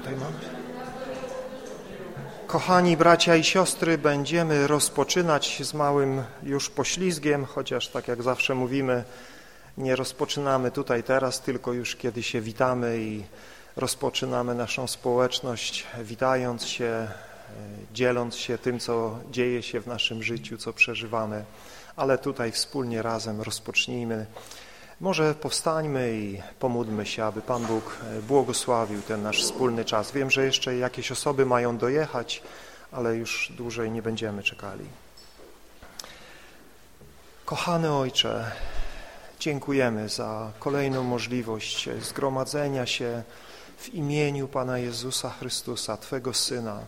tutaj mamy. Kochani bracia i siostry, będziemy rozpoczynać z małym już poślizgiem, chociaż tak jak zawsze mówimy, nie rozpoczynamy tutaj teraz, tylko już kiedy się witamy i rozpoczynamy naszą społeczność, witając się, e, dzieląc się tym, co dzieje się w naszym życiu, co przeżywamy, ale tutaj wspólnie razem rozpocznijmy może powstańmy i pomódlmy się, aby Pan Bóg e, błogosławił ten nasz wspólny czas. Wiem, że jeszcze jakieś osoby mają dojechać, ale już dłużej nie będziemy czekali. Kochany Ojcze, dziękujemy za kolejną możliwość zgromadzenia się w imieniu Pana Jezusa Chrystusa, Twego Syna,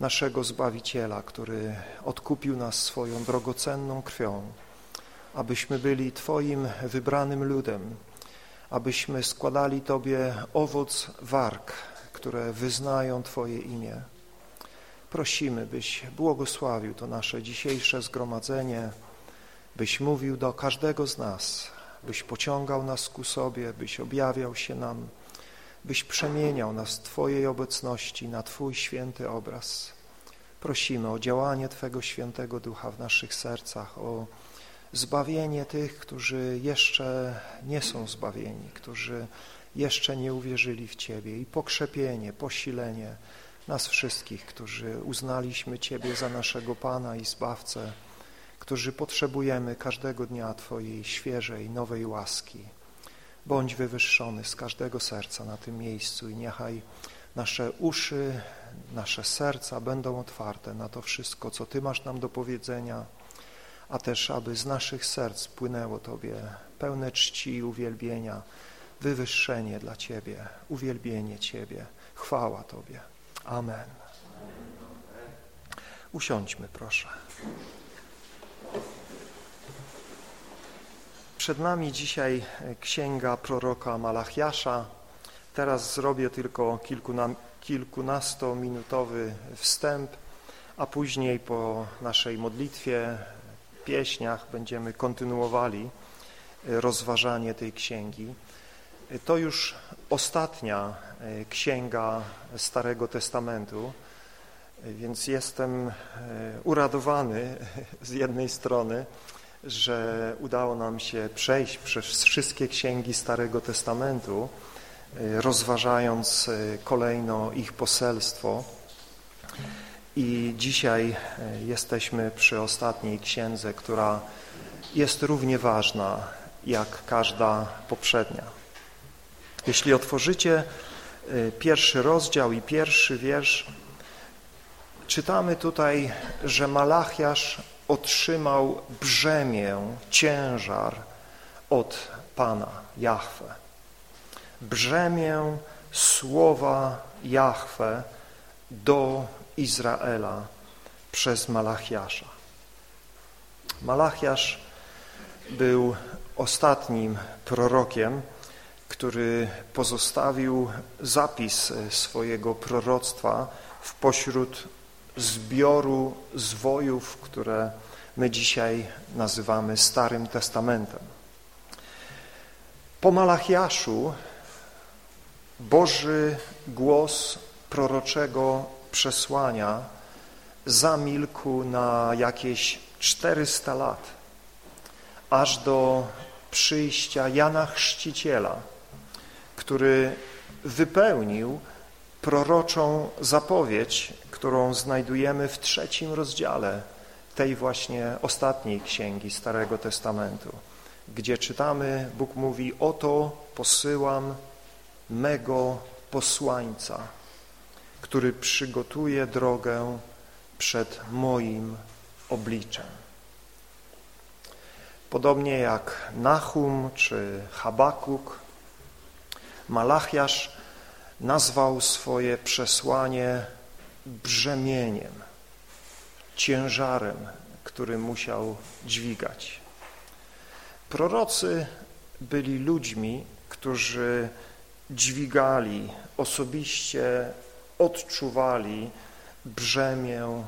naszego Zbawiciela, który odkupił nas swoją drogocenną krwią abyśmy byli Twoim wybranym ludem, abyśmy składali Tobie owoc warg, które wyznają Twoje imię. Prosimy, byś błogosławił to nasze dzisiejsze zgromadzenie, byś mówił do każdego z nas, byś pociągał nas ku sobie, byś objawiał się nam, byś przemieniał nas Twojej obecności na Twój święty obraz. Prosimy o działanie Twego świętego ducha w naszych sercach, o zbawienie tych, którzy jeszcze nie są zbawieni, którzy jeszcze nie uwierzyli w Ciebie i pokrzepienie, posilenie nas wszystkich, którzy uznaliśmy Ciebie za naszego Pana i Zbawcę, którzy potrzebujemy każdego dnia Twojej świeżej, nowej łaski. Bądź wywyższony z każdego serca na tym miejscu i niechaj nasze uszy, nasze serca będą otwarte na to wszystko, co Ty masz nam do powiedzenia, a też aby z naszych serc płynęło Tobie pełne czci i uwielbienia, wywyższenie dla Ciebie, uwielbienie Ciebie, chwała Tobie. Amen. Usiądźmy, proszę. Przed nami dzisiaj księga proroka Malachiasza. Teraz zrobię tylko kilkunastominutowy wstęp, a później po naszej modlitwie pieśniach będziemy kontynuowali e, rozważanie tej księgi. E, to już ostatnia e, księga Starego Testamentu, więc jestem uradowany z jednej strony, że udało nam się przejść przez wszystkie księgi Starego Testamentu, rozważając kolejno ich poselstwo. I dzisiaj e, jesteśmy przy ostatniej księdze, która jest równie ważna jak każda poprzednia. Jeśli otworzycie e, pierwszy rozdział i pierwszy wiersz, czytamy tutaj, że Malachiasz otrzymał brzemię, ciężar od Pana, Jahwe. Brzemię słowa Jahwe do Izraela przez Malachiasza. Malachiasz był ostatnim prorokiem, który pozostawił zapis swojego proroctwa w pośród zbioru zwojów, które my dzisiaj nazywamy Starym Testamentem. Po Malachiaszu Boży głos proroczego przesłania zamilkł na jakieś 400 lat, aż do przyjścia Jana Chrzciciela, który wypełnił proroczą zapowiedź, którą znajdujemy w trzecim rozdziale tej właśnie ostatniej księgi Starego Testamentu, gdzie czytamy, Bóg mówi, oto posyłam mego posłańca, który przygotuje drogę przed moim obliczem. Podobnie jak Nahum czy Habakuk, Malachiasz nazwał swoje przesłanie brzemieniem, ciężarem, który musiał dźwigać. Prorocy byli ludźmi, którzy dźwigali osobiście odczuwali brzemię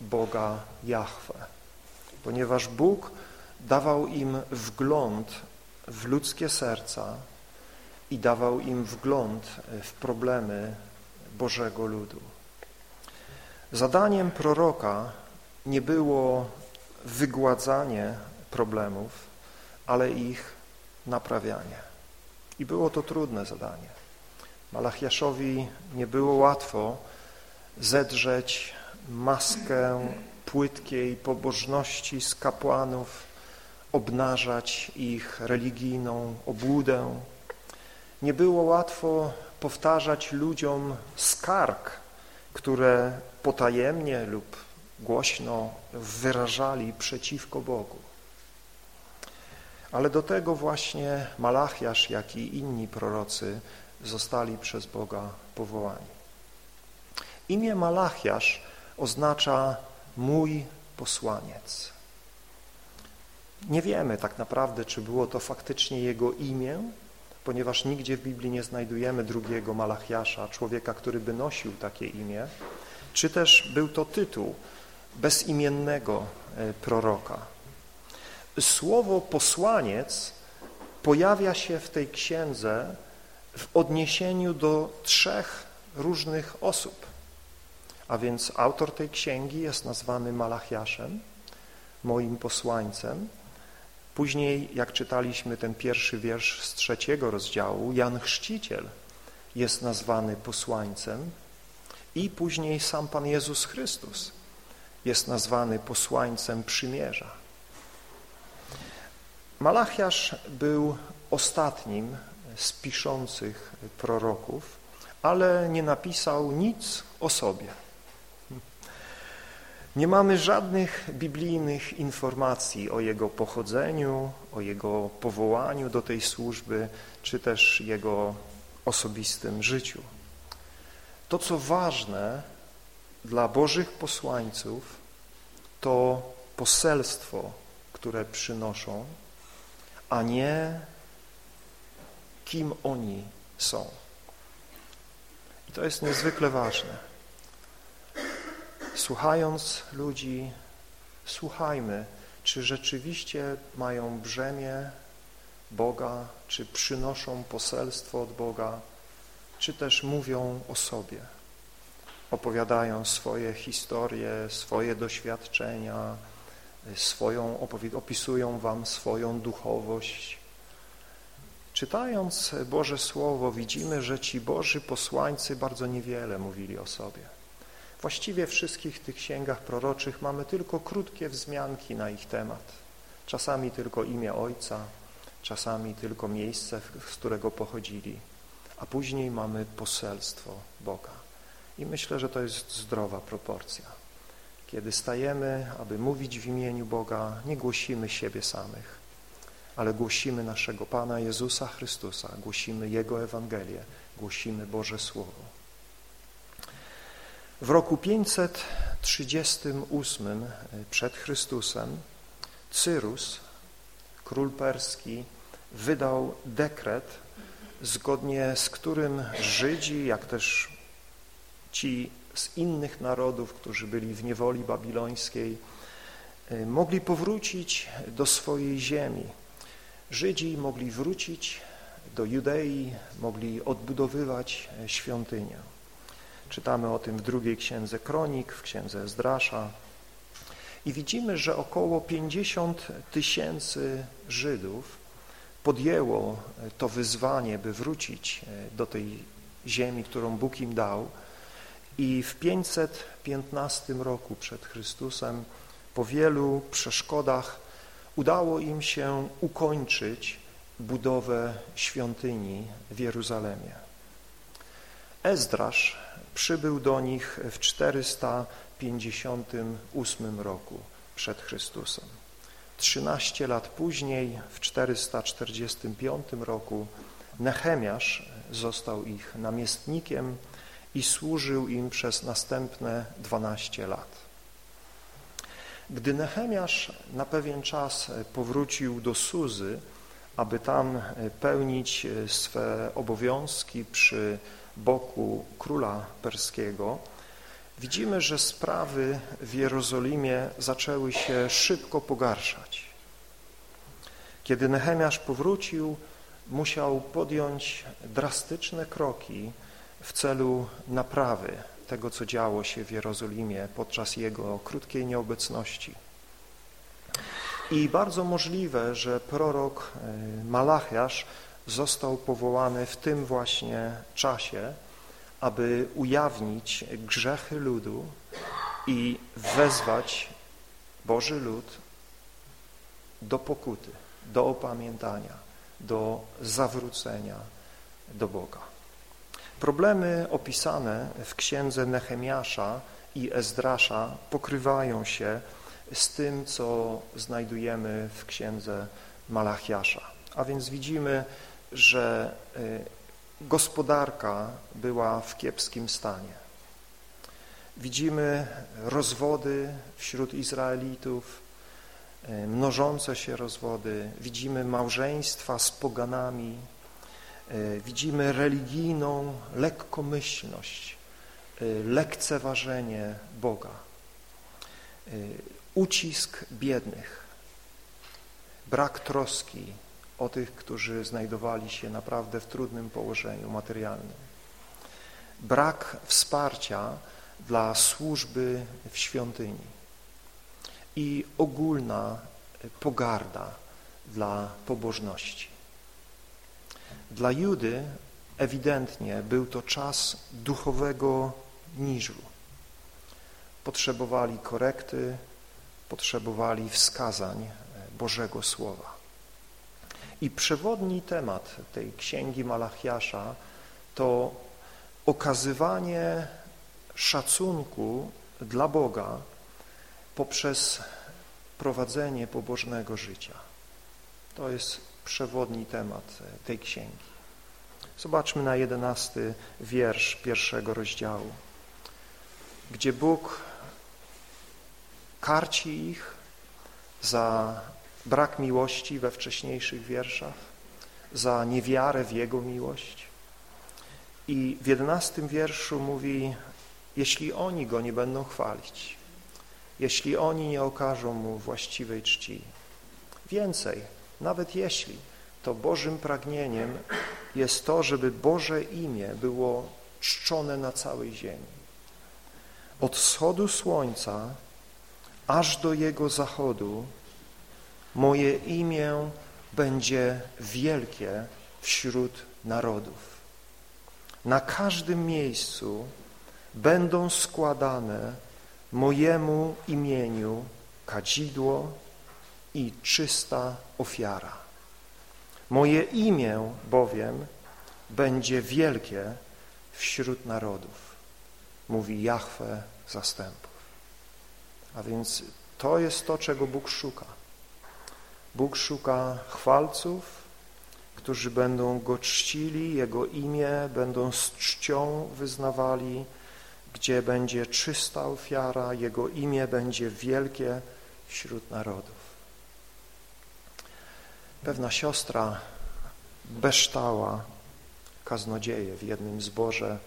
Boga Jahwe, ponieważ Bóg dawał im wgląd w ludzkie serca i dawał im wgląd w problemy Bożego ludu. Zadaniem proroka nie było wygładzanie problemów, ale ich naprawianie. I było to trudne zadanie. Malachiaszowi nie było łatwo zedrzeć maskę płytkiej pobożności z kapłanów, obnażać ich religijną obłudę. Nie było łatwo powtarzać ludziom skarg, które potajemnie lub głośno wyrażali przeciwko Bogu. Ale do tego właśnie Malachiasz, jak i inni prorocy zostali przez Boga powołani. Imię Malachiasz oznacza mój posłaniec. Nie wiemy tak naprawdę, czy było to faktycznie jego imię, ponieważ nigdzie w Biblii nie znajdujemy drugiego Malachiasza, człowieka, który by nosił takie imię, czy też był to tytuł bezimiennego e, proroka. Słowo posłaniec pojawia się w tej księdze w odniesieniu do trzech różnych osób. A więc autor tej księgi jest nazwany Malachiaszem, moim posłańcem. Później, jak czytaliśmy ten pierwszy wiersz z trzeciego rozdziału, Jan Chrzciciel jest nazwany posłańcem i później sam Pan Jezus Chrystus jest nazwany posłańcem przymierza. Malachiasz był ostatnim z piszących proroków, ale nie napisał nic o sobie. Nie mamy żadnych biblijnych informacji o jego pochodzeniu, o jego powołaniu do tej służby, czy też jego osobistym życiu. To, co ważne dla Bożych posłańców, to poselstwo, które przynoszą, a nie kim oni są. I to jest niezwykle ważne. Słuchając ludzi, słuchajmy, czy rzeczywiście mają brzemię Boga, czy przynoszą poselstwo od Boga, czy też mówią o sobie, opowiadają swoje historie, swoje doświadczenia, swoją, opisują wam swoją duchowość. Czytając Boże Słowo widzimy, że ci Boży posłańcy bardzo niewiele mówili o sobie. Właściwie w wszystkich tych księgach proroczych mamy tylko krótkie wzmianki na ich temat. Czasami tylko imię Ojca, czasami tylko miejsce, z którego pochodzili, a później mamy poselstwo Boga. I myślę, że to jest zdrowa proporcja. Kiedy stajemy, aby mówić w imieniu Boga, nie głosimy siebie samych, ale głosimy naszego Pana Jezusa Chrystusa, głosimy Jego Ewangelię, głosimy Boże Słowo. W roku 538 e, przed Chrystusem Cyrus, król perski, wydał dekret, zgodnie z którym Żydzi, jak też ci z innych narodów, którzy byli w niewoli babilońskiej, e, mogli powrócić do swojej ziemi. Żydzi mogli wrócić do Judei, mogli odbudowywać e, świątynię. Czytamy o tym w drugiej księdze Kronik, w księdze Ezdrasza. I widzimy, że około 50 tysięcy Żydów podjęło e, to wyzwanie, by wrócić e, do tej ziemi, którą Bóg im dał. I w 515 roku przed Chrystusem, po wielu przeszkodach, udało im się ukończyć budowę świątyni w Jeruzalemie. Ezdrasz przybył do nich w 458 roku przed Chrystusem. 13 lat później, w 445 roku, Nehemiasz został ich namiestnikiem i służył im przez następne 12 lat. Gdy Nehemiasz na pewien czas powrócił do Suzy, aby tam pełnić swe obowiązki przy boku króla perskiego, widzimy, że sprawy w Jerozolimie zaczęły się szybko pogarszać. Kiedy Nehemiasz powrócił, musiał podjąć drastyczne kroki w celu naprawy tego, co działo się w Jerozolimie podczas jego krótkiej nieobecności. I bardzo możliwe, że prorok e, Malachiasz został powołany w tym właśnie czasie, aby ujawnić grzechy ludu i wezwać Boży lud do pokuty, do opamiętania, do zawrócenia do Boga. Problemy opisane w księdze Nehemiasza i Ezdrasza pokrywają się z tym, co znajdujemy w księdze Malachiasza. A więc widzimy, że y, gospodarka była w kiepskim stanie. Widzimy rozwody wśród Izraelitów, y, mnożące się rozwody, widzimy małżeństwa z poganami, widzimy religijną lekkomyślność, lekceważenie Boga, ucisk biednych, brak troski o tych, którzy znajdowali się naprawdę w trudnym położeniu materialnym. Brak wsparcia dla służby w świątyni i ogólna pogarda dla pobożności. Dla Judy ewidentnie był to czas duchowego niżu. Potrzebowali korekty, potrzebowali wskazań Bożego Słowa. I przewodni temat tej księgi Malachiasza to okazywanie szacunku dla Boga poprzez prowadzenie pobożnego życia. To jest przewodni temat tej księgi. Zobaczmy na jedenasty wiersz pierwszego rozdziału, gdzie Bóg karci ich za brak miłości we wcześniejszych wierszach, za niewiarę w Jego miłość. I w jedenastym wierszu mówi, jeśli oni Go nie będą chwalić, jeśli oni nie okażą Mu właściwej czci. Więcej, nawet jeśli, to Bożym pragnieniem jest to, żeby Boże imię było czczone na całej ziemi. Od wschodu słońca aż do jego zachodu moje imię będzie wielkie wśród narodów. Na każdym miejscu będą składane mojemu imieniu kadzidło i czysta ofiara. Moje imię bowiem będzie wielkie wśród narodów, mówi Jahwe zastępów. A więc to jest to, czego Bóg szuka. Bóg szuka chwalców, którzy będą Go czcili, Jego imię będą z czcią wyznawali, gdzie będzie czysta ofiara, Jego imię będzie wielkie wśród narodów. Pewna siostra beształa kaznodzieje w jednym zborze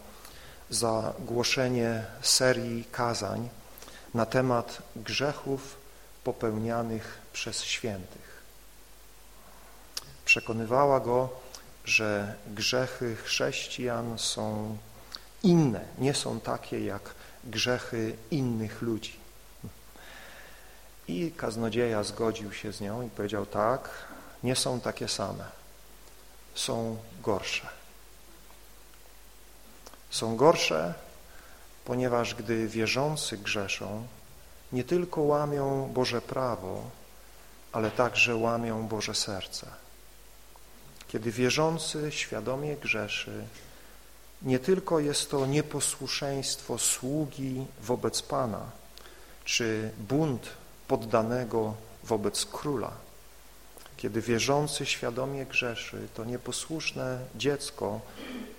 za głoszenie serii kazań na temat grzechów popełnianych przez świętych. Przekonywała go, że grzechy chrześcijan są inne, nie są takie jak grzechy innych ludzi. I kaznodzieja zgodził się z nią i powiedział tak, nie są takie same, są gorsze. Są gorsze, ponieważ gdy wierzący grzeszą, nie tylko łamią Boże prawo, ale także łamią Boże serce. Kiedy wierzący świadomie grzeszy, nie tylko jest to nieposłuszeństwo sługi wobec Pana, czy bunt poddanego wobec króla. Kiedy wierzący świadomie grzeszy, to nieposłuszne dziecko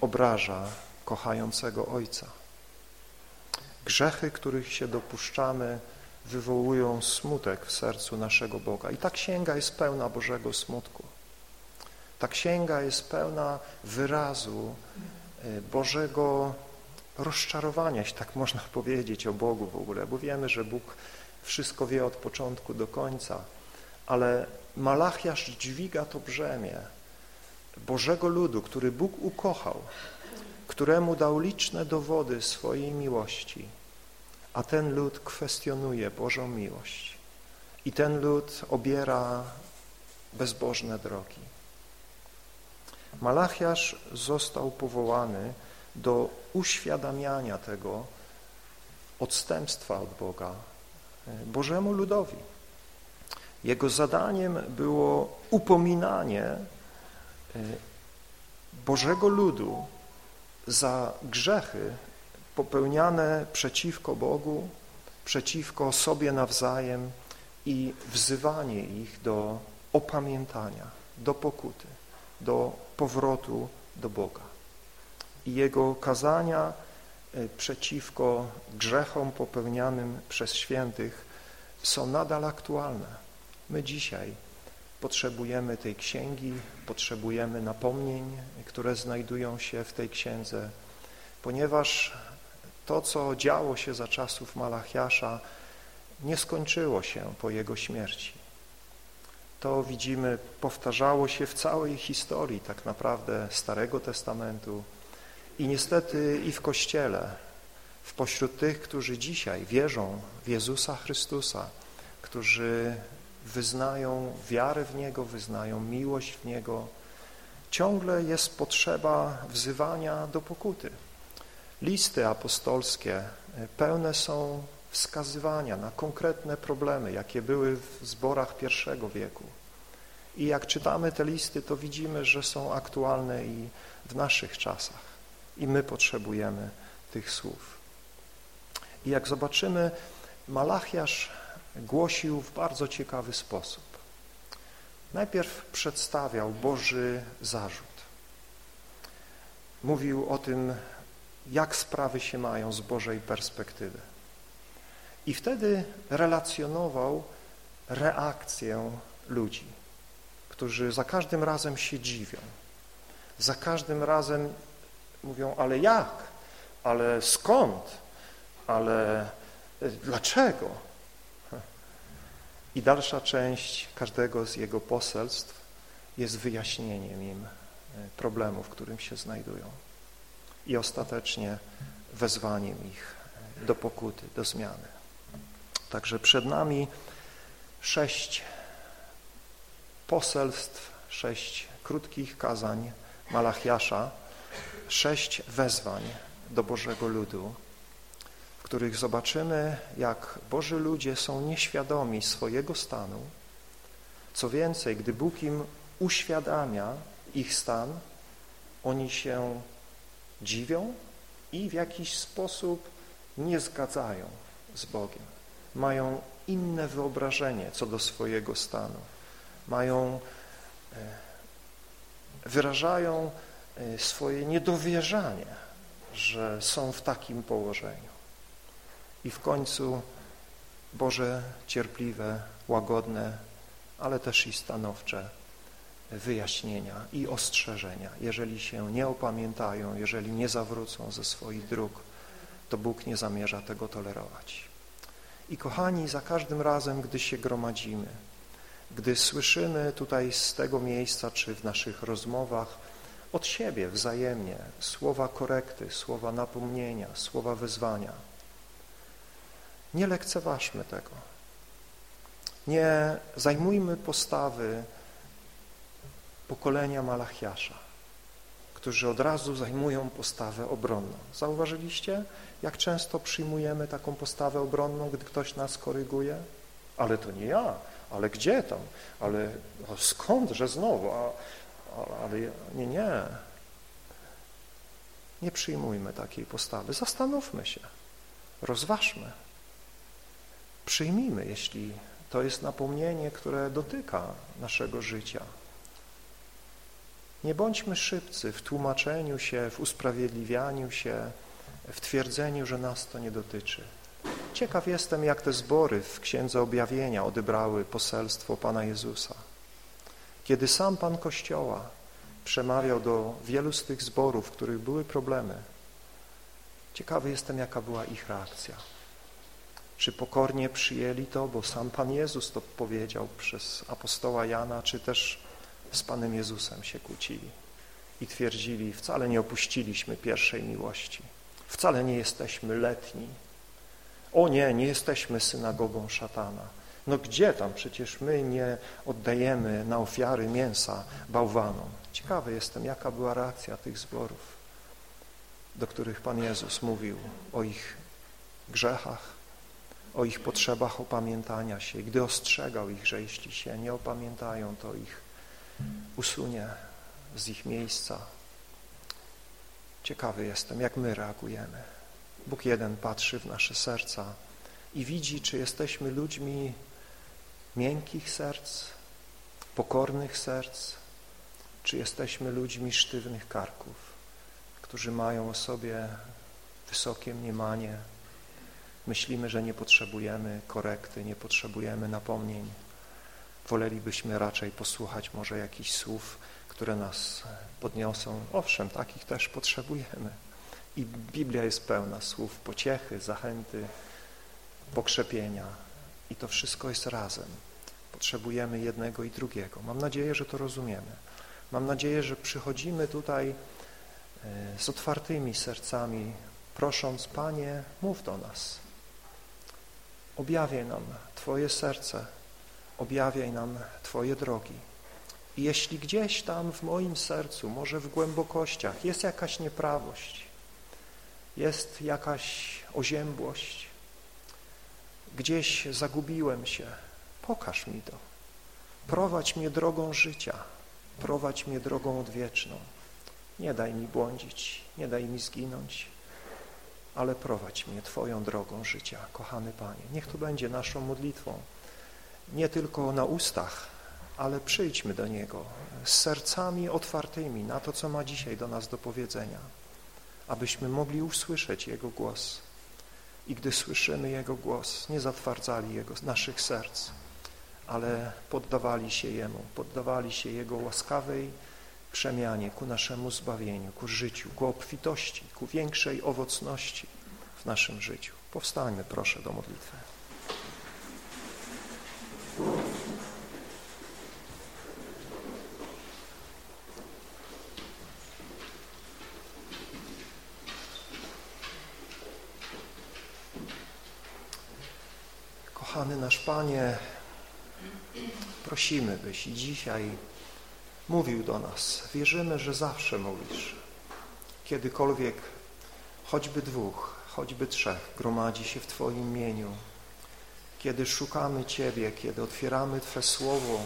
obraża kochającego Ojca. Grzechy, których się dopuszczamy, wywołują smutek w sercu naszego Boga. I ta księga jest pełna Bożego smutku. Ta księga jest pełna wyrazu e, Bożego rozczarowania, jeśli tak można powiedzieć o Bogu w ogóle, bo wiemy, że Bóg wszystko wie od początku do końca, ale Malachiasz dźwiga to brzemię Bożego ludu, który Bóg ukochał, któremu dał liczne dowody swojej miłości, a ten lud kwestionuje Bożą miłość i ten lud obiera bezbożne drogi. Malachiasz został powołany do uświadamiania tego odstępstwa od Boga e, Bożemu ludowi. Jego zadaniem było upominanie e, Bożego ludu za grzechy popełniane przeciwko Bogu, przeciwko sobie nawzajem i wzywanie ich do opamiętania, do pokuty, do powrotu do Boga. I jego kazania e, przeciwko grzechom popełnianym przez świętych są nadal aktualne. My dzisiaj potrzebujemy tej księgi, potrzebujemy napomnień, które znajdują się w tej księdze, ponieważ to, co działo się za czasów Malachiasza, nie skończyło się po jego śmierci. To widzimy, powtarzało się w całej historii tak naprawdę Starego Testamentu i niestety i w Kościele, w pośród tych, którzy dzisiaj wierzą w Jezusa Chrystusa, którzy wyznają wiarę w Niego, wyznają miłość w Niego, ciągle jest potrzeba wzywania do pokuty. Listy apostolskie e, pełne są wskazywania na konkretne problemy, jakie były w zborach pierwszego wieku. I jak czytamy te listy, to widzimy, że są aktualne i w naszych czasach. I my potrzebujemy tych słów. I jak zobaczymy, Malachiasz głosił w bardzo ciekawy sposób. Najpierw przedstawiał Boży zarzut. Mówił o tym, jak sprawy się mają z Bożej perspektywy. I wtedy relacjonował reakcję ludzi, którzy za każdym razem się dziwią. Za każdym razem mówią, ale jak? Ale skąd? Ale dlaczego? I dalsza część każdego z jego poselstw jest wyjaśnieniem im e, problemu, w którym się znajdują i ostatecznie wezwaniem ich do pokuty, do zmiany. Także przed nami sześć poselstw, sześć krótkich kazań Malachiasza, sześć wezwań do Bożego ludu, których zobaczymy, jak Boży ludzie są nieświadomi swojego stanu. Co więcej, gdy Bóg im uświadamia ich stan, oni się dziwią i w jakiś sposób nie zgadzają z Bogiem. Mają inne wyobrażenie co do swojego stanu. Mają, e, wyrażają e, swoje niedowierzanie, że są w takim położeniu. I w końcu Boże cierpliwe, łagodne, ale też i stanowcze wyjaśnienia i ostrzeżenia. Jeżeli się nie opamiętają, jeżeli nie zawrócą ze swoich dróg, to Bóg nie zamierza tego tolerować. I kochani, za każdym razem, gdy się gromadzimy, gdy słyszymy tutaj z tego miejsca, czy w naszych rozmowach od siebie wzajemnie słowa korekty, słowa napomnienia, słowa wyzwania, nie lekceważmy tego. Nie zajmujmy postawy pokolenia Malachiasza, którzy od razu zajmują postawę obronną. Zauważyliście, jak często przyjmujemy taką postawę obronną, gdy ktoś nas koryguje? Ale to nie ja, ale gdzie tam? Ale skąd, że znowu? A, a, ale nie, nie. Nie przyjmujmy takiej postawy. Zastanówmy się, rozważmy. Przyjmijmy, jeśli to jest napomnienie, które dotyka naszego życia. Nie bądźmy szybcy w tłumaczeniu się, w usprawiedliwianiu się, w twierdzeniu, że nas to nie dotyczy. Ciekaw jestem, jak te zbory w Księdze Objawienia odebrały poselstwo Pana Jezusa. Kiedy sam Pan Kościoła przemawiał do wielu z tych zborów, w których były problemy, ciekawy jestem, jaka była ich reakcja. Czy pokornie przyjęli to, bo sam Pan Jezus to powiedział przez apostoła Jana, czy też z Panem Jezusem się kłócili. i twierdzili, wcale nie opuściliśmy pierwszej miłości, wcale nie jesteśmy letni, o nie, nie jesteśmy synagogą szatana. No gdzie tam? Przecież my nie oddajemy na ofiary mięsa bałwanom. Ciekawy jestem, jaka była reakcja tych zborów, do których Pan Jezus mówił o ich grzechach, o ich potrzebach opamiętania się. Gdy ostrzegał ich, że jeśli się nie opamiętają, to ich usunie z ich miejsca. Ciekawy jestem, jak my reagujemy. Bóg jeden patrzy w nasze serca i widzi, czy jesteśmy ludźmi miękkich serc, pokornych serc, czy jesteśmy ludźmi sztywnych karków, którzy mają o sobie wysokie mniemanie. Myślimy, że nie potrzebujemy korekty, nie potrzebujemy napomnień. Wolelibyśmy raczej posłuchać może jakichś słów, które nas podniosą. Owszem, takich też potrzebujemy. I Biblia jest pełna słów pociechy, zachęty, pokrzepienia. I to wszystko jest razem. Potrzebujemy jednego i drugiego. Mam nadzieję, że to rozumiemy. Mam nadzieję, że przychodzimy tutaj e, z otwartymi sercami, prosząc, Panie, mów do nas. Objawiaj nam Twoje serce, objawiaj nam Twoje drogi. I jeśli gdzieś tam w moim sercu, może w głębokościach jest jakaś nieprawość, jest jakaś oziębłość, gdzieś zagubiłem się, pokaż mi to. Prowadź mnie drogą życia, prowadź mnie drogą odwieczną. Nie daj mi błądzić, nie daj mi zginąć, ale prowadź mnie Twoją drogą życia, kochany Panie. Niech to będzie naszą modlitwą, nie tylko na ustach, ale przyjdźmy do Niego z sercami otwartymi na to, co ma dzisiaj do nas do powiedzenia abyśmy mogli usłyszeć Jego głos. I gdy słyszymy Jego głos, nie zatwardzali Jego, naszych serc, ale poddawali się Jemu, poddawali się Jego łaskawej przemianie ku naszemu zbawieniu, ku życiu, ku obfitości, ku większej owocności w naszym życiu. Powstańmy proszę do modlitwy. Kochany nasz Panie, prosimy, byś dzisiaj mówił do nas. Wierzymy, że zawsze mówisz. Kiedykolwiek choćby dwóch, choćby trzech gromadzi się w Twoim imieniu, kiedy szukamy Ciebie, kiedy otwieramy Twe Słowo,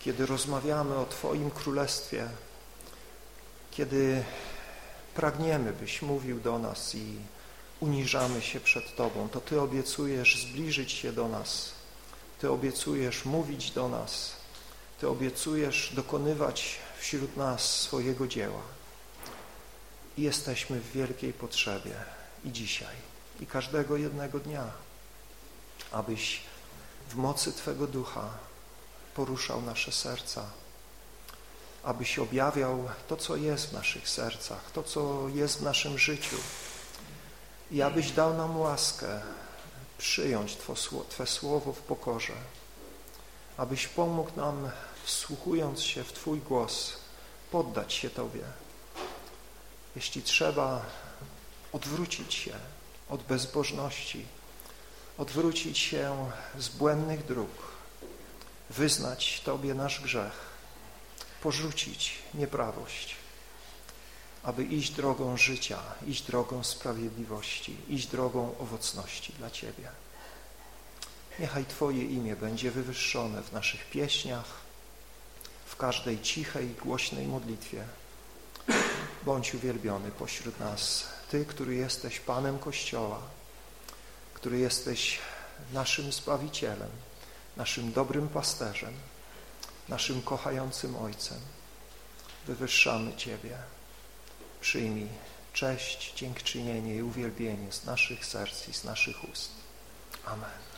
kiedy rozmawiamy o Twoim Królestwie, kiedy pragniemy, byś mówił do nas i uniżamy się przed Tobą, to Ty obiecujesz zbliżyć się do nas. Ty obiecujesz mówić do nas. Ty obiecujesz dokonywać wśród nas swojego dzieła. I jesteśmy w wielkiej potrzebie i dzisiaj, i każdego jednego dnia, abyś w mocy Twego Ducha poruszał nasze serca, abyś objawiał to, co jest w naszych sercach, to, co jest w naszym życiu, i abyś dał nam łaskę przyjąć Twe słowo w pokorze, abyś pomógł nam, wsłuchując się w Twój głos, poddać się Tobie. Jeśli trzeba odwrócić się od bezbożności, odwrócić się z błędnych dróg, wyznać Tobie nasz grzech, porzucić nieprawość, aby iść drogą życia, iść drogą sprawiedliwości, iść drogą owocności dla Ciebie. Niechaj Twoje imię będzie wywyższone w naszych pieśniach, w każdej cichej, głośnej modlitwie. Bądź uwielbiony pośród nas, Ty, który jesteś Panem Kościoła, który jesteś naszym Zbawicielem, naszym dobrym pasterzem, naszym kochającym Ojcem. Wywyższamy Ciebie. Przyjmij cześć, dziękczynienie i uwielbienie z naszych serc i z naszych ust. Amen.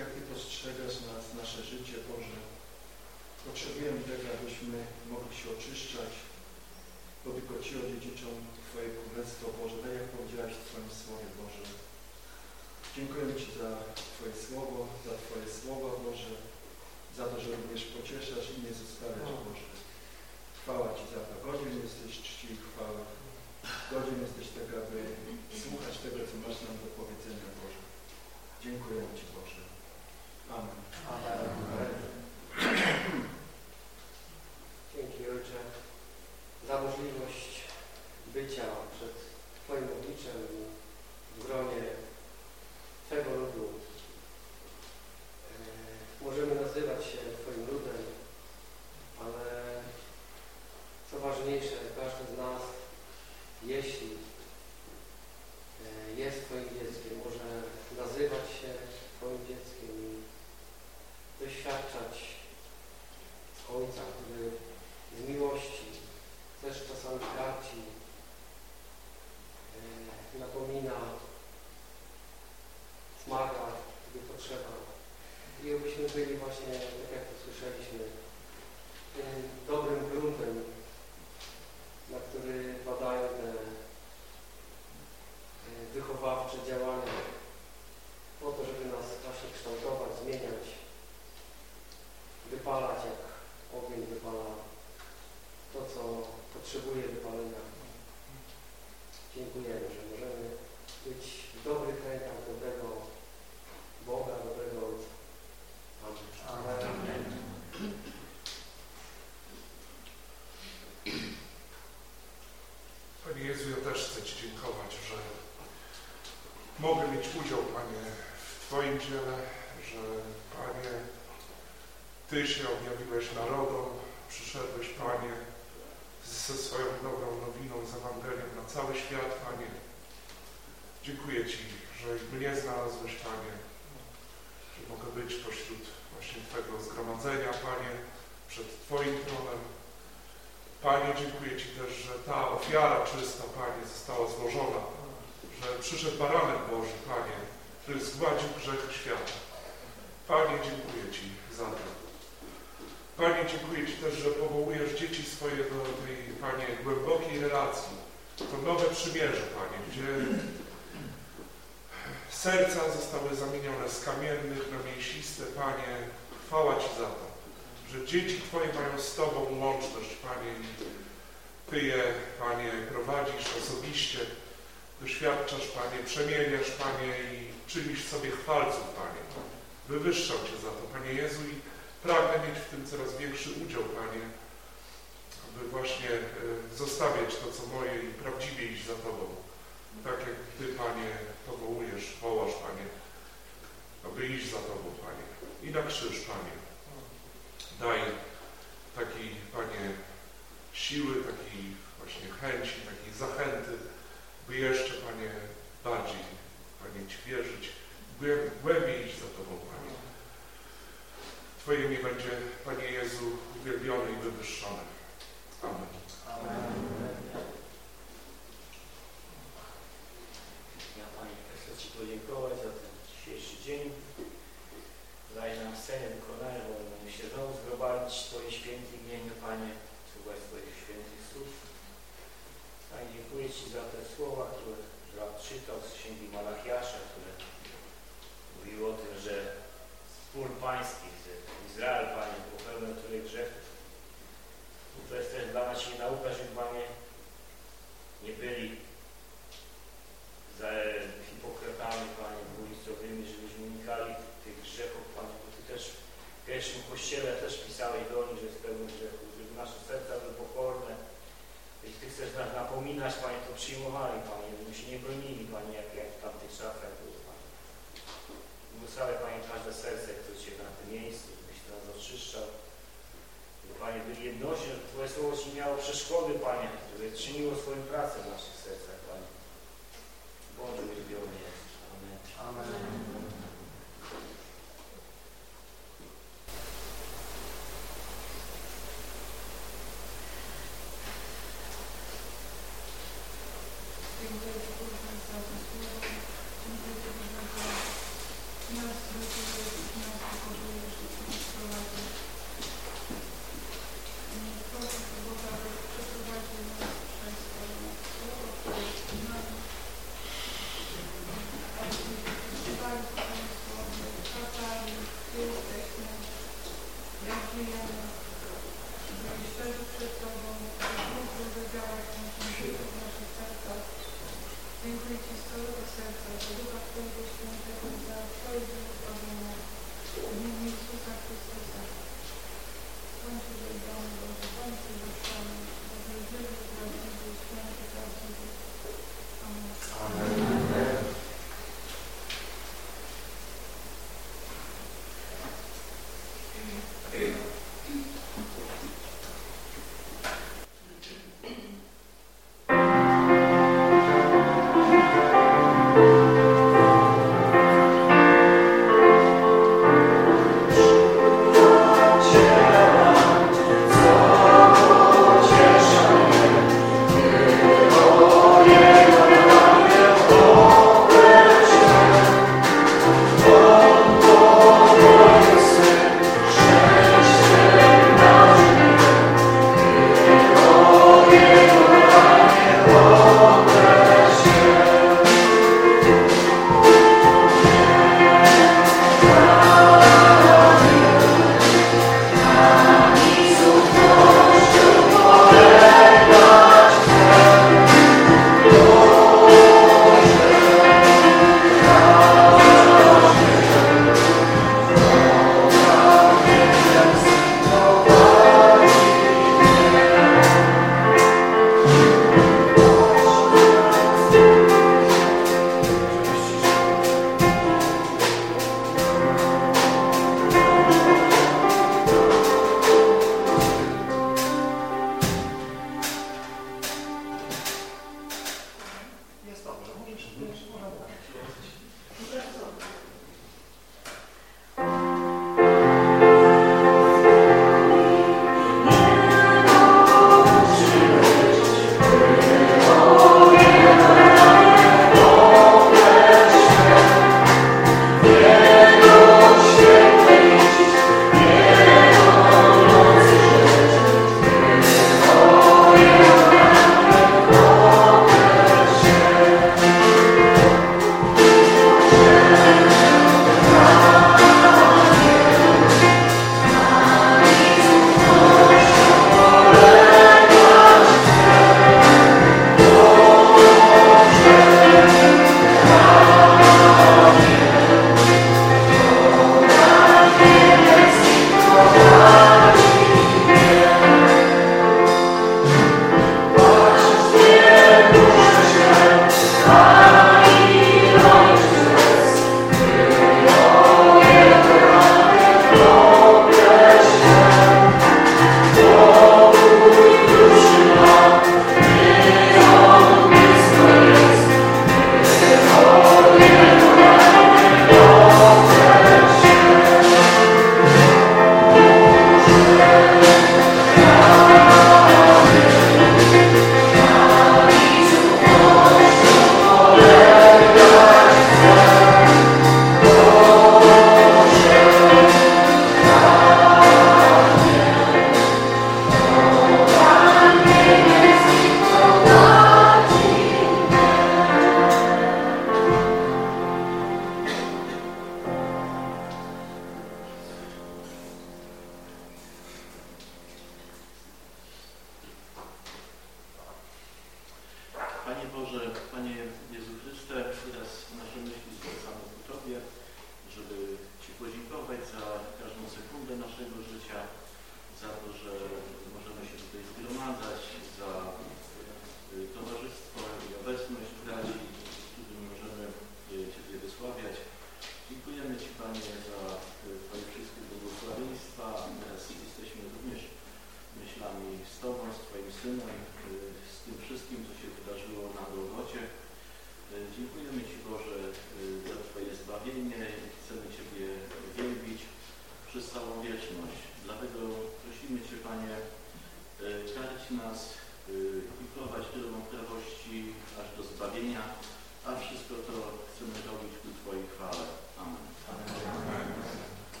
jak Ty postrzegasz nas, nasze życie, Boże. Potrzebujemy tego, abyśmy mogli się oczyszczać, bo tylko Ci odziedziczą Twoje królestwo, Boże, tak jak powiedziałaś w Twoim Słowie, Boże. Dziękujemy Ci za Twoje Słowo, za Twoje słowa, Boże, za to, że również pocieszasz i nie zostawiasz, Boże. Chwała Ci za to. Godzien jesteś czci i chwała. Godzien jesteś tego, aby słuchać tego, co masz nam do powiedzenia, Boże. Dziękujemy Ci, Boże. Amen. Amen. Dzięki Ojcze za możliwość bycia przed Twoim obliczem w gronie Twego ludu. E, Możemy nazywać się Twoim ludem, ale co ważniejsze, każdy z nas, jeśli e, jest Twoim dzieckiem, może nazywać się doświadczać Ojca, który z miłości też czasami karci, e, napomina, smaga, gdy potrzeba. I obyśmy byli właśnie, tak jak to słyszeliśmy, tym dobrym gruntem, na który padają te e, wychowawcze działania po to, żeby nas właśnie kształtować, zmieniać, wypalać jak ogień wypala to, co potrzebuje wypalenia. Dziękujemy, że możemy być w dobrych rękach dobrego Boga, dobrego Ojca. Amen. Amen. Panie Jezu, ja też chcę Ci dziękować, że mogę mieć udział, Panie, w Twoim dziele, że Panie, Ty się objawiłeś narodom, przyszedłeś, Panie, ze swoją dobrą nowiną, z Ewangelią na cały świat, Panie. Dziękuję Ci, że mnie znalazłeś, Panie, że mogę być pośród właśnie Twojego zgromadzenia, Panie, przed Twoim tronem. Panie, dziękuję Ci też, że ta ofiara czysta, Panie, została złożona, że przyszedł baranek Boży, Panie, który zgładził grzech świata. Panie, dziękuję Ci za to. Panie, dziękuję Ci też, że powołujesz dzieci swoje do tej, Panie, głębokiej relacji. To nowe przymierze, Panie, gdzie serca zostały zamienione z kamiennych na mięsiste, Panie. Chwała Ci za to, że dzieci Twoje mają z Tobą łączność, Panie, i Ty je, Panie, prowadzisz osobiście, doświadczasz, Panie, przemieniasz, Panie, i czynisz sobie chwalców, Panie. Wywyższam Cię za to, Panie Jezu, i pragnę mieć w tym coraz większy udział, Panie, aby właśnie e, zostawiać to, co moje i prawdziwie iść za Tobą. Tak jak Ty, Panie, powołujesz, wołasz, Panie, aby iść za Tobą, Panie. I na krzyż, Panie. Daj takiej, Panie, siły, takiej właśnie chęci, takiej zachęty, by jeszcze, Panie, bardziej, Panie, Ci wierzyć, głę- głębiej iść za Tobą. Twoje imię będzie, Panie Jezu, uwielbione i wywyższone. Amen. Ja Panie chcę Ci podziękować za ten dzisiejszy dzień. Daj nam scenę wykonania, bo będziemy się znowu zgromadzić w Twoje święte imieniu, Panie, słuchaj Twoich świętych słów. Panie, dziękuję Ci za te słowa, które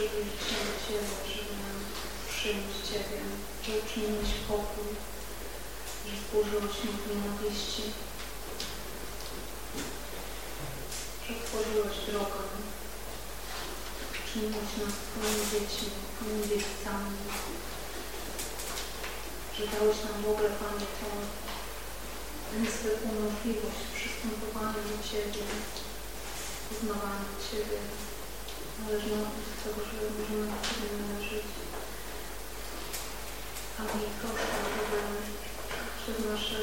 przybliżyć się do Ciebie, żeby przyjąć Ciebie, że uczyniłeś pokój, że zburzyłeś mój nienawiści, że otworzyłeś drogę, czyniłeś nas Twoimi dziećmi, Twoimi dziewicami, że dałeś nam w ogóle, Panie, tą niezwykłą możliwość przystępowania do Ciebie, poznawania Ciebie, zależnie od tego, że możemy na Ciebie należeć. A mi proszę, żeby przez nasze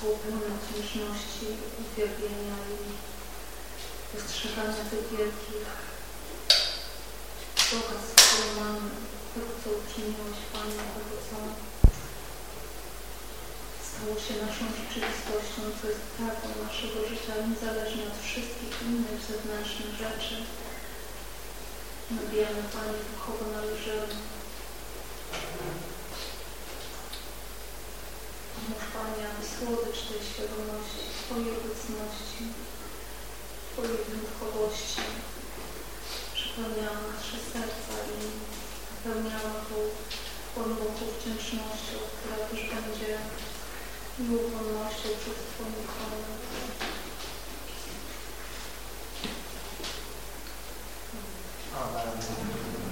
było pełne wdzięczności, uwielbienia i dostrzegania tych wielkich bogactw, które mamy, tego, co uczyniłeś, Panie, tego, co stało się naszą rzeczywistością, co jest prawdą naszego życia, niezależnie od wszystkich innych zewnętrznych rzeczy. My wiemy, Panie, kogo należymy. Pomóż Panie, aby słodycz tej świadomości, Twojej obecności, Twojej wyjątkowości przepełniała nasze serca i napełniała tą głęboką wdzięcznością, która też będzie miłą wolnością przed Twoim tronem. Amen.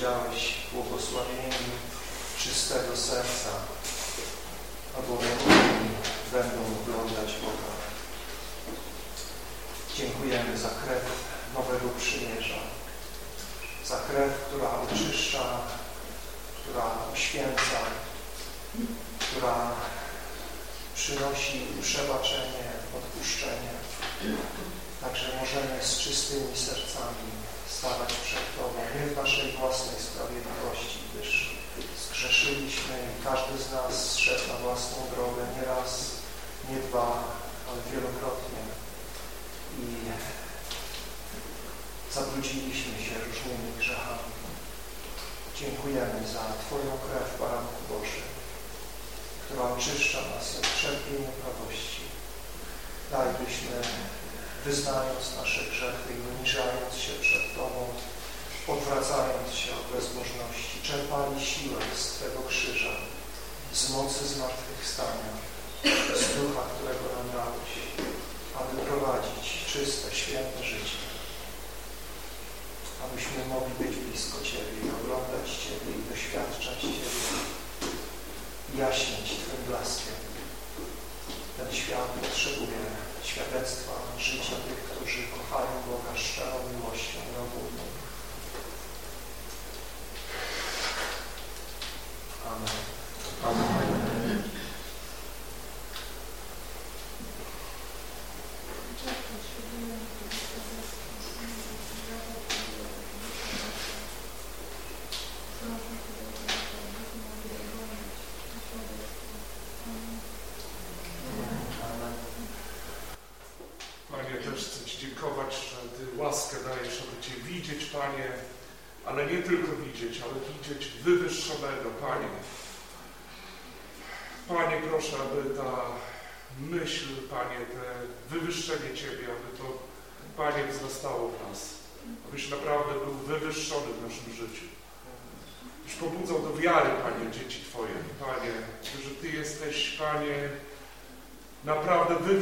Powiedziałeś, błogosławieni czystego serca,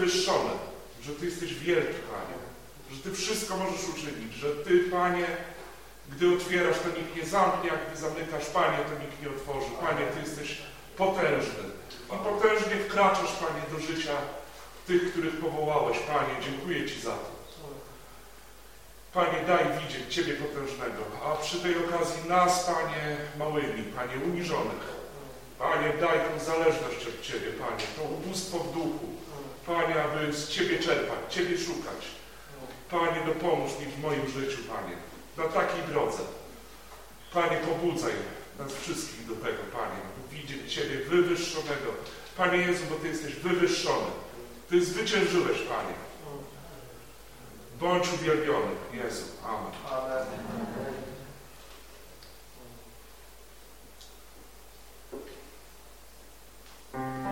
naprawdę wywyższony, że Ty jesteś wielki, Panie, że Ty wszystko możesz uczynić, że Ty, Panie, gdy otwierasz, to nikt nie zamknie, a gdy zamykasz, Panie, to nikt nie otworzy. Panie, Ty jesteś potężny i potężnie wkraczasz, Panie, do życia tych, których powołałeś. Panie, dziękuję Ci za to. Panie, daj widzieć Ciebie potężnego, a przy tej okazji nas, Panie, małymi, Panie, uniżonych. Panie, daj tą zależność od Ciebie, Panie, to ubóstwo w duchu. Panie, aby z Ciebie czerpać, Ciebie szukać. Panie, dopomóż mi w moim życiu, Panie, na takiej drodze. Panie, pobudzaj nas wszystkich do tego, Panie, aby widzieć Ciebie wywyższonego. Panie Jezu, bo Ty jesteś wywyższony. Ty zwyciężyłeś, Panie. Bądź uwielbiony, Jezu. Amen. Amen. Amen.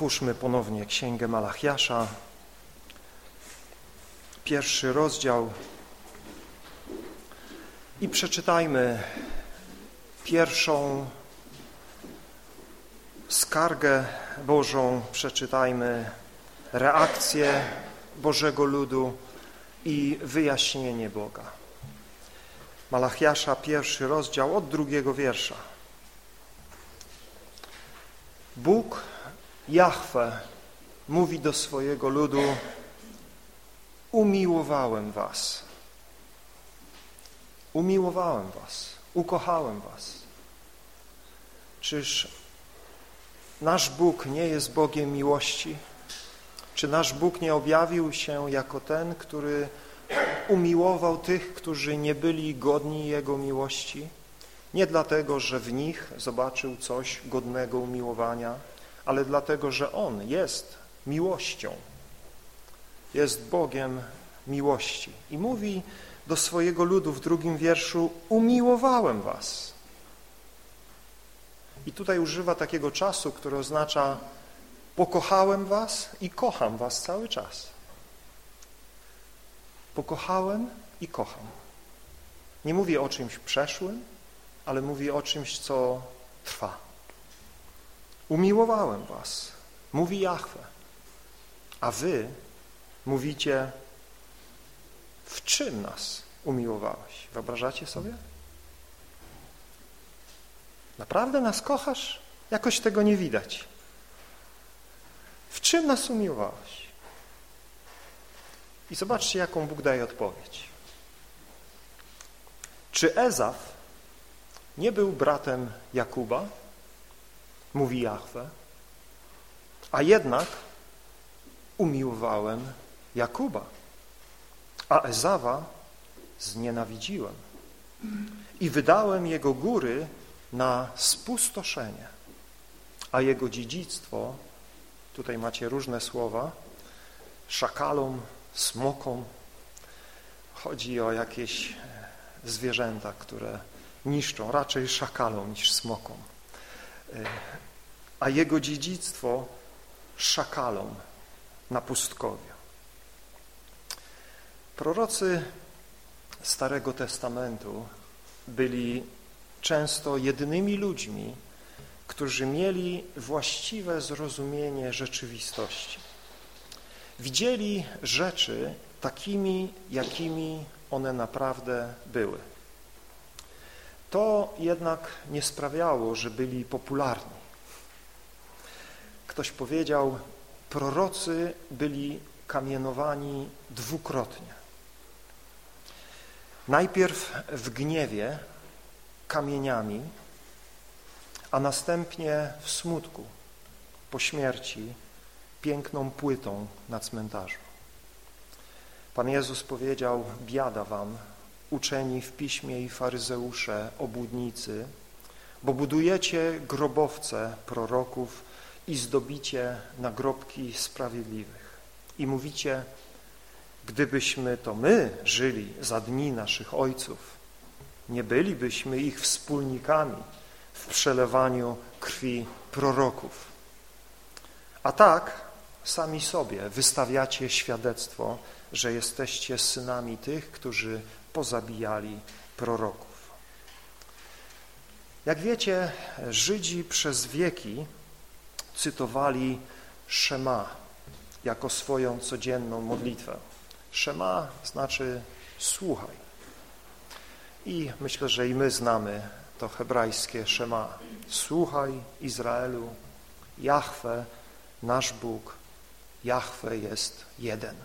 Otwórzmy ponownie Księgę Malachiasza, pierwszy rozdział i przeczytajmy pierwszą skargę Bożą, przeczytajmy reakcję Bożego ludu i wyjaśnienie Boga. Malachiasza, pierwszy rozdział od drugiego wiersza. Bóg Jahwe mówi do swojego ludu umiłowałem was. Umiłowałem was, ukochałem was. Czyż nasz Bóg nie jest Bogiem miłości? Czy nasz Bóg nie objawił się jako ten, który umiłował tych, którzy nie byli godni Jego miłości? Nie dlatego, że w nich zobaczył coś godnego umiłowania, ale dlatego, że On jest miłością. Jest Bogiem miłości. I mówi do swojego ludu w drugim wierszu, umiłowałem was. I tutaj używa takiego czasu, który oznacza pokochałem was i kocham was cały czas. Pokochałem i kocham. Nie mówię o czymś przeszłym, ale mówię o czymś, co trwa. Umiłowałem was, mówi Jahwe, a wy mówicie, w czym nas umiłowałeś? Wyobrażacie sobie? Naprawdę nas kochasz? Jakoś tego nie widać. W czym nas umiłowałeś? I zobaczcie, jaką Bóg daje odpowiedź. Czy Ezaf nie był bratem Jakuba? Mówi Jahwe, a jednak umiłowałem Jakuba, a Ezawa znienawidziłem. I wydałem jego góry na spustoszenie, a jego dziedzictwo, tutaj macie różne słowa, szakalom, smokom, chodzi o jakieś zwierzęta, które niszczą, raczej szakalom niż smokom a jego dziedzictwo szakalom na pustkowiu. Prorocy Starego Testamentu byli często jedynymi ludźmi, którzy mieli właściwe zrozumienie rzeczywistości. Widzieli rzeczy takimi, jakimi one naprawdę były. To jednak nie sprawiało, że byli popularni. Ktoś powiedział, prorocy byli kamienowani dwukrotnie. Najpierw w gniewie kamieniami, a następnie w smutku po śmierci piękną płytą na cmentarzu. Pan Jezus powiedział, biada wam, uczeni w piśmie i faryzeusze, obłudnicy, bo budujecie grobowce proroków i zdobicie nagrobki sprawiedliwych. I mówicie, gdybyśmy to my żyli za dni naszych ojców, nie bylibyśmy ich wspólnikami w przelewaniu krwi proroków. A tak sami sobie wystawiacie świadectwo, że jesteście synami tych, którzy pozabijali proroków. Jak wiecie, Żydzi przez wieki cytowali Szema jako swoją codzienną modlitwę. Szema znaczy słuchaj. I myślę, że i my znamy to hebrajskie Szema. Słuchaj Izraelu, Jahwe, nasz Bóg, Jahwe jest jeden.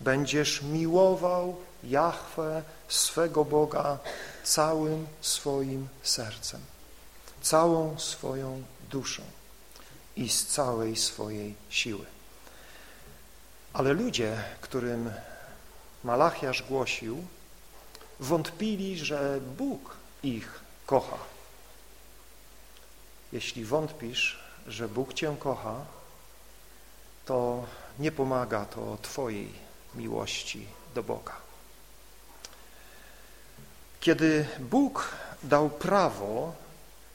Będziesz miłował Jahwe, swego Boga, całym swoim sercem, całą swoją duszą i z całej swojej siły. Ale ludzie, którym Malachiasz głosił, wątpili, że Bóg ich kocha. Jeśli wątpisz, że Bóg Cię kocha, to nie pomaga to Twojej miłości do Boga. Kiedy Bóg dał prawo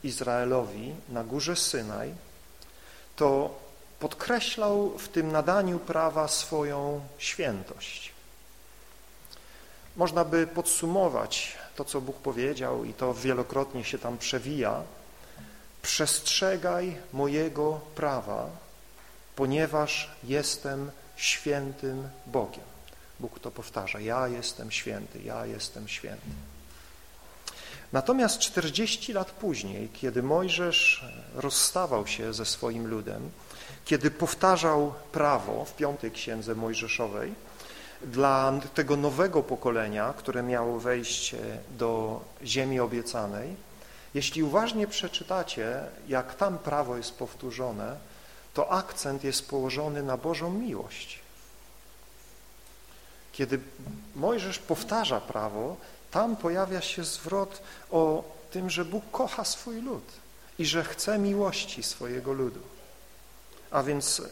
Izraelowi na górze Synaj, to podkreślał w tym nadaniu prawa swoją świętość. Można by podsumować to, co Bóg powiedział i to wielokrotnie się tam przewija. Przestrzegaj mojego prawa, ponieważ jestem świętym Bogiem. Bóg to powtarza, ja jestem święty, ja jestem święty. Natomiast 40 lat później, kiedy Mojżesz rozstawał się ze swoim ludem, kiedy powtarzał prawo w piątej księdze Mojżeszowej dla tego nowego pokolenia, które miało wejść do ziemi obiecanej, jeśli uważnie przeczytacie, jak tam prawo jest powtórzone, to akcent jest położony na Bożą miłość. Kiedy Mojżesz powtarza prawo, tam pojawia się zwrot o tym, że Bóg kocha swój lud i że chce miłości swojego ludu. A więc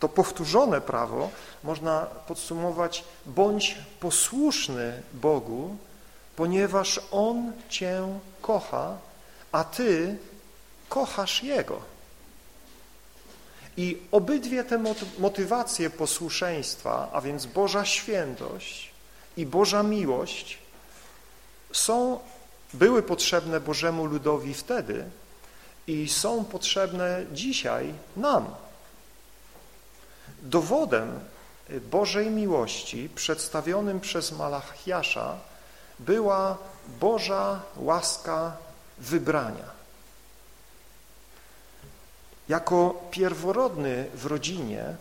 to powtórzone prawo można podsumować bądź posłuszny Bogu, ponieważ On Cię kocha, a Ty kochasz Jego. I obydwie te motywacje posłuszeństwa, a więc Boża świętość i Boża miłość są, były potrzebne Bożemu ludowi wtedy i są potrzebne dzisiaj nam. Dowodem Bożej miłości przedstawionym przez Malachiasza była Boża łaska wybrania. Jako pierworodny w rodzinie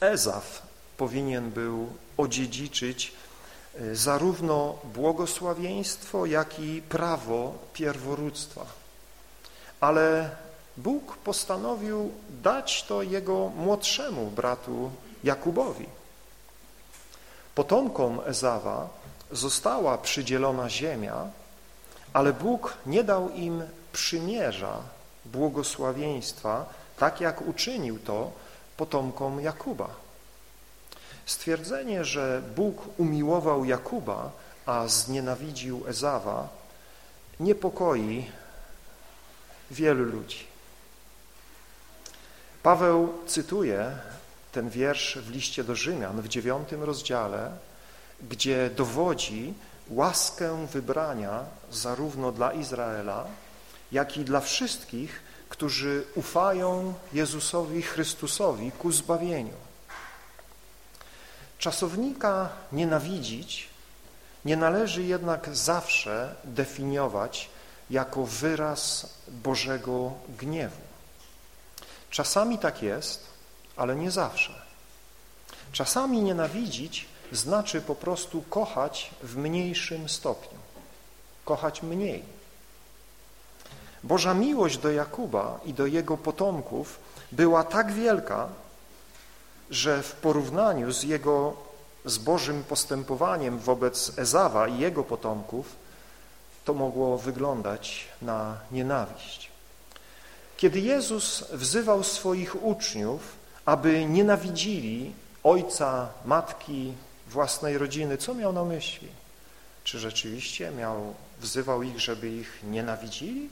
Ezaf powinien był odziedziczyć zarówno błogosławieństwo, jak i prawo pierworództwa. Ale Bóg postanowił dać to jego młodszemu bratu Jakubowi. Potomkom Ezawa została przydzielona ziemia, ale Bóg nie dał im przymierza błogosławieństwa, tak jak uczynił to potomkom Jakuba. Stwierdzenie, że Bóg umiłował Jakuba, a znienawidził Ezawa, niepokoi wielu ludzi. Paweł cytuje ten wiersz w liście do Rzymian w dziewiątym rozdziale, gdzie dowodzi łaskę wybrania zarówno dla Izraela, jak i dla wszystkich, którzy ufają Jezusowi Chrystusowi ku zbawieniu. Czasownika nienawidzić nie należy jednak zawsze definiować jako wyraz Bożego gniewu. Czasami tak jest, ale nie zawsze. Czasami nienawidzić znaczy po prostu kochać w mniejszym stopniu, kochać mniej. Boża miłość do Jakuba i do jego potomków była tak wielka, że w porównaniu z jego z Bożym postępowaniem wobec Ezawa i jego potomków to mogło wyglądać na nienawiść. Kiedy Jezus wzywał swoich uczniów, aby nienawidzili ojca, matki, własnej rodziny, co miał na myśli? Czy rzeczywiście miał, wzywał ich, żeby ich nienawidzili?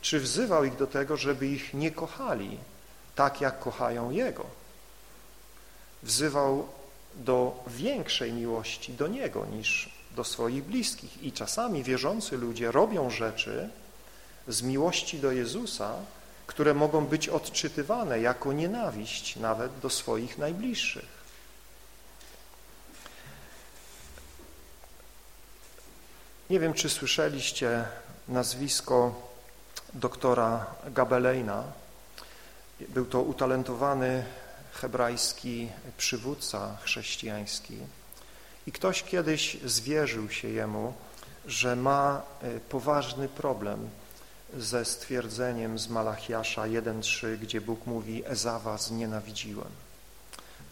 Czy wzywał ich do tego, żeby ich nie kochali tak, jak kochają Jego? Wzywał do większej miłości do Niego niż do swoich bliskich. I czasami wierzący ludzie robią rzeczy, z miłości do Jezusa, które mogą być odczytywane jako nienawiść nawet do swoich najbliższych. Nie wiem, czy słyszeliście nazwisko doktora Gabelejna. Był to utalentowany hebrajski przywódca chrześcijański i ktoś kiedyś zwierzył się jemu, że ma e, poważny problem ze stwierdzeniem z Malachiasza 1.3, gdzie Bóg mówi Ezawa znienawidziłem.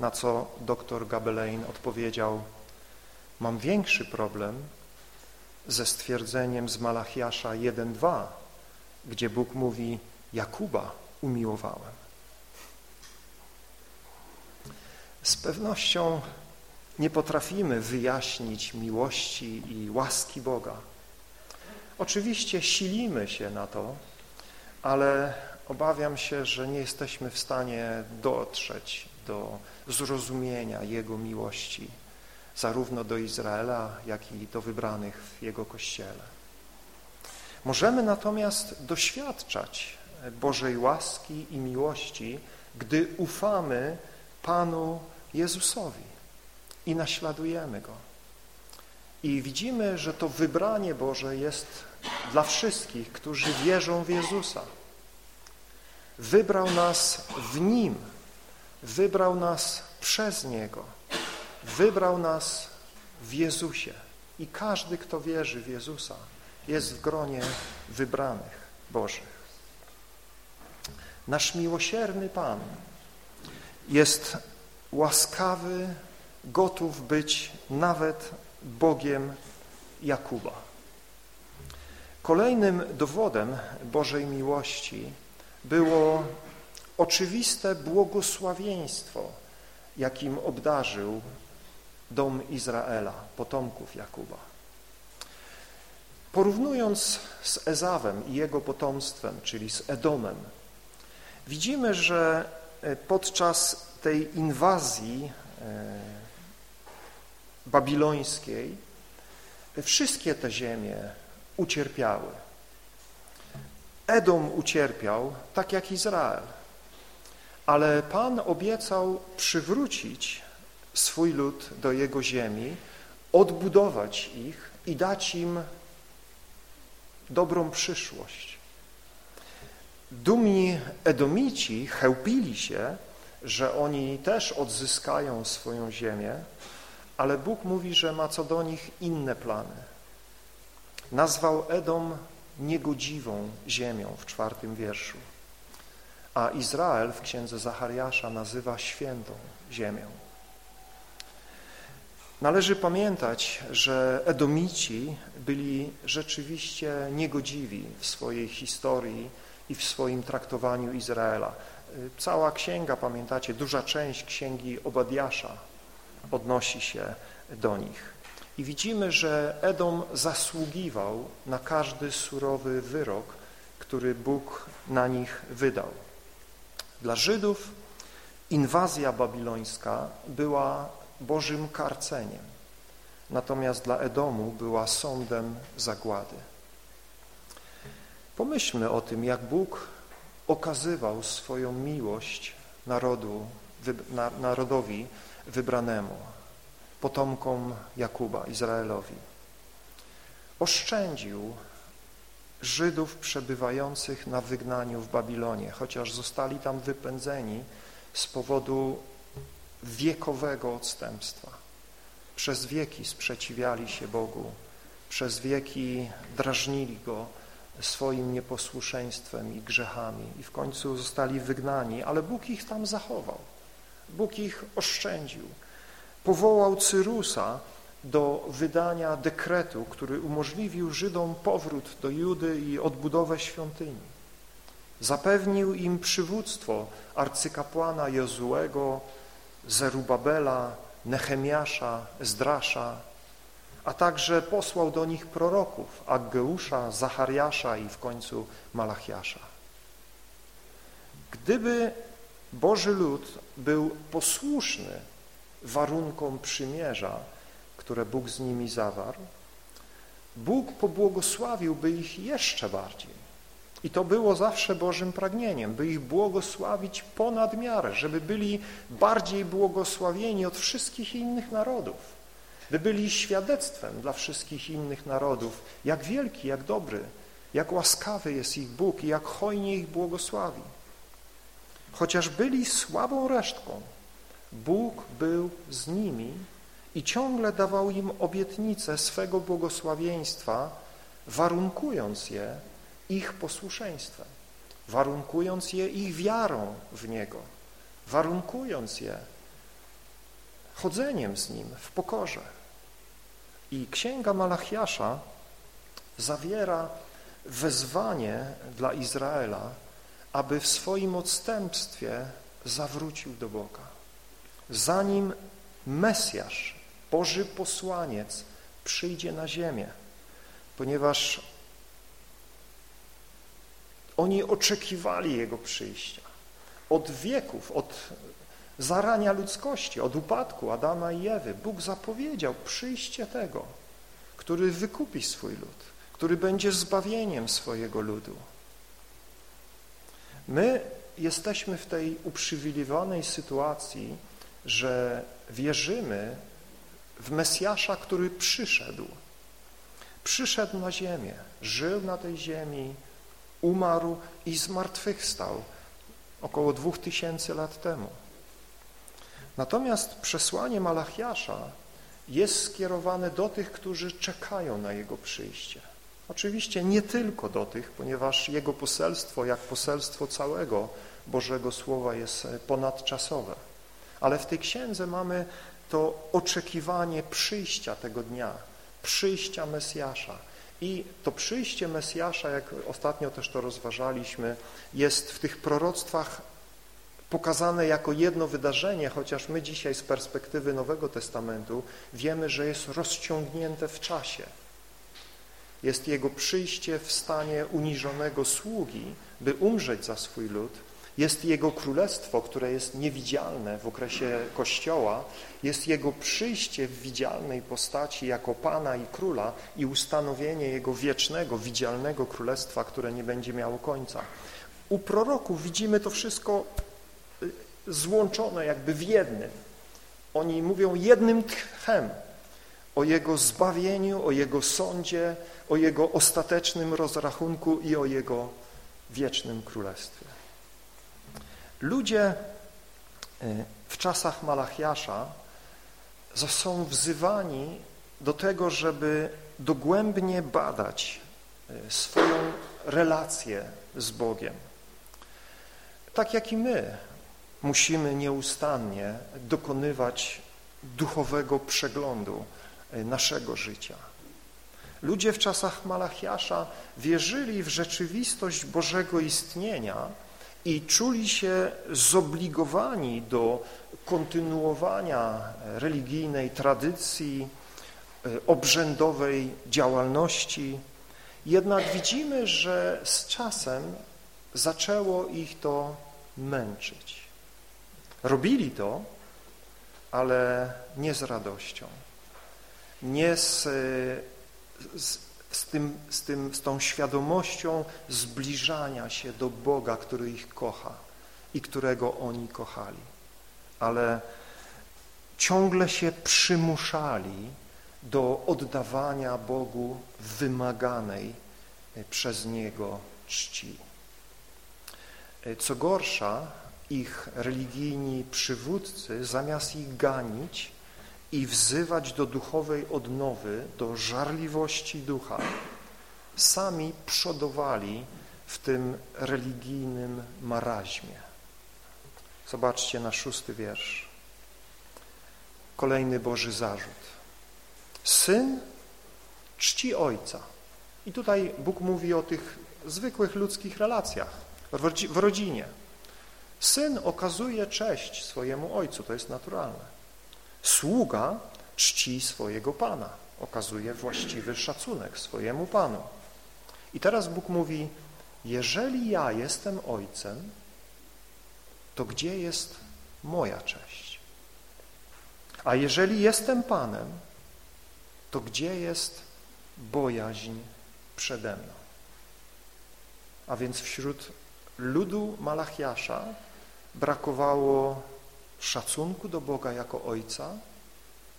Na co doktor Gabelein odpowiedział mam większy problem ze stwierdzeniem z Malachiasza 1.2, gdzie Bóg mówi Jakuba umiłowałem. Z pewnością nie potrafimy wyjaśnić miłości i łaski Boga. Oczywiście silimy się na to, ale obawiam się, że nie jesteśmy w stanie dotrzeć do zrozumienia Jego miłości, zarówno do Izraela, jak i do wybranych w Jego Kościele. Możemy natomiast doświadczać Bożej łaski i miłości, gdy ufamy Panu Jezusowi i naśladujemy Go. I widzimy, że to wybranie Boże jest dla wszystkich, którzy wierzą w Jezusa. Wybrał nas w Nim, wybrał nas przez Niego, wybrał nas w Jezusie. I każdy, kto wierzy w Jezusa, jest w gronie wybranych Bożych. Nasz miłosierny Pan jest łaskawy, gotów być nawet Bogiem Jakuba. Kolejnym dowodem Bożej miłości było oczywiste błogosławieństwo, jakim obdarzył dom Izraela, potomków Jakuba. Porównując z Ezawem i jego potomstwem, czyli z Edomem, widzimy, że podczas tej inwazji e, babilońskiej wszystkie te ziemie ucierpiały. Edom ucierpiał tak jak Izrael, ale Pan obiecał przywrócić swój lud do jego ziemi, odbudować ich i dać im dobrą przyszłość. Dumni Edomici chełpili się, że oni też odzyskają swoją ziemię, ale Bóg mówi, że ma co do nich inne plany. Nazwał Edom niegodziwą ziemią w czwartym wierszu, a Izrael w księdze Zachariasza nazywa świętą ziemią. Należy pamiętać, że Edomici byli rzeczywiście niegodziwi w swojej historii i w swoim traktowaniu Izraela. Cała księga, pamiętacie, duża część księgi Obadiasza odnosi się do nich. I widzimy, że Edom zasługiwał na każdy surowy wyrok, który Bóg na nich wydał. Dla Żydów inwazja babilońska była Bożym karceniem, natomiast dla Edomu była sądem zagłady. Pomyślmy o tym, jak Bóg okazywał swoją miłość narodu, narodowi wybranemu, potomkom Jakuba, Izraelowi. Oszczędził Żydów przebywających na wygnaniu w Babilonie, chociaż zostali tam wypędzeni z powodu wiekowego odstępstwa. Przez wieki sprzeciwiali się Bogu, przez wieki drażnili Go, swoim nieposłuszeństwem i grzechami i w końcu zostali wygnani, ale Bóg ich tam zachował. Bóg ich oszczędził. Powołał Cyrusa do wydania dekretu, który umożliwił Żydom powrót do Judy i odbudowę świątyni. Zapewnił im przywództwo arcykapłana Jozuego, Zerubabela, Nehemiasza, Zdrasza, a także posłał do nich proroków Aggeusza, Zachariasza i w końcu Malachiasza. Gdyby Boży lud był posłuszny warunkom przymierza, które Bóg z nimi zawarł, Bóg pobłogosławiłby ich jeszcze bardziej. I to było zawsze Bożym pragnieniem, by ich błogosławić ponad miarę, żeby byli bardziej błogosławieni od wszystkich innych narodów, by byli świadectwem dla wszystkich innych narodów, jak wielki, jak dobry, jak łaskawy jest ich Bóg i jak hojnie ich błogosławi. Chociaż byli słabą resztką, Bóg był z nimi i ciągle dawał im obietnicę swego błogosławieństwa, warunkując je ich posłuszeństwem, warunkując je ich wiarą w Niego, warunkując je chodzeniem z Nim w pokorze. I Księga Malachiasza zawiera wezwanie dla Izraela, aby w swoim odstępstwie zawrócił do Boga. Zanim Mesjasz, Boży posłaniec przyjdzie na ziemię, ponieważ oni oczekiwali Jego przyjścia. Od wieków, od zarania ludzkości, od upadku Adama i Ewy, Bóg zapowiedział przyjście tego, który wykupi swój lud, który będzie zbawieniem swojego ludu. My jesteśmy w tej uprzywilejowanej sytuacji, że wierzymy w Mesjasza, który przyszedł. Przyszedł na ziemię, żył na tej ziemi, umarł i zmartwychwstał około dwóch tysięcy lat temu. Natomiast przesłanie Malachiasza jest skierowane do tych, którzy czekają na Jego przyjście. Oczywiście nie tylko do tych, ponieważ Jego poselstwo, jak poselstwo całego Bożego Słowa jest ponadczasowe. Ale w tej księdze mamy to oczekiwanie przyjścia tego dnia, przyjścia Mesjasza. I to przyjście Mesjasza, jak ostatnio też to rozważaliśmy, jest w tych proroctwach pokazane jako jedno wydarzenie, chociaż my dzisiaj z perspektywy Nowego Testamentu wiemy, że jest rozciągnięte w czasie. Jest Jego przyjście w stanie uniżonego sługi, by umrzeć za swój lud, jest Jego królestwo, które jest niewidzialne w okresie Kościoła, jest Jego przyjście w widzialnej postaci jako Pana i Króla i ustanowienie Jego wiecznego, widzialnego królestwa, które nie będzie miało końca. U proroków widzimy to wszystko złączone jakby w jednym. Oni mówią jednym tchem o Jego zbawieniu, o Jego sądzie, o Jego ostatecznym rozrachunku i o Jego wiecznym królestwie. Ludzie y, w czasach Malachiasza są wzywani do tego, żeby dogłębnie badać y, swoją relację z Bogiem. Tak jak i my musimy nieustannie dokonywać duchowego przeglądu y, naszego życia. Ludzie w czasach Malachiasza wierzyli w rzeczywistość Bożego istnienia, i czuli się zobligowani do kontynuowania religijnej tradycji, e, obrzędowej działalności. Jednak widzimy, że z czasem zaczęło ich to męczyć. Robili to, ale nie z radością, nie z, z z, tym, z, tym, z tą świadomością zbliżania się do Boga, który ich kocha i którego oni kochali. Ale ciągle się przymuszali do oddawania Bogu wymaganej przez Niego czci. Co gorsza, ich religijni przywódcy, zamiast ich ganić, i wzywać do duchowej odnowy, do żarliwości ducha, sami przodowali w tym religijnym maraźmie. Zobaczcie na szósty wiersz. Kolejny Boży zarzut. Syn czci ojca. I tutaj Bóg mówi o tych zwykłych ludzkich relacjach w rodzinie. Syn okazuje cześć swojemu ojcu, to jest naturalne. Sługa czci swojego Pana, okazuje właściwy szacunek swojemu Panu. I teraz Bóg mówi, jeżeli ja jestem Ojcem, to gdzie jest moja cześć? A jeżeli jestem Panem, to gdzie jest bojaźń przede mną? A więc wśród ludu Malachiasza brakowało szacunku do Boga jako Ojca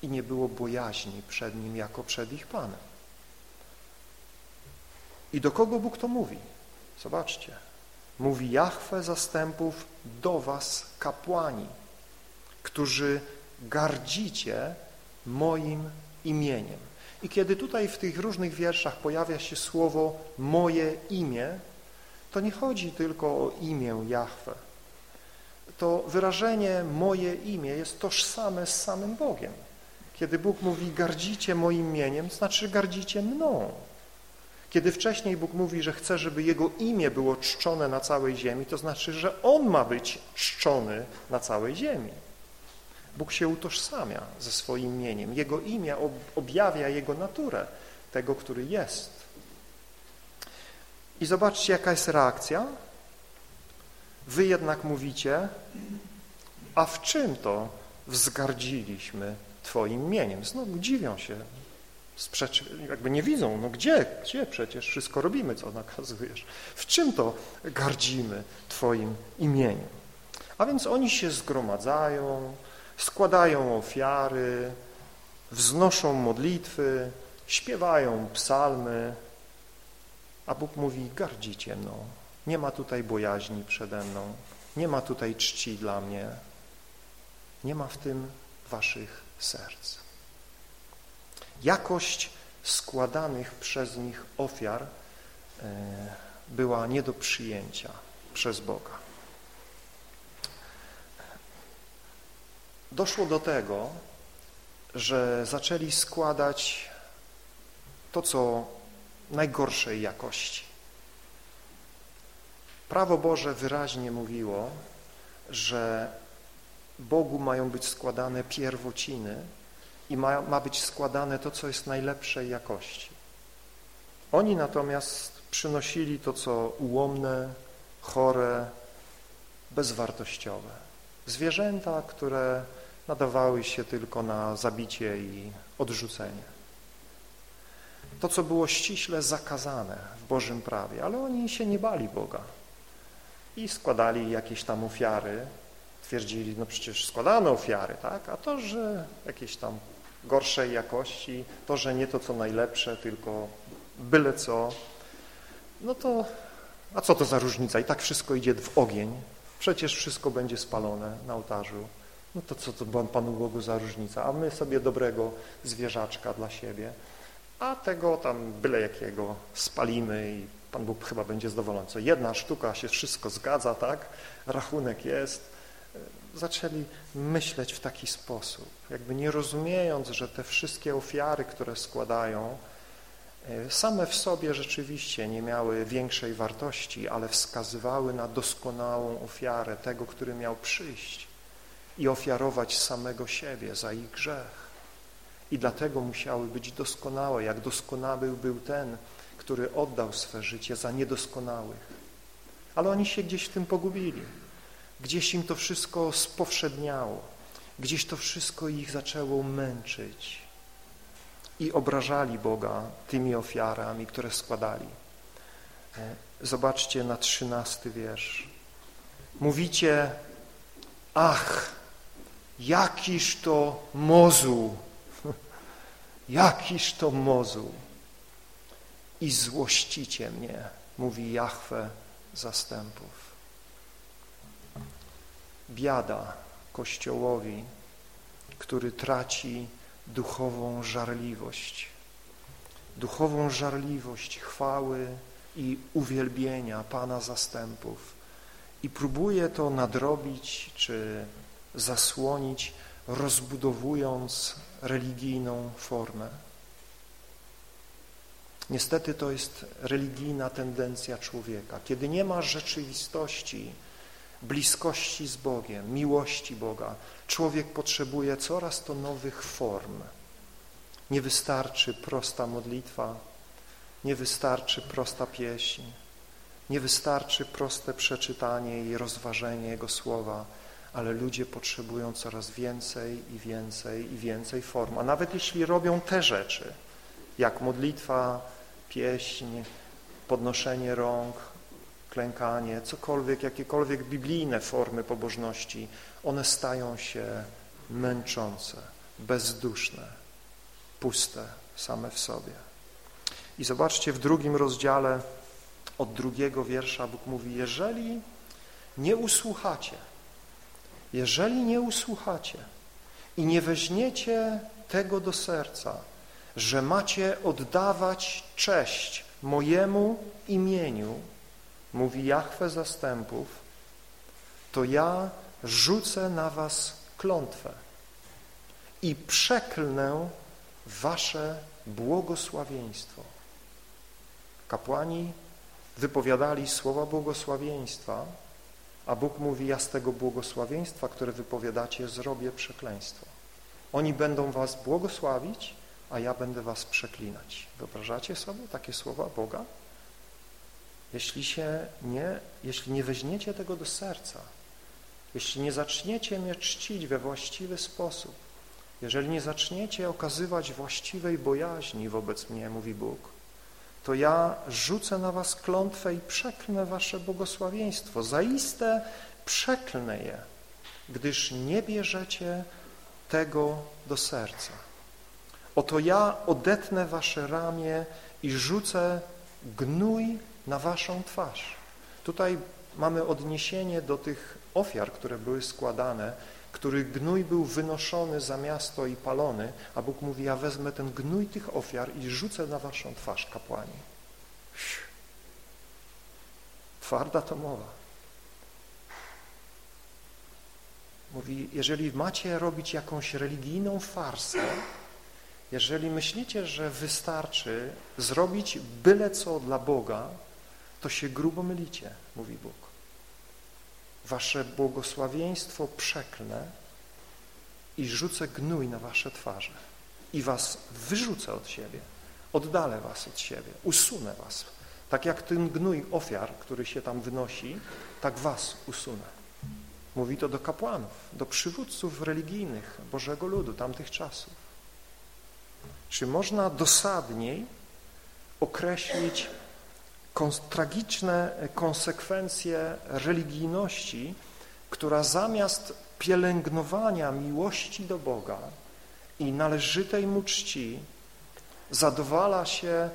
i nie było bojaźni przed Nim jako przed ich Panem. I do kogo Bóg to mówi? Zobaczcie. Mówi Jahwe zastępów do was kapłani, którzy gardzicie moim imieniem. I kiedy tutaj w tych różnych wierszach pojawia się słowo moje imię, to nie chodzi tylko o imię Jahwe. To wyrażenie moje imię jest tożsame z samym Bogiem. Kiedy Bóg mówi gardzicie moim imieniem, znaczy gardzicie mną. Kiedy wcześniej Bóg mówi, że chce, żeby Jego imię było czczone na całej ziemi, to znaczy, że On ma być czczony na całej ziemi. Bóg się utożsamia ze swoim imieniem. Jego imię objawia Jego naturę, tego, który jest. I zobaczcie, jaka jest reakcja. Wy jednak mówicie, a w czym to wzgardziliśmy Twoim imieniem? Znowu dziwią się, sprzeczy, jakby nie widzą, no gdzie, gdzie przecież wszystko robimy, co nakazujesz. W czym to gardzimy Twoim imieniem? A więc oni się zgromadzają, składają ofiary, wznoszą modlitwy, śpiewają psalmy, a Bóg mówi, gardzicie mną, nie ma tutaj bojaźni przede mną, nie ma tutaj czci dla mnie, nie ma w tym waszych serc. Jakość składanych przez nich ofiar e, była nie do przyjęcia przez Boga. Doszło do tego, że zaczęli składać to, co najgorszej jakości. Prawo Boże wyraźnie mówiło, że Bogu mają być składane pierwociny i ma, ma być składane to, co jest najlepszej jakości. Oni natomiast przynosili to, co ułomne, chore, bezwartościowe. Zwierzęta, które nadawały się tylko na zabicie i odrzucenie. To, co było ściśle zakazane w Bożym prawie, ale oni się nie bali Boga i składali jakieś tam ofiary, twierdzili, no przecież składane ofiary, tak? A to, że jakieś tam gorszej jakości, to, że nie to, co najlepsze, tylko byle co, no to a co to za różnica? I tak wszystko idzie w ogień, przecież wszystko będzie spalone na ołtarzu. No to co to Panu Bogu za różnica? A my sobie dobrego zwierzaczka dla siebie, a tego tam byle jakiego spalimy i Pan Bóg chyba będzie zadowolony. Co jedna sztuka się wszystko zgadza, tak? Rachunek jest, zaczęli myśleć w taki sposób, jakby nie rozumiejąc, że te wszystkie ofiary, które składają, e, same w sobie rzeczywiście nie miały większej wartości, ale wskazywały na doskonałą ofiarę tego, który miał przyjść i ofiarować samego siebie za ich grzech. I dlatego musiały być doskonałe, jak doskonały był ten, który oddał swe życie za niedoskonałych. Ale oni się gdzieś w tym pogubili. Gdzieś im to wszystko spowszedniało, gdzieś to wszystko ich zaczęło męczyć i obrażali Boga tymi ofiarami, które składali. E, zobaczcie na trzynasty wiersz. Mówicie, ach, jakiż to mozuł, jakiż to mozuł i złościcie mnie, mówi Jahwe zastępów. Biada Kościołowi, który traci duchową żarliwość. Duchową żarliwość chwały i uwielbienia Pana zastępów. I próbuje to nadrobić czy zasłonić, rozbudowując religijną formę. Niestety to jest religijna tendencja człowieka. Kiedy nie ma rzeczywistości, bliskości z Bogiem, miłości Boga, człowiek potrzebuje coraz to nowych form. Nie wystarczy prosta modlitwa, nie wystarczy prosta pieśń, nie wystarczy proste przeczytanie i rozważenie Jego słowa, ale ludzie potrzebują coraz więcej i więcej i więcej form. A nawet jeśli robią te rzeczy, jak modlitwa, pieśń, podnoszenie rąk, klękanie, cokolwiek, jakiekolwiek biblijne formy pobożności, one stają się męczące, bezduszne, puste same w sobie. I zobaczcie w drugim rozdziale od drugiego wiersza Bóg mówi, jeżeli nie usłuchacie, jeżeli nie usłuchacie i nie weźmiecie tego do serca, że macie oddawać cześć mojemu imieniu, mówi Jahwe zastępów, to ja rzucę na was klątwę i przeklnę wasze błogosławieństwo. Kapłani wypowiadali słowa błogosławieństwa, a Bóg mówi, ja z tego błogosławieństwa, które wypowiadacie, zrobię przekleństwo. Oni będą was błogosławić, a ja będę was przeklinać. Wyobrażacie sobie takie słowa Boga? Jeśli się nie, jeśli nie weźmiecie tego do serca, jeśli nie zaczniecie mnie czcić we właściwy sposób, jeżeli nie zaczniecie okazywać właściwej bojaźni wobec mnie, mówi Bóg, to ja rzucę na was klątwę i przeklnę wasze błogosławieństwo. Zaiste przeklnę je, gdyż nie bierzecie tego do serca. Oto ja odetnę wasze ramię i rzucę gnój na waszą twarz. Tutaj mamy odniesienie do tych ofiar, które były składane, który gnój był wynoszony za miasto i palony, a Bóg mówi, ja wezmę ten gnój tych ofiar i rzucę na waszą twarz, kapłani. Twarda to mowa. Mówi, jeżeli macie robić jakąś religijną farsę, jeżeli myślicie, że wystarczy zrobić byle co dla Boga, to się grubo mylicie, mówi Bóg. Wasze błogosławieństwo przeklnę i rzucę gnój na wasze twarze i was wyrzucę od siebie, oddalę was od siebie, usunę was. Tak jak ten gnój ofiar, który się tam wynosi, tak was usunę. Mówi to do kapłanów, do przywódców religijnych Bożego Ludu tamtych czasów. Czy można dosadniej określić tragiczne konsekwencje religijności, która zamiast pielęgnowania miłości do Boga i należytej Mu czci zadowala się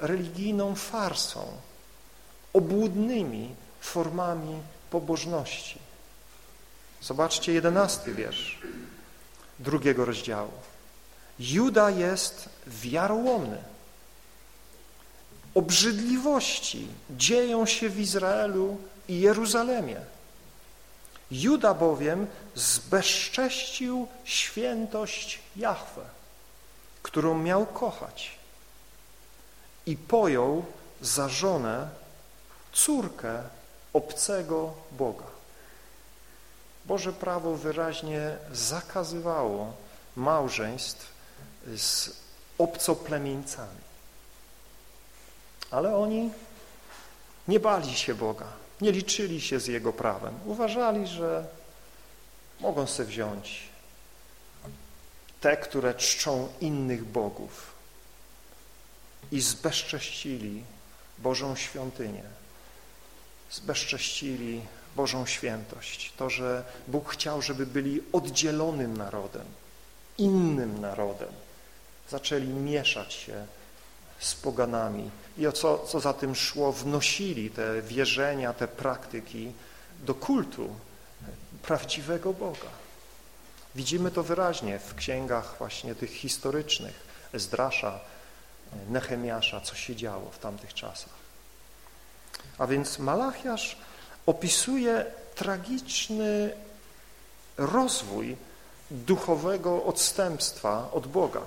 religijną farsą, obłudnymi formami pobożności. Zobaczcie jedenasty wiersz drugiego rozdziału. Juda jest wiarołomny. Obrzydliwości dzieją się w Izraelu i Jeruzalemie. Juda bowiem zbezcześcił świętość Jahwe, którą miał kochać i pojął za żonę córkę obcego Boga. Boże prawo wyraźnie zakazywało małżeństw z obcoplemieńcami. Ale oni nie bali się Boga, nie liczyli się z Jego prawem. Uważali, że mogą sobie wziąć te, które czczą innych bogów i zbezcześcili Bożą świątynię, zbezcześcili Bożą świętość. To, że Bóg chciał, żeby byli oddzielonym narodem, innym narodem. Zaczęli mieszać się z poganami i o co, co za tym szło, wnosili te wierzenia, te praktyki do kultu prawdziwego Boga. Widzimy to wyraźnie w księgach właśnie tych historycznych Ezdrasza, Nehemiasza, co się działo w tamtych czasach. A więc Malachiasz opisuje tragiczny rozwój duchowego odstępstwa od Boga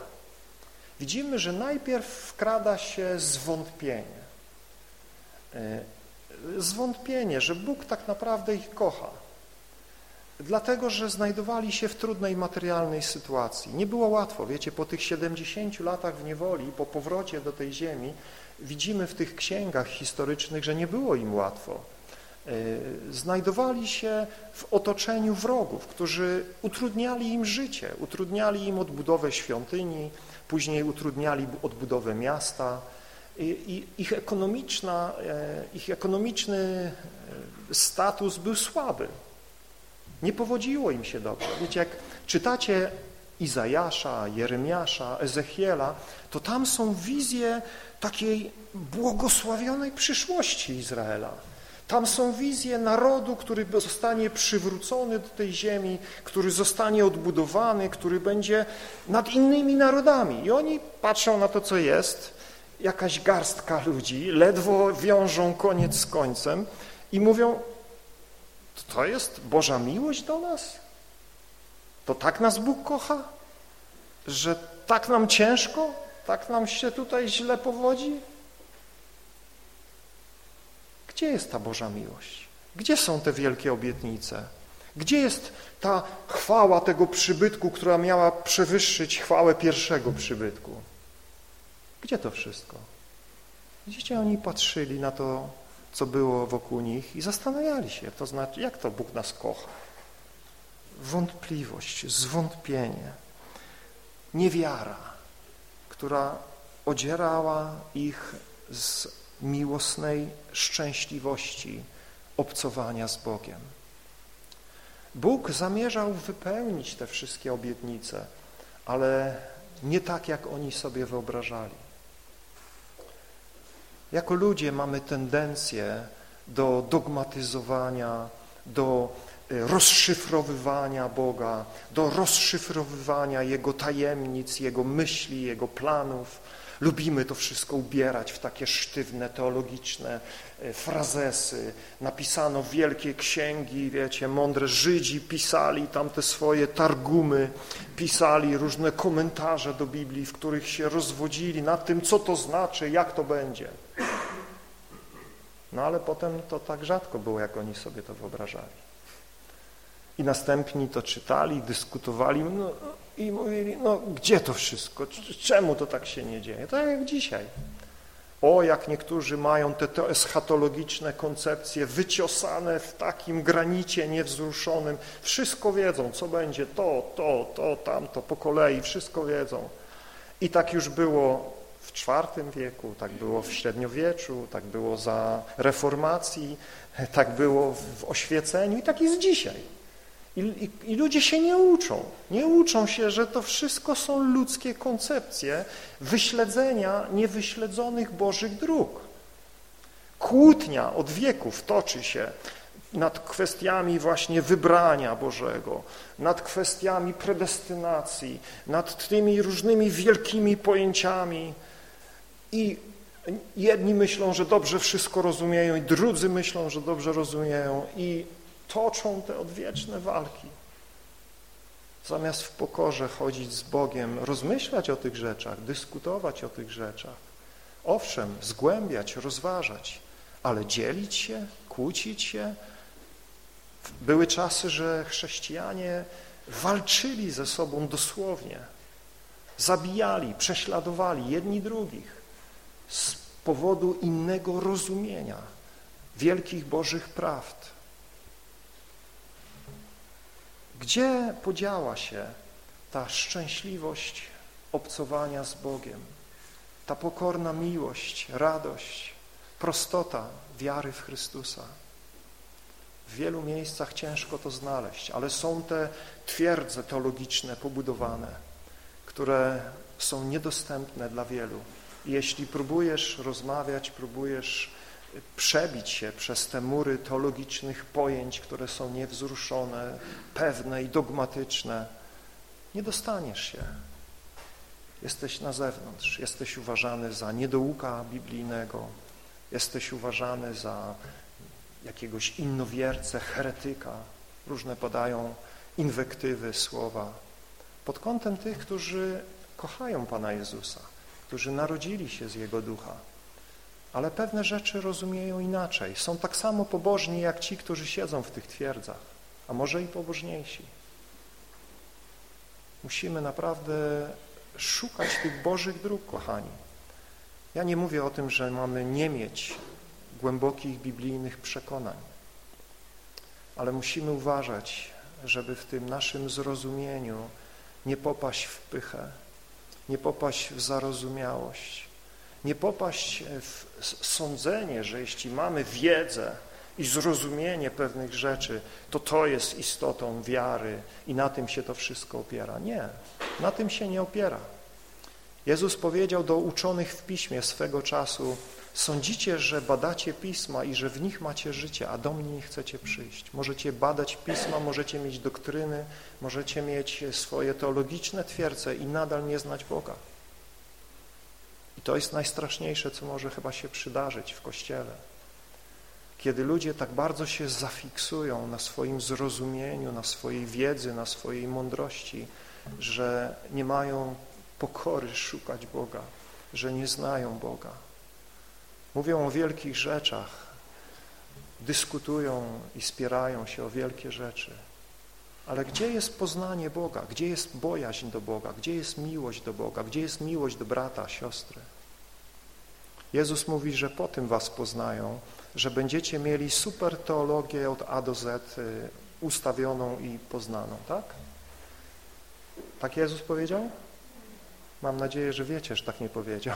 widzimy, że najpierw wkrada się zwątpienie. E, zwątpienie, że Bóg tak naprawdę ich kocha. Dlatego, że znajdowali się w trudnej materialnej sytuacji. Nie było łatwo, wiecie, po tych 70 latach w niewoli, po powrocie do tej ziemi, widzimy w tych księgach historycznych, że nie było im łatwo. E, znajdowali się w otoczeniu wrogów, którzy utrudniali im życie, utrudniali im odbudowę świątyni, Później utrudniali odbudowę miasta i ich, ekonomiczna, e, ich ekonomiczny e, status był słaby. Nie powodziło im się dobrze. Wiecie, jak czytacie Izajasza, Jeremiasza, Ezechiela, to tam są wizje takiej błogosławionej przyszłości Izraela. Tam są wizje narodu, który zostanie przywrócony do tej ziemi, który zostanie odbudowany, który będzie nad innymi narodami. I oni patrzą na to, co jest, jakaś garstka ludzi, ledwo wiążą koniec z końcem i mówią, to jest Boża miłość do nas? To tak nas Bóg kocha? Że tak nam ciężko? Tak nam się tutaj źle powodzi? Gdzie jest ta Boża miłość? Gdzie są te wielkie obietnice? Gdzie jest ta chwała tego przybytku, która miała przewyższyć chwałę pierwszego przybytku? Gdzie to wszystko? Widzicie, oni patrzyli na to, co było wokół nich i zastanawiali się, to znaczy, jak to Bóg nas kocha. Wątpliwość, zwątpienie, niewiara, która odzierała ich z miłosnej szczęśliwości obcowania z Bogiem. Bóg zamierzał wypełnić te wszystkie obietnice, ale nie tak, jak oni sobie wyobrażali. Jako ludzie mamy tendencję do dogmatyzowania, do e, rozszyfrowywania Boga, do rozszyfrowywania Jego tajemnic, Jego myśli, Jego planów. Lubimy to wszystko ubierać w takie sztywne, teologiczne e, frazesy. Napisano wielkie księgi, wiecie, mądre Żydzi pisali tam te swoje targumy, pisali różne komentarze do Biblii, w których się rozwodzili nad tym, co to znaczy, jak to będzie. No ale potem to tak rzadko było, jak oni sobie to wyobrażali. I następni to czytali, dyskutowali no, i mówili, no gdzie to wszystko, czemu to tak się nie dzieje? Tak jak dzisiaj. O, jak niektórzy mają te, te eschatologiczne koncepcje wyciosane w takim granicie niewzruszonym. Wszystko wiedzą, co będzie, to, to, to, tamto, po kolei, wszystko wiedzą. I tak już było w IV wieku, tak było w średniowieczu, tak było za reformacji, tak było w oświeceniu i tak jest dzisiaj. I, i, I, ludzie się nie uczą. Nie uczą się, że to wszystko są ludzkie koncepcje wyśledzenia niewyśledzonych Bożych dróg. Kłótnia od wieków toczy się nad kwestiami właśnie wybrania Bożego, nad kwestiami predestynacji, nad tymi różnymi wielkimi pojęciami, i jedni myślą, że dobrze wszystko rozumieją i drudzy myślą, że dobrze rozumieją i toczą te odwieczne walki. Zamiast w pokorze chodzić z Bogiem, rozmyślać o tych rzeczach, dyskutować o tych rzeczach. Owszem, zgłębiać, rozważać, ale dzielić się, kłócić się. Były czasy, że chrześcijanie walczyli ze sobą dosłownie. Zabijali, prześladowali jedni drugich z powodu innego rozumienia wielkich Bożych prawd. Gdzie podziała się ta szczęśliwość obcowania z Bogiem, ta pokorna miłość, radość, prostota wiary w Chrystusa? W wielu miejscach ciężko to znaleźć, ale są te twierdze teologiczne pobudowane, które są niedostępne dla wielu jeśli próbujesz rozmawiać, próbujesz przebić się przez te mury teologicznych pojęć, które są niewzruszone, pewne i dogmatyczne, nie dostaniesz się. Jesteś na zewnątrz, jesteś uważany za niedouka biblijnego, jesteś uważany za jakiegoś innowiercę, heretyka. Różne podają inwektywy, słowa pod kątem tych, którzy kochają Pana Jezusa którzy narodzili się z Jego ducha, ale pewne rzeczy rozumieją inaczej. Są tak samo pobożni jak ci, którzy siedzą w tych twierdzach, a może i pobożniejsi. Musimy naprawdę szukać tych Bożych dróg, kochani. Ja nie mówię o tym, że mamy nie mieć głębokich biblijnych przekonań, ale musimy uważać, żeby w tym naszym zrozumieniu nie popaść w pychę, nie popaść w zarozumiałość, nie popaść w sądzenie, że jeśli mamy wiedzę i zrozumienie pewnych rzeczy, to to jest istotą wiary i na tym się to wszystko opiera. Nie, na tym się nie opiera. Jezus powiedział do uczonych w Piśmie swego czasu, sądzicie, że badacie Pisma i że w nich macie życie, a do mnie nie chcecie przyjść. Możecie badać Pisma, możecie mieć doktryny, możecie mieć swoje teologiczne twierdze i nadal nie znać Boga. I to jest najstraszniejsze, co może chyba się przydarzyć w Kościele. Kiedy ludzie tak bardzo się zafiksują na swoim zrozumieniu, na swojej wiedzy, na swojej mądrości, że nie mają pokory szukać Boga, że nie znają Boga. Mówią o wielkich rzeczach, dyskutują i spierają się o wielkie rzeczy. Ale gdzie jest poznanie Boga? Gdzie jest bojaźń do Boga? Gdzie jest miłość do Boga? Gdzie jest miłość do brata, siostry? Jezus mówi, że po tym was poznają, że będziecie mieli super teologię od A do Z y, ustawioną i poznaną, tak? Tak Jezus powiedział? Mam nadzieję, że wiecie, że tak nie powiedział.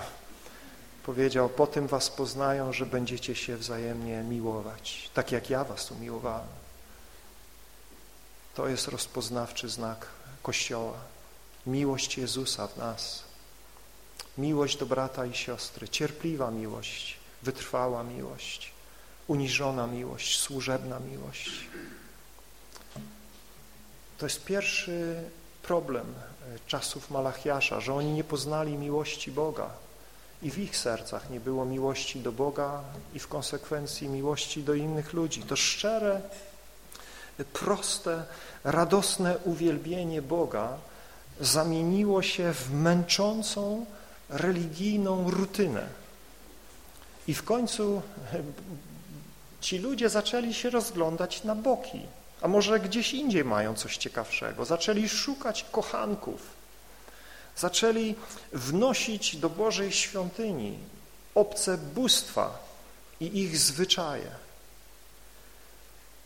Powiedział, po tym was poznają, że będziecie się wzajemnie miłować, tak jak ja was umiłowałem. To jest rozpoznawczy znak Kościoła. Miłość Jezusa w nas. Miłość do brata i siostry, cierpliwa miłość, wytrwała miłość, uniżona miłość, służebna miłość. To jest pierwszy problem e, czasów Malachiasza, że oni nie poznali miłości Boga i w ich sercach nie było miłości do Boga i w konsekwencji miłości do innych ludzi. To szczere, proste, radosne uwielbienie Boga zamieniło się w męczącą, religijną rutynę. I w końcu ci ludzie zaczęli się rozglądać na boki, a może gdzieś indziej mają coś ciekawszego. Zaczęli szukać kochanków, zaczęli wnosić do Bożej świątyni obce bóstwa i ich zwyczaje.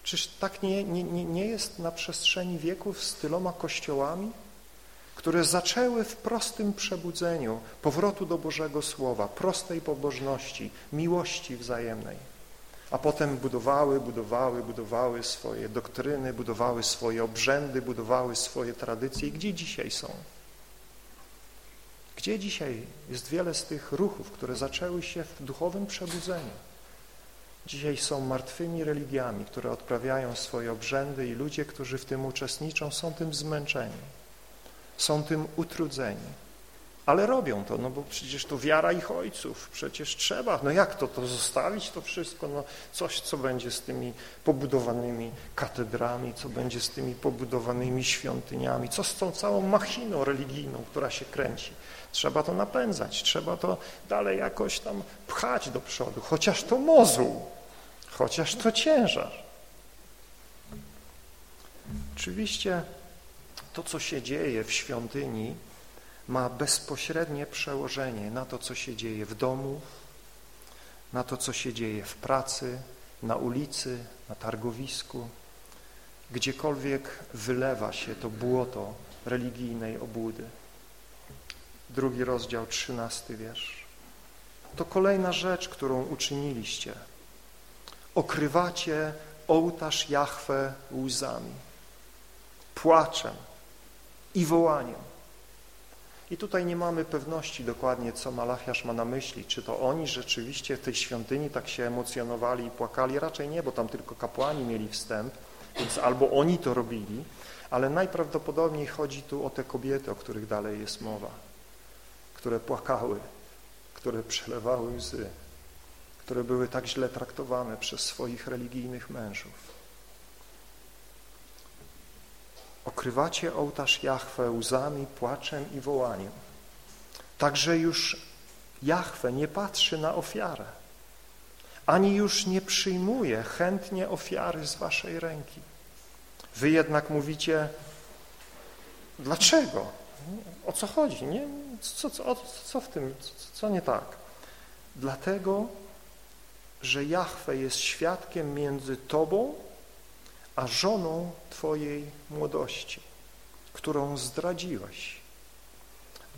Czyż tak nie, nie, nie jest na przestrzeni wieków z tyloma kościołami? Które zaczęły w prostym przebudzeniu powrotu do Bożego Słowa, prostej pobożności, miłości wzajemnej, a potem budowały, budowały, budowały swoje doktryny, budowały swoje obrzędy, budowały swoje tradycje. I gdzie dzisiaj są? Gdzie dzisiaj jest wiele z tych ruchów, które zaczęły się w duchowym przebudzeniu? Dzisiaj są martwymi religiami, które odprawiają swoje obrzędy i ludzie, którzy w tym uczestniczą, są tym zmęczeni są tym utrudzeni. Ale robią to, no bo przecież to wiara ich ojców, przecież trzeba. No jak to, to zostawić to wszystko? No coś, co będzie z tymi pobudowanymi katedrami, co będzie z tymi pobudowanymi świątyniami, co z tą całą machiną religijną, która się kręci. Trzeba to napędzać, trzeba to dalej jakoś tam pchać do przodu, chociaż to mozuł, chociaż to ciężar. Oczywiście to, co się dzieje w świątyni, ma bezpośrednie przełożenie na to, co się dzieje w domu, na to, co się dzieje w pracy, na ulicy, na targowisku, gdziekolwiek wylewa się to błoto religijnej obłudy. Drugi rozdział, trzynasty wiersz. To kolejna rzecz, którą uczyniliście. Okrywacie ołtarz Jahwe łzami, płaczem, i wołaniem. I tutaj nie mamy pewności dokładnie, co Malachiasz ma na myśli. Czy to oni rzeczywiście w tej świątyni tak się emocjonowali i płakali? Raczej nie, bo tam tylko kapłani mieli wstęp, więc albo oni to robili, ale najprawdopodobniej chodzi tu o te kobiety, o których dalej jest mowa, które płakały, które przelewały łzy, które były tak źle traktowane przez swoich religijnych mężów. Okrywacie ołtarz Jahwe łzami, płaczem i wołaniem. Także już Jahwe nie patrzy na ofiarę, ani już nie przyjmuje chętnie ofiary z waszej ręki. Wy jednak mówicie, dlaczego? O co chodzi? Nie? Co, co, co w tym, co nie tak? Dlatego, że Jahwe jest świadkiem między tobą a żoną Twojej młodości, którą zdradziłeś.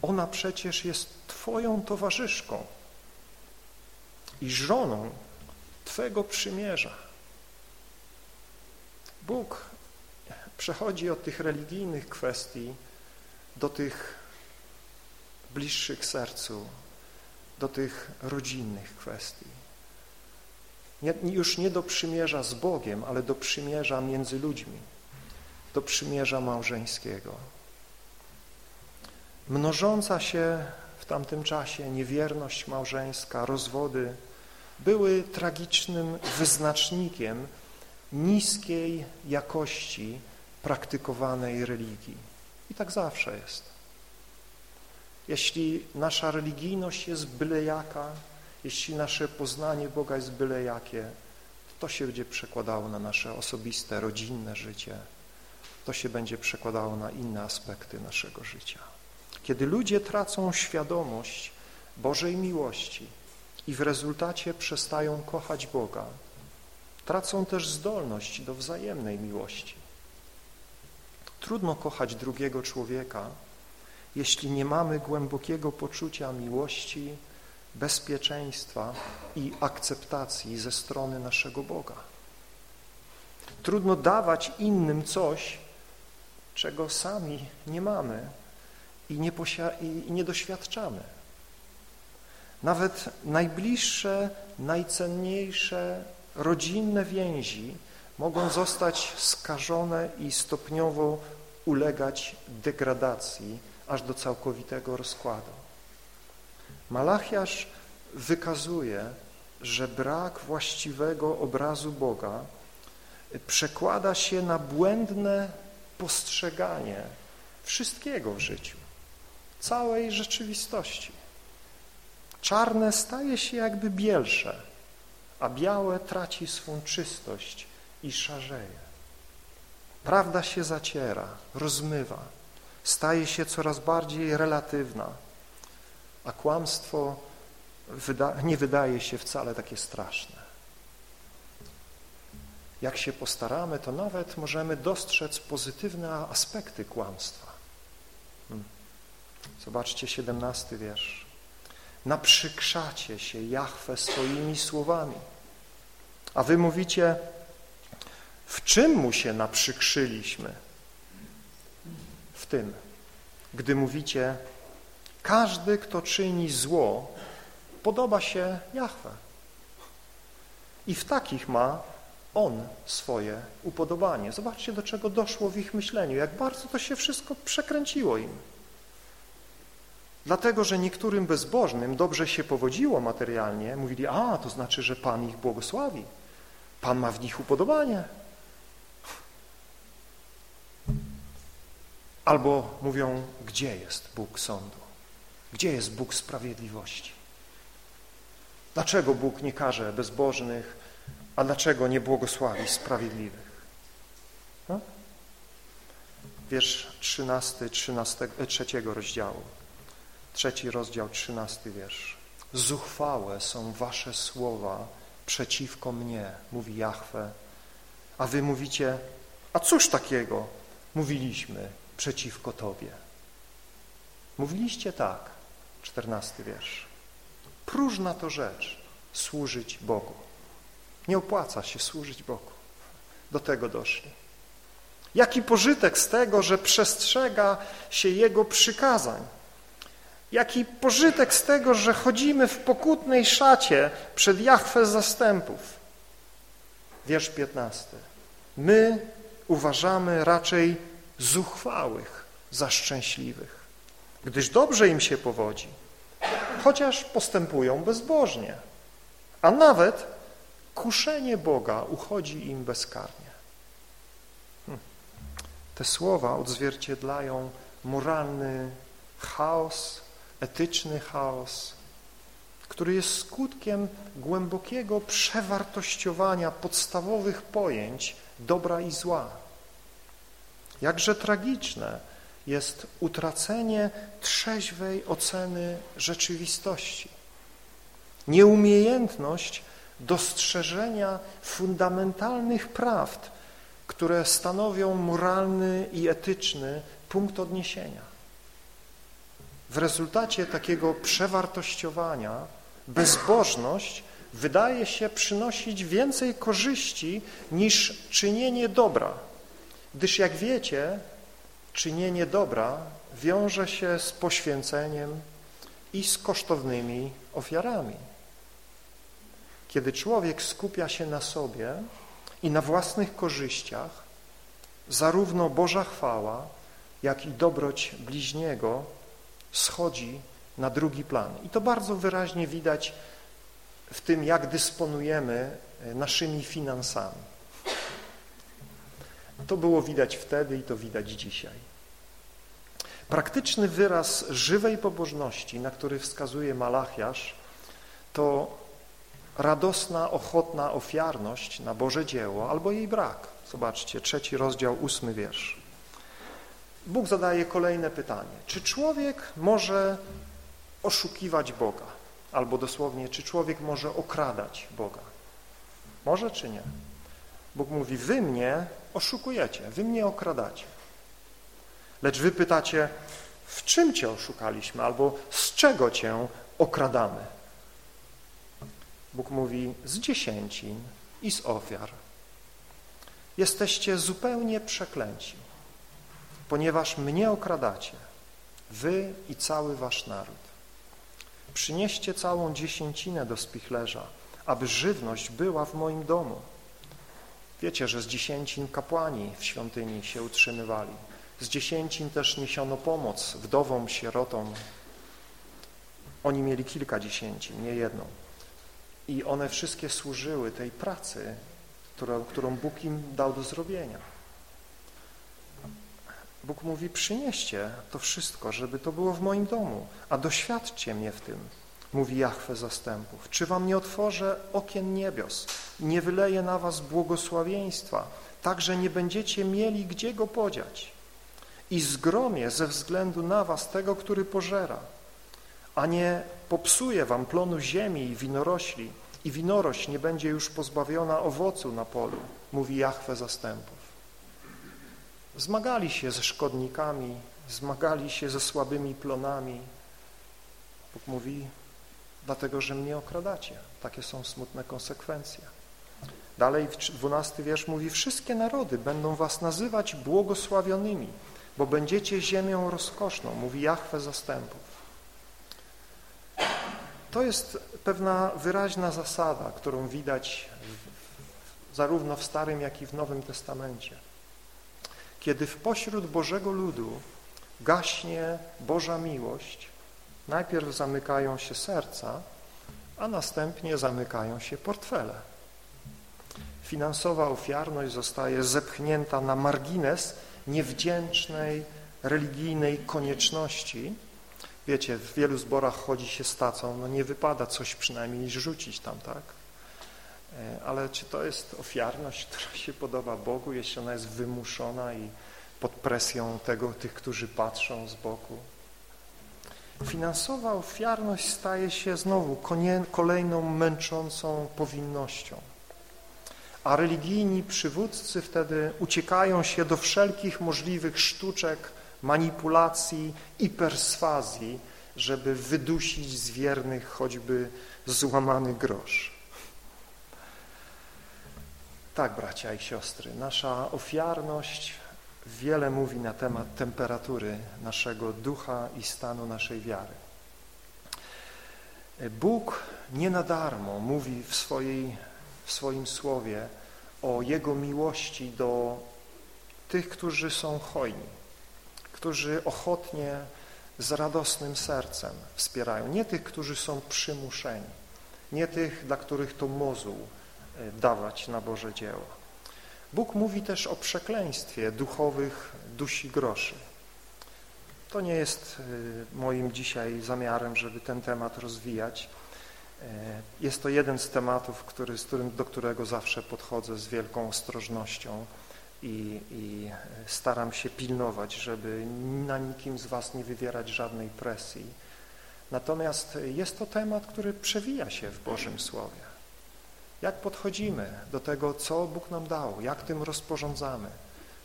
Ona przecież jest Twoją towarzyszką i żoną Twego przymierza. Bóg przechodzi od tych religijnych kwestii do tych bliższych sercu, do tych rodzinnych kwestii. Nie, już nie do przymierza z Bogiem, ale do przymierza między ludźmi, do przymierza małżeńskiego. Mnożąca się w tamtym czasie niewierność małżeńska, rozwody były tragicznym wyznacznikiem niskiej jakości praktykowanej religii. I tak zawsze jest. Jeśli nasza religijność jest byle jaka, jeśli nasze poznanie Boga jest byle jakie, to się będzie przekładało na nasze osobiste, rodzinne życie. To się będzie przekładało na inne aspekty naszego życia. Kiedy ludzie tracą świadomość Bożej miłości i w rezultacie przestają kochać Boga, tracą też zdolność do wzajemnej miłości. Trudno kochać drugiego człowieka, jeśli nie mamy głębokiego poczucia miłości, bezpieczeństwa i akceptacji ze strony naszego Boga. Trudno dawać innym coś, czego sami nie mamy i nie, i nie doświadczamy. Nawet najbliższe, najcenniejsze rodzinne więzi mogą zostać skażone i stopniowo ulegać degradacji aż do całkowitego rozkładu. Malachiasz wykazuje, że brak właściwego obrazu Boga przekłada się na błędne postrzeganie wszystkiego w życiu, całej rzeczywistości. Czarne staje się jakby bielsze, a białe traci swą czystość i szarzeje. Prawda się zaciera, rozmywa, staje się coraz bardziej relatywna, a kłamstwo wyda nie wydaje się wcale takie straszne. Jak się postaramy, to nawet możemy dostrzec pozytywne aspekty kłamstwa. Hmm. Zobaczcie, 17 wiersz. Naprzykrzacie się Jahwe swoimi słowami, a wy mówicie, w czym mu się naprzykrzyliśmy? W tym, gdy mówicie, każdy, kto czyni zło, podoba się Jahwe. I w takich ma on swoje upodobanie. Zobaczcie, do czego doszło w ich myśleniu, jak bardzo to się wszystko przekręciło im. Dlatego, że niektórym bezbożnym dobrze się powodziło materialnie, mówili, a, to znaczy, że Pan ich błogosławi. Pan ma w nich upodobanie. Albo mówią, gdzie jest Bóg sądu? Gdzie jest Bóg sprawiedliwości? Dlaczego Bóg nie karze bezbożnych, a dlaczego nie błogosławi sprawiedliwych? No? Wiersz 13, 13, trzeciego rozdziału. Trzeci rozdział, trzynasty wiersz. Zuchwałe są wasze słowa przeciwko mnie, mówi Jahwe. A wy mówicie, a cóż takiego mówiliśmy przeciwko Tobie? Mówiliście tak, czternasty wiersz. Próżna to rzecz służyć Bogu. Nie opłaca się służyć Bogu. Do tego doszli. Jaki pożytek z tego, że przestrzega się Jego przykazań? Jaki pożytek z tego, że chodzimy w pokutnej szacie przed Jachwę zastępów? Wiersz 15. My uważamy raczej zuchwałych za szczęśliwych, gdyż dobrze im się powodzi, chociaż postępują bezbożnie, a nawet kuszenie Boga uchodzi im bezkarnie. Hmm. Te słowa odzwierciedlają moralny chaos, etyczny chaos, który jest skutkiem głębokiego przewartościowania podstawowych pojęć dobra i zła. Jakże tragiczne jest utracenie trzeźwej oceny rzeczywistości. Nieumiejętność dostrzeżenia fundamentalnych prawd, które stanowią moralny i etyczny punkt odniesienia. W rezultacie takiego przewartościowania bezbożność wydaje się przynosić więcej korzyści niż czynienie dobra, gdyż jak wiecie, czynienie dobra wiąże się z poświęceniem i z kosztownymi ofiarami. Kiedy człowiek skupia się na sobie i na własnych korzyściach, zarówno Boża chwała, jak i dobroć bliźniego schodzi na drugi plan. I to bardzo wyraźnie widać w tym, jak dysponujemy e, naszymi finansami. To było widać wtedy i to widać dzisiaj. Praktyczny wyraz żywej pobożności, na który wskazuje Malachiasz, to radosna, ochotna ofiarność na Boże dzieło albo jej brak. Zobaczcie, trzeci rozdział, ósmy wiersz. Bóg zadaje kolejne pytanie. Czy człowiek może oszukiwać Boga? Albo dosłownie, czy człowiek może okradać Boga? Może czy nie? Bóg mówi, wy mnie oszukujecie, wy mnie okradacie. Lecz wy pytacie, w czym cię oszukaliśmy, albo z czego cię okradamy? Bóg mówi, z dziesięcin i z ofiar. Jesteście zupełnie przeklęci, ponieważ mnie okradacie, wy i cały wasz naród. Przynieście całą dziesięcinę do spichlerza, aby żywność była w moim domu. Wiecie, że z dziesięcin kapłani w świątyni się utrzymywali. Z dziesięcin też niesiono pomoc wdowom, sierotom. Oni mieli kilka dziesięcin, nie jedną. I one wszystkie służyły tej pracy, którą, którą Bóg im dał do zrobienia. Bóg mówi, przynieście to wszystko, żeby to było w moim domu, a doświadczcie mnie w tym, mówi Jahwe zastępów. Czy wam nie otworzę okien niebios, nie wyleję na was błogosławieństwa, tak, że nie będziecie mieli gdzie go podziać i zgromię ze względu na was tego, który pożera, a nie popsuje wam plonu ziemi i winorośli i winorość nie będzie już pozbawiona owocu na polu, mówi Jahwe zastępów. Zmagali się ze szkodnikami, zmagali się ze słabymi plonami. Bóg mówi, dlatego, że mnie okradacie. Takie są smutne konsekwencje. Dalej dwunasty wiersz mówi, wszystkie narody będą was nazywać błogosławionymi, bo będziecie ziemią rozkoszną, mówi Jahwe zastępów. To jest pewna wyraźna zasada, którą widać w, zarówno w Starym, jak i w Nowym Testamencie. Kiedy w pośród Bożego ludu gaśnie Boża miłość, najpierw zamykają się serca, a następnie zamykają się portfele. Finansowa ofiarność zostaje zepchnięta na margines niewdzięcznej, religijnej konieczności. Wiecie, w wielu zborach chodzi się z tacą, no nie wypada coś przynajmniej rzucić tam, tak? E, ale czy to jest ofiarność, która się podoba Bogu, jeśli ona jest wymuszona i pod presją tego, tych, którzy patrzą z boku? Finansowa ofiarność staje się znowu kolejną męczącą powinnością. A religijni przywódcy wtedy uciekają się do wszelkich możliwych sztuczek, manipulacji i perswazji, żeby wydusić z wiernych choćby złamany grosz. Tak, bracia i siostry, nasza ofiarność wiele mówi na temat temperatury naszego ducha i stanu naszej wiary. Bóg nie na darmo mówi w, swojej, w swoim słowie o Jego miłości do tych, którzy są hojni, którzy ochotnie, z radosnym sercem wspierają. Nie tych, którzy są przymuszeni, nie tych, dla których to mozuł e, dawać na Boże dzieło. Bóg mówi też o przekleństwie duchowych dusi groszy. To nie jest e, moim dzisiaj zamiarem, żeby ten temat rozwijać. E, jest to jeden z tematów, który, z którym, do którego zawsze podchodzę z wielką ostrożnością i, i staram się pilnować, żeby na nikim z Was nie wywierać żadnej presji. Natomiast jest to temat, który przewija się w Bożym Słowie. Jak podchodzimy do tego, co Bóg nam dał, jak tym rozporządzamy?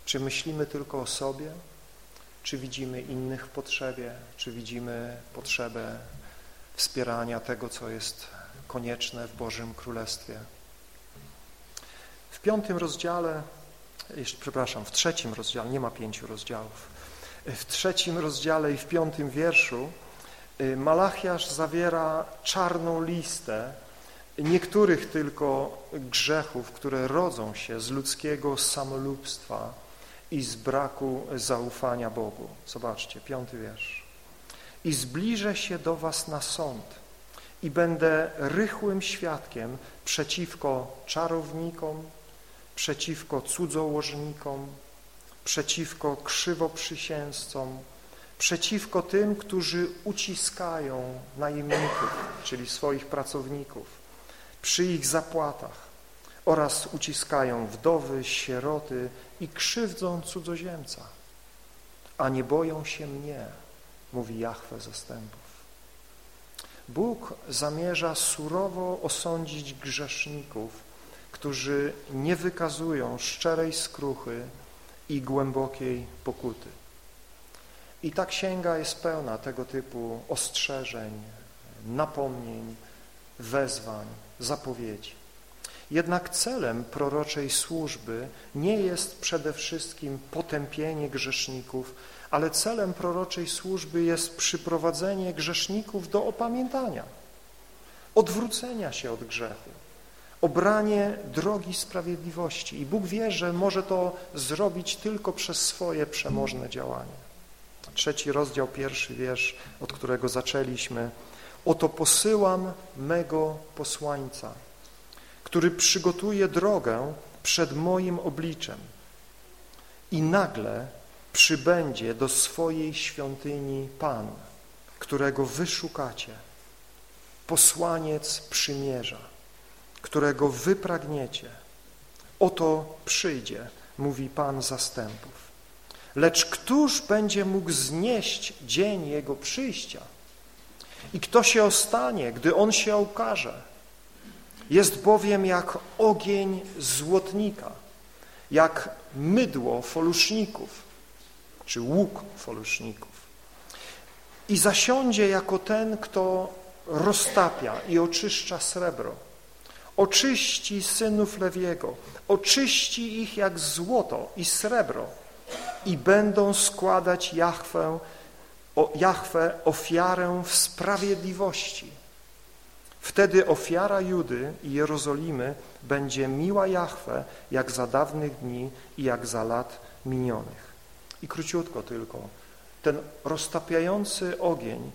Czy myślimy tylko o sobie? Czy widzimy innych w potrzebie? Czy widzimy potrzebę wspierania tego, co jest konieczne w Bożym Królestwie. W piątym rozdziale, jeszcze, przepraszam, w trzecim rozdziale, nie ma pięciu rozdziałów, w trzecim rozdziale i w piątym wierszu y, Malachiasz zawiera czarną listę niektórych tylko grzechów, które rodzą się z ludzkiego samolubstwa i z braku zaufania Bogu. Zobaczcie, piąty wiersz. I zbliżę się do was na sąd i będę rychłym świadkiem przeciwko czarownikom, przeciwko cudzołożnikom, przeciwko krzywoprzysięzcom, przeciwko tym, którzy uciskają najemników, czyli swoich pracowników, przy ich zapłatach oraz uciskają wdowy, sieroty i krzywdzą cudzoziemca, a nie boją się mnie, mówi Jahwe zastępów. Bóg zamierza surowo osądzić grzeszników, którzy nie wykazują szczerej skruchy i głębokiej pokuty. I ta księga jest pełna tego typu ostrzeżeń, napomnień, wezwań, zapowiedzi. Jednak celem proroczej służby nie jest przede wszystkim potępienie grzeszników, ale celem proroczej służby jest przyprowadzenie grzeszników do opamiętania, odwrócenia się od grzechu, obranie drogi sprawiedliwości. I Bóg wie, że może to zrobić tylko przez swoje przemożne działanie. Trzeci rozdział, pierwszy wiersz, od którego zaczęliśmy. Oto posyłam mego posłańca, który przygotuje drogę przed moim obliczem i nagle przybędzie do swojej świątyni Pan, którego wy szukacie, posłaniec przymierza, którego wy pragniecie. Oto przyjdzie, mówi Pan zastępów. Lecz któż będzie mógł znieść dzień Jego przyjścia? I kto się ostanie, gdy On się ukaże? Jest bowiem jak ogień złotnika, jak mydło foluszników, czy łuk foluszników. I zasiądzie jako ten, kto roztapia i oczyszcza srebro. Oczyści synów Lewiego, oczyści ich jak złoto i srebro i będą składać Jachwę, o, Jachwę ofiarę w sprawiedliwości. Wtedy ofiara Judy i Jerozolimy będzie miła Jachwę jak za dawnych dni i jak za lat minionych. I króciutko tylko, ten roztapiający ogień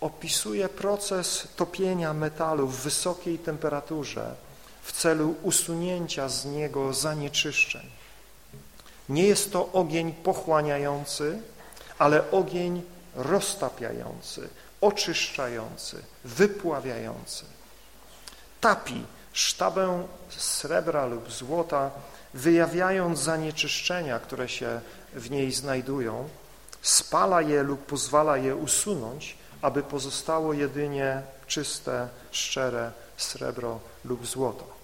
opisuje proces topienia metalu w wysokiej temperaturze w celu usunięcia z niego zanieczyszczeń. Nie jest to ogień pochłaniający, ale ogień roztapiający, oczyszczający, wypławiający. Tapi sztabę srebra lub złota, wyjawiając zanieczyszczenia, które się w niej znajdują, spala je lub pozwala je usunąć, aby pozostało jedynie czyste, szczere srebro lub złoto.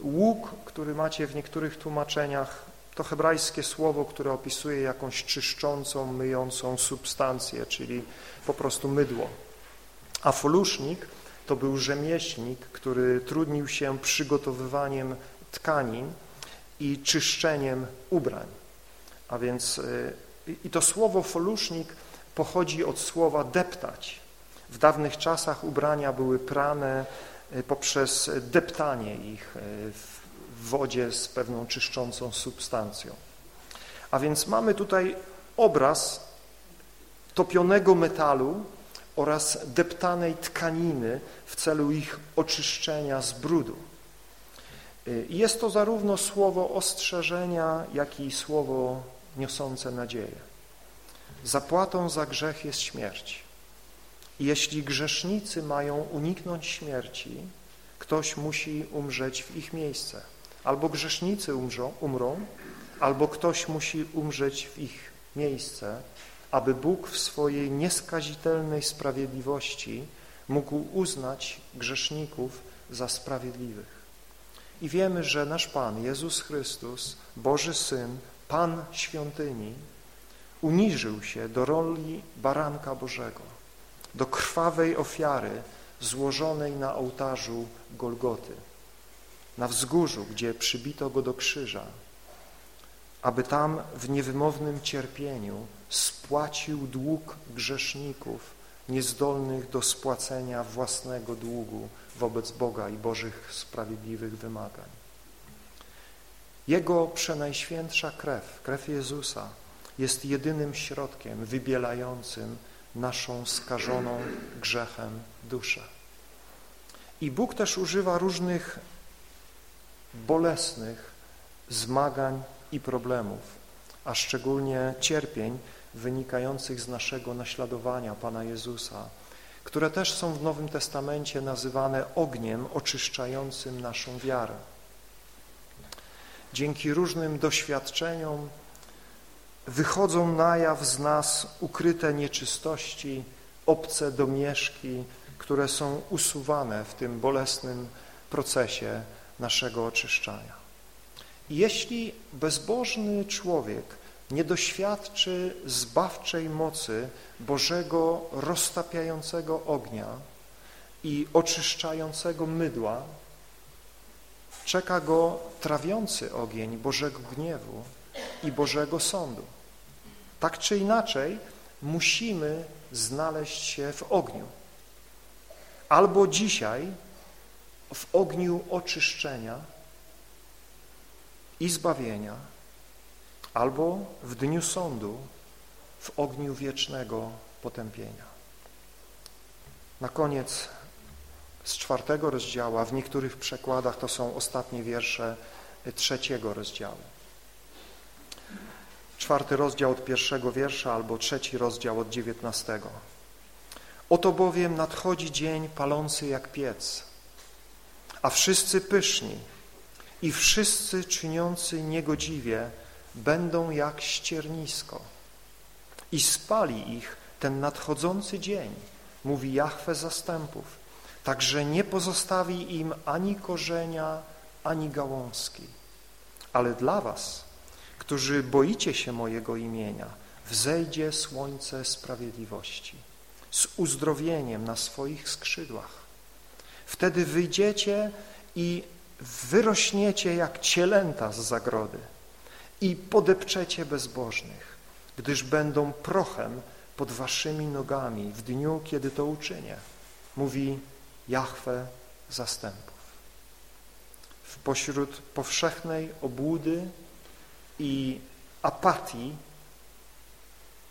Łuk, który macie w niektórych tłumaczeniach, to hebrajskie słowo, które opisuje jakąś czyszczącą, myjącą substancję, czyli po prostu mydło. A folusznik to był rzemieślnik, który trudnił się przygotowywaniem tkanin i czyszczeniem ubrań. A więc y, i to słowo folusznik pochodzi od słowa deptać. W dawnych czasach ubrania były prane y, poprzez deptanie ich y, w wodzie z pewną czyszczącą substancją. A więc mamy tutaj obraz topionego metalu oraz deptanej tkaniny w celu ich oczyszczenia z brudu. Jest to zarówno słowo ostrzeżenia, jak i słowo niosące nadzieję. Zapłatą za grzech jest śmierć. I jeśli grzesznicy mają uniknąć śmierci, ktoś musi umrzeć w ich miejsce. Albo grzesznicy umrzą, umrą, albo ktoś musi umrzeć w ich miejsce, aby Bóg w swojej nieskazitelnej sprawiedliwości mógł uznać grzeszników za sprawiedliwych. I wiemy, że nasz Pan, Jezus Chrystus, Boży Syn, Pan świątyni, uniżył się do roli baranka Bożego, do krwawej ofiary złożonej na ołtarzu Golgoty, na wzgórzu, gdzie przybito Go do krzyża, aby tam w niewymownym cierpieniu spłacił dług grzeszników niezdolnych do spłacenia własnego długu wobec Boga i Bożych sprawiedliwych wymagań. Jego przenajświętsza krew, krew Jezusa, jest jedynym środkiem wybielającym naszą skażoną grzechem duszę. I Bóg też używa różnych bolesnych zmagań i problemów, a szczególnie cierpień wynikających z naszego naśladowania Pana Jezusa, które też są w Nowym Testamencie nazywane ogniem oczyszczającym naszą wiarę. Dzięki różnym doświadczeniom wychodzą na jaw z nas ukryte nieczystości, obce domieszki, które są usuwane w tym bolesnym procesie naszego oczyszczania. Jeśli bezbożny człowiek nie doświadczy zbawczej mocy Bożego roztapiającego ognia i oczyszczającego mydła, czeka go trawiący ogień Bożego gniewu i Bożego sądu. Tak czy inaczej musimy znaleźć się w ogniu. Albo dzisiaj w ogniu oczyszczenia i zbawienia, albo w dniu sądu w ogniu wiecznego potępienia. Na koniec z czwartego rozdziału, a w niektórych przekładach to są ostatnie wiersze trzeciego rozdziału. Czwarty rozdział od pierwszego wiersza albo trzeci rozdział od dziewiętnastego. Oto bowiem nadchodzi dzień palący jak piec, a wszyscy pyszni i wszyscy czyniący niegodziwie będą jak ściernisko i spali ich ten nadchodzący dzień, mówi Jahwe zastępów, także nie pozostawi im ani korzenia, ani gałązki. Ale dla was, którzy boicie się mojego imienia, wzejdzie słońce sprawiedliwości z uzdrowieniem na swoich skrzydłach. Wtedy wyjdziecie i wyrośniecie jak cielęta z zagrody i podepczecie bezbożnych, gdyż będą prochem pod waszymi nogami w dniu, kiedy to uczynię, mówi Jahwe zastępów. W pośród powszechnej obłudy i apatii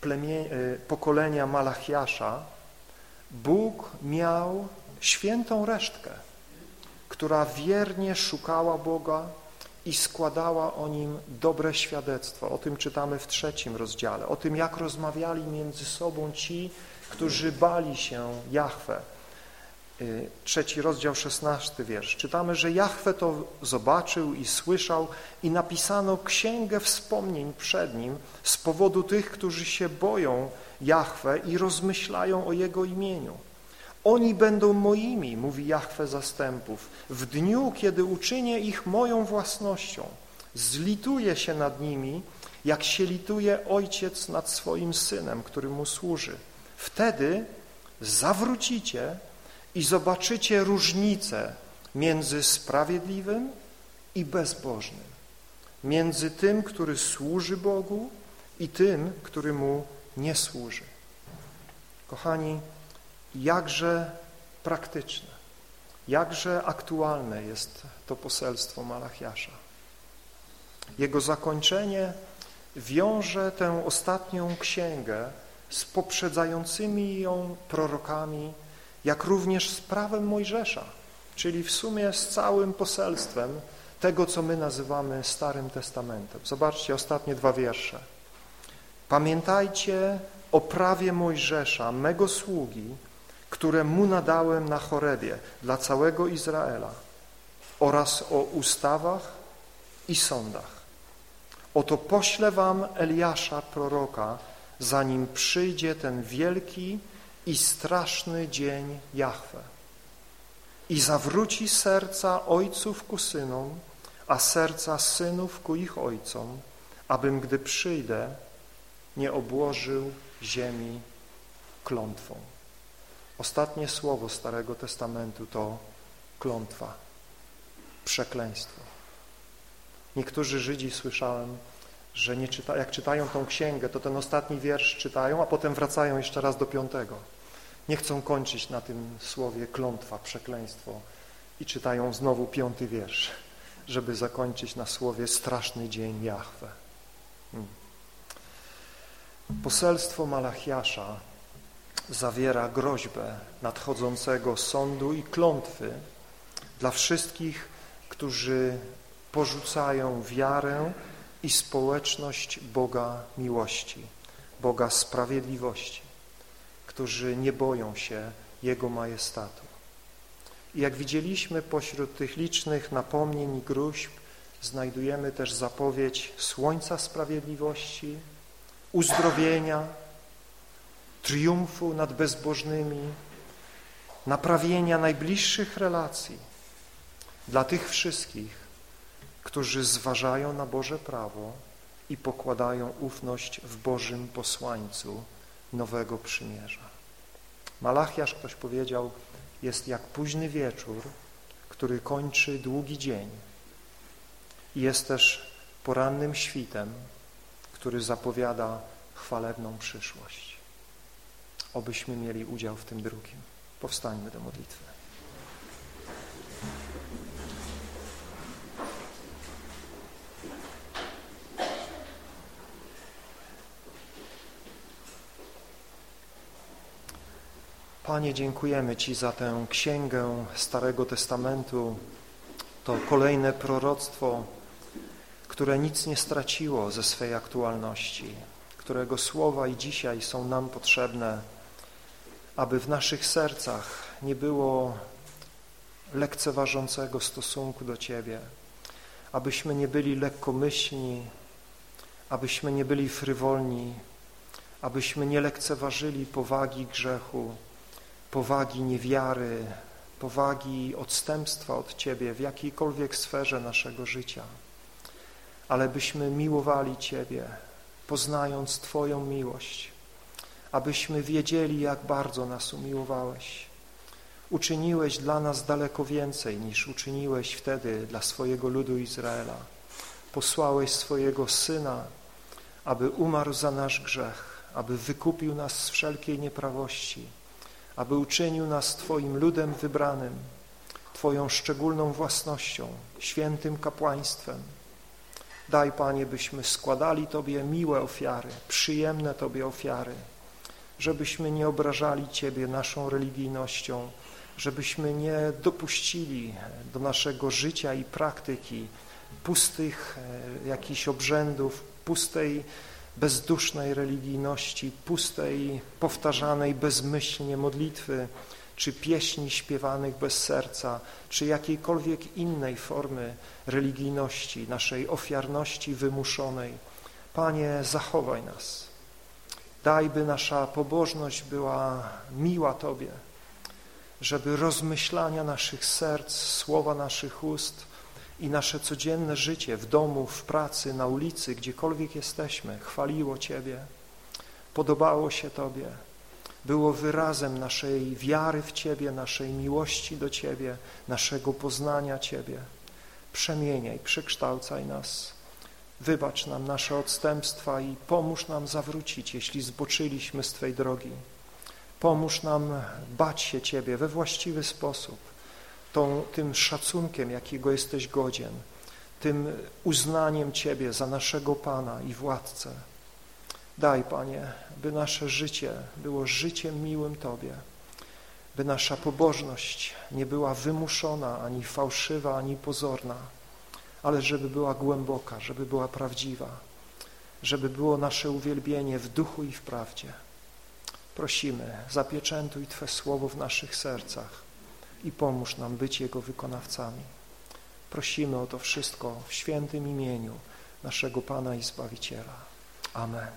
e, pokolenia Malachiasza Bóg miał świętą resztkę, która wiernie szukała Boga i składała o Nim dobre świadectwo. O tym czytamy w trzecim rozdziale. O tym, jak rozmawiali między sobą ci, którzy bali się Jahwe. Y, trzeci rozdział, szesnasty wiersz. Czytamy, że Jahwe to zobaczył i słyszał i napisano księgę wspomnień przed Nim z powodu tych, którzy się boją Jahwe i rozmyślają o Jego imieniu. Oni będą moimi, mówi Jahwe zastępów, w dniu, kiedy uczynię ich moją własnością. Zlituję się nad nimi, jak się lituje ojciec nad swoim synem, który mu służy. Wtedy zawrócicie i zobaczycie różnicę między sprawiedliwym i bezbożnym, między tym, który służy Bogu i tym, który Mu nie służy. Kochani, jakże praktyczne, jakże aktualne jest to poselstwo Malachiasza. Jego zakończenie wiąże tę ostatnią księgę z poprzedzającymi ją prorokami, jak również z prawem Mojżesza, czyli w sumie z całym poselstwem tego, co my nazywamy Starym Testamentem. Zobaczcie ostatnie dwa wiersze. Pamiętajcie o prawie Mojżesza, mego sługi, które mu nadałem na Chorebie dla całego Izraela oraz o ustawach i sądach. Oto poślę wam Eliasza, proroka, zanim przyjdzie ten wielki i straszny dzień Jahwe i zawróci serca ojców ku synom, a serca synów ku ich ojcom, abym, gdy przyjdę, nie obłożył ziemi klątwą. Ostatnie słowo Starego Testamentu to klątwa, przekleństwo. Niektórzy Żydzi słyszałem, że nie czyta, jak czytają tą księgę, to ten ostatni wiersz czytają, a potem wracają jeszcze raz do piątego. Nie chcą kończyć na tym słowie klątwa, przekleństwo i czytają znowu piąty wiersz, żeby zakończyć na słowie straszny dzień Jahwe. Hmm. Poselstwo Malachiasza zawiera groźbę nadchodzącego sądu i klątwy dla wszystkich, którzy porzucają wiarę i społeczność Boga miłości, Boga sprawiedliwości, którzy nie boją się Jego majestatu. I jak widzieliśmy pośród tych licznych napomnień i gruźb znajdujemy też zapowiedź słońca sprawiedliwości, uzdrowienia, triumfu nad bezbożnymi, naprawienia najbliższych relacji dla tych wszystkich, którzy zważają na Boże prawo i pokładają ufność w Bożym posłańcu nowego przymierza. Malachiasz, ktoś powiedział, jest jak późny wieczór, który kończy długi dzień jest też porannym świtem, który zapowiada chwalebną przyszłość. Obyśmy mieli udział w tym drugim. Powstańmy do modlitwy. Panie, dziękujemy Ci za tę księgę Starego Testamentu, to kolejne proroctwo, które nic nie straciło ze swej aktualności, którego słowa i dzisiaj są nam potrzebne, aby w naszych sercach nie było lekceważącego stosunku do Ciebie, abyśmy nie byli lekkomyślni, abyśmy nie byli frywolni, abyśmy nie lekceważyli powagi grzechu, powagi niewiary, powagi odstępstwa od Ciebie w jakiejkolwiek sferze naszego życia, ale byśmy miłowali Ciebie, poznając Twoją miłość, abyśmy wiedzieli, jak bardzo nas umiłowałeś. Uczyniłeś dla nas daleko więcej, niż uczyniłeś wtedy dla swojego ludu Izraela. Posłałeś swojego Syna, aby umarł za nasz grzech, aby wykupił nas z wszelkiej nieprawości, aby uczynił nas Twoim ludem wybranym, Twoją szczególną własnością, świętym kapłaństwem. Daj, Panie, byśmy składali Tobie miłe ofiary, przyjemne Tobie ofiary, żebyśmy nie obrażali Ciebie naszą religijnością, żebyśmy nie dopuścili do naszego życia i praktyki pustych e, jakichś obrzędów, pustej bezdusznej religijności, pustej, powtarzanej bezmyślnie modlitwy, czy pieśni śpiewanych bez serca, czy jakiejkolwiek innej formy religijności, naszej ofiarności wymuszonej. Panie, zachowaj nas. Daj, by nasza pobożność była miła Tobie, żeby rozmyślania naszych serc, słowa naszych ust i nasze codzienne życie w domu, w pracy, na ulicy, gdziekolwiek jesteśmy, chwaliło Ciebie, podobało się Tobie, było wyrazem naszej wiary w Ciebie, naszej miłości do Ciebie, naszego poznania Ciebie. Przemieniaj, przekształcaj nas, wybacz nam nasze odstępstwa i pomóż nam zawrócić, jeśli zboczyliśmy z Twej drogi. Pomóż nam bać się Ciebie we właściwy sposób, tą, tym szacunkiem, jakiego jesteś godzien, tym uznaniem Ciebie za naszego Pana i Władcę. Daj, Panie, by nasze życie było życiem miłym Tobie, by nasza pobożność nie była wymuszona, ani fałszywa, ani pozorna, ale żeby była głęboka, żeby była prawdziwa, żeby było nasze uwielbienie w duchu i w prawdzie. Prosimy, zapieczętuj Twe słowo w naszych sercach, i pomóż nam być Jego wykonawcami. Prosimy o to wszystko w świętym imieniu naszego Pana i Zbawiciela. Amen.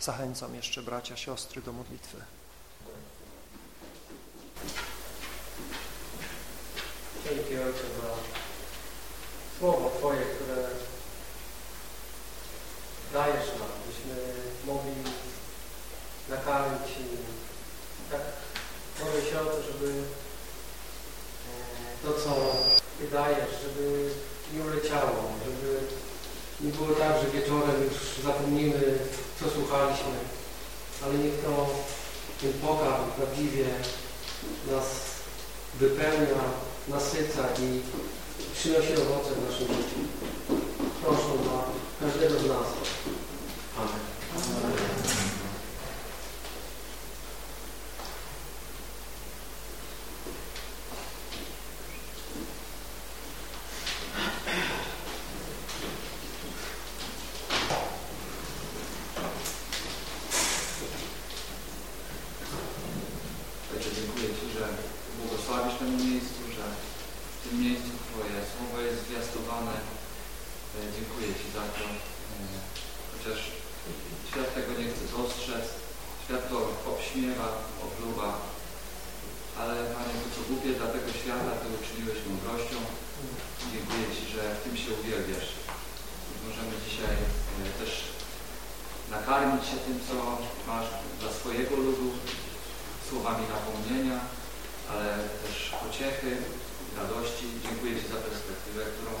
Zachęcam jeszcze bracia, siostry do modlitwy. Dzięki Ojcze za słowo Twoje, które dajesz nam, byśmy mogli nakarmić Cię o to, żeby e, to, co Ty dajesz, żeby nie uleciało, żeby nie było tak, że wieczorem już zapomnimy, co słuchaliśmy, ale niech to ten pokarm prawdziwie nas wypełnia, nasyca i przynosi owoce w naszym życiu. Proszę dla każdego z nas. Amen. Ojcze, dziękuję Ci, że błogosławisz temu miejscu, że w tym miejscu Twoje słowo jest zwiastowane. E, Dziękuję Ci za to. E, Chociaż świat tego nie chce dostrzec, świat to obśmiewa, opluwa, ale Panie, to co głupie dla tego świata, Ty uczyniłeś mądrością. Dziękuję Ci, że w tym się uwielbiasz. Możemy dzisiaj e, też nakarmić się tym, co masz dla swojego ludu, słowami napomnienia, ale też pociechy, radości. Dziękuję Ci za perspektywę, którą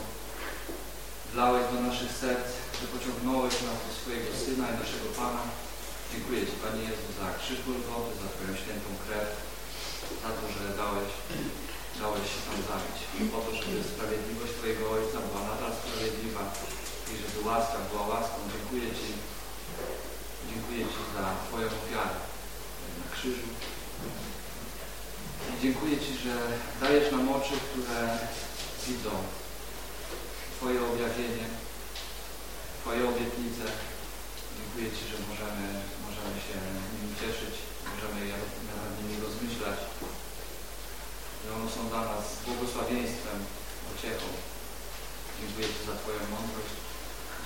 wlałeś do naszych serc, że pociągnąłeś nas do swojego Syna i naszego Pana. Dziękuję Ci, Panie Jezu, za krzyż Golgoty, za Twoją świętą krew, za to, że dałeś, dałeś się tam zabić. Po to, żeby sprawiedliwość Twojego Ojca była nadal sprawiedliwa i żeby łaska była łaską. Dziękuję Ci, dziękuję Ci za Twoją ofiarę na krzyżu. I dziękuję Ci, że dajesz nam oczy, które widzą Twoje objawienie, Twoje obietnice. Dziękuję Ci, że możemy, możemy się nimi cieszyć, możemy nad nimi rozmyślać, że one są dla nas błogosławieństwem, pociechą. Dziękuję Ci za Twoją mądrość.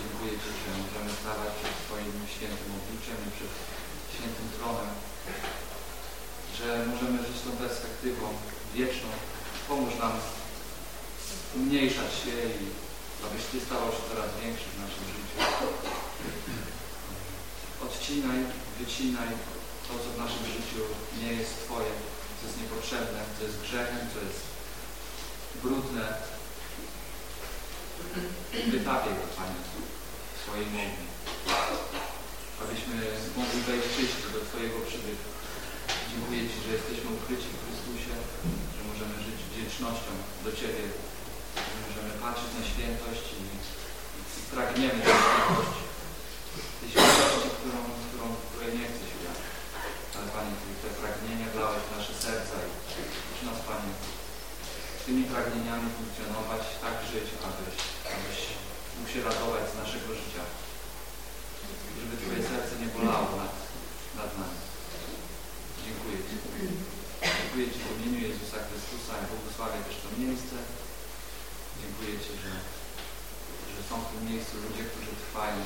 Dziękuję Ci, że możemy stawać przed Twoim świętym obliczem i przed świętym tronem, że możemy żyć tą perspektywą wieczną. Pomóż nam umniejszać się i abyś Ty stawał się coraz większy w naszym życiu. Odcinaj, wycinaj to, co w naszym życiu nie jest Twoje, co jest niepotrzebne, co jest grzechem, co jest brudne. Wytapiej go, Panie, w swojej mogli. Abyśmy mogli wejść czyści do Twojego przybytku. Dziękuję Ci, że jesteśmy ukryci w Chrystusie, że możemy żyć wdzięcznością do Ciebie, że możemy patrzeć na świętość i, i pragniemy tej świętości. Tej świętości, którą, którą, której nie chce świat. Ale Panie, Ty te pragnienia dałeś w nasze serca i ucz nas, Panie, tymi pragnieniami funkcjonować, tak żyć, abyś, się radować z naszego życia. Żeby Twoje serce nie bolało nad, nad nami. Dziękuję Ci. Dziękuję Ci w imieniu Jezusa Chrystusa i błogosławię też to miejsce. Dziękuję Ci, że, że są w tym miejscu ludzie, którzy trwają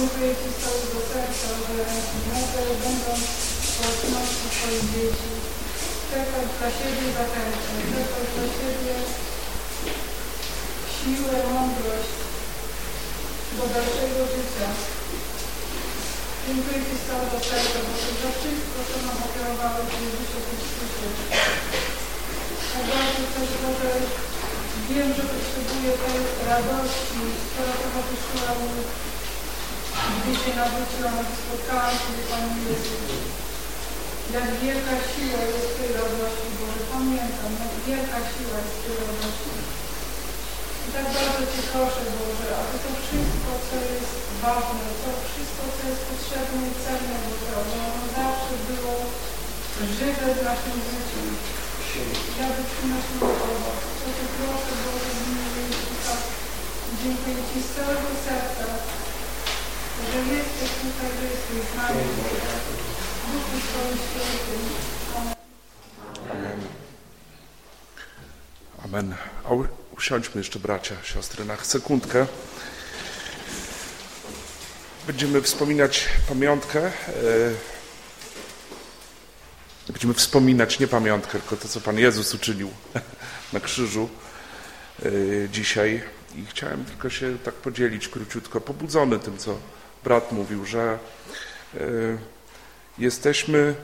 Tak dziękuję Ci z całego serca, że mogę, będąc w społeczności swoich dzieci, czekać dla siebie czekać dla siebie siłę, mądrość do dalszego życia. Dziękuję Ci z całego serca, Boże, za wszystko, co nam ofiarowałeś w Jezusie Chrystusie. Tak bardzo też, Boże, wiem, że potrzebuję tej radości, która towarzyszyła mi, gdy się nawróciłam, gdy spotkałam się z Panem Jezusem. Jak wielka siła jest w tej radości, Boże, pamiętam, jak wielka siła jest w tej radości. I tak bardzo Cię proszę, Boże, aby to wszystko, co jest ważne, to wszystko, co jest potrzebne i cenne, Boże, aby ono zawsze było żywe w naszym życiu. I aby przynosiło owoc. To Cię proszę, Boże, w imieniu Jezusa. Dziękuję Ci z całego serca, że jesteś tutaj, że jesteś z nami. Duchu Swoim Świętym. Amen. Amen. Amen. A usiądźmy jeszcze, bracia, siostry, na sekundkę. Będziemy wspominać pamiątkę. e, Będziemy wspominać nie pamiątkę, tylko to, co Pan Jezus uczynił na krzyżu e, dzisiaj. I chciałem tylko się tak podzielić króciutko, pobudzony tym, co brat mówił, że e, jesteśmy,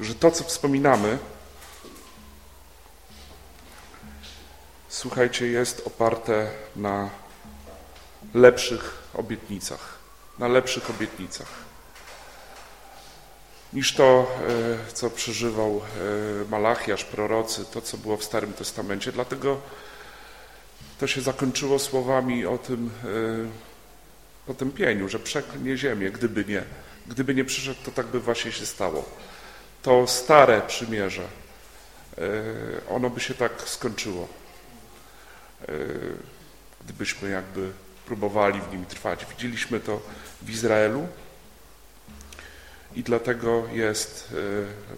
że to, co wspominamy, słuchajcie, jest oparte na lepszych obietnicach, na lepszych obietnicach niż to, e, co przeżywał e, Malachiasz, prorocy, to, co było w Starym Testamencie. Dlatego to się zakończyło słowami o tym e, potępieniu, że przeklnie ziemię, gdyby nie. Gdyby nie przyszedł, to tak by właśnie się stało. To stare przymierze, e, ono by się tak skończyło. E, Gdybyśmy jakby próbowali w nim trwać. Widzieliśmy to w Izraelu i dlatego jest,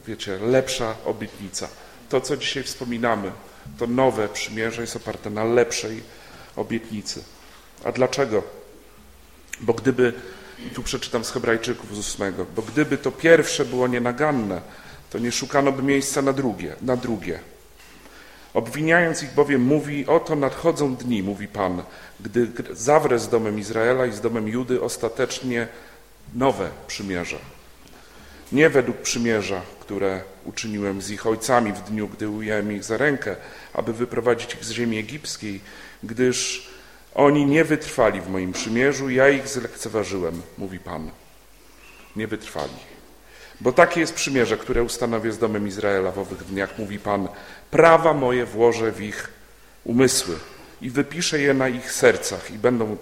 e, wiecie, lepsza obietnica. To, co dzisiaj wspominamy, to nowe przymierze jest oparte na lepszej obietnicy. A dlaczego? Bo gdyby, i tu przeczytam z Hebrajczyków z ósmego, bo gdyby to pierwsze było nienaganne, to nie szukano by miejsca na drugie, na drugie. Obwiniając ich bowiem mówi, oto nadchodzą dni, mówi Pan, gdy zawrę z domem Izraela i z domem Judy ostatecznie nowe przymierze. Nie według przymierza, które uczyniłem z ich ojcami w dniu, gdy ująłem ich za rękę, aby wyprowadzić ich z ziemi egipskiej, gdyż oni nie wytrwali w moim przymierzu, ja ich zlekceważyłem, mówi Pan. Nie wytrwali. Bo takie jest przymierze, które ustanowię z domem Izraela w owych dniach, mówi Pan. Prawa moje włożę w ich umysły i wypiszę je na ich sercach i będą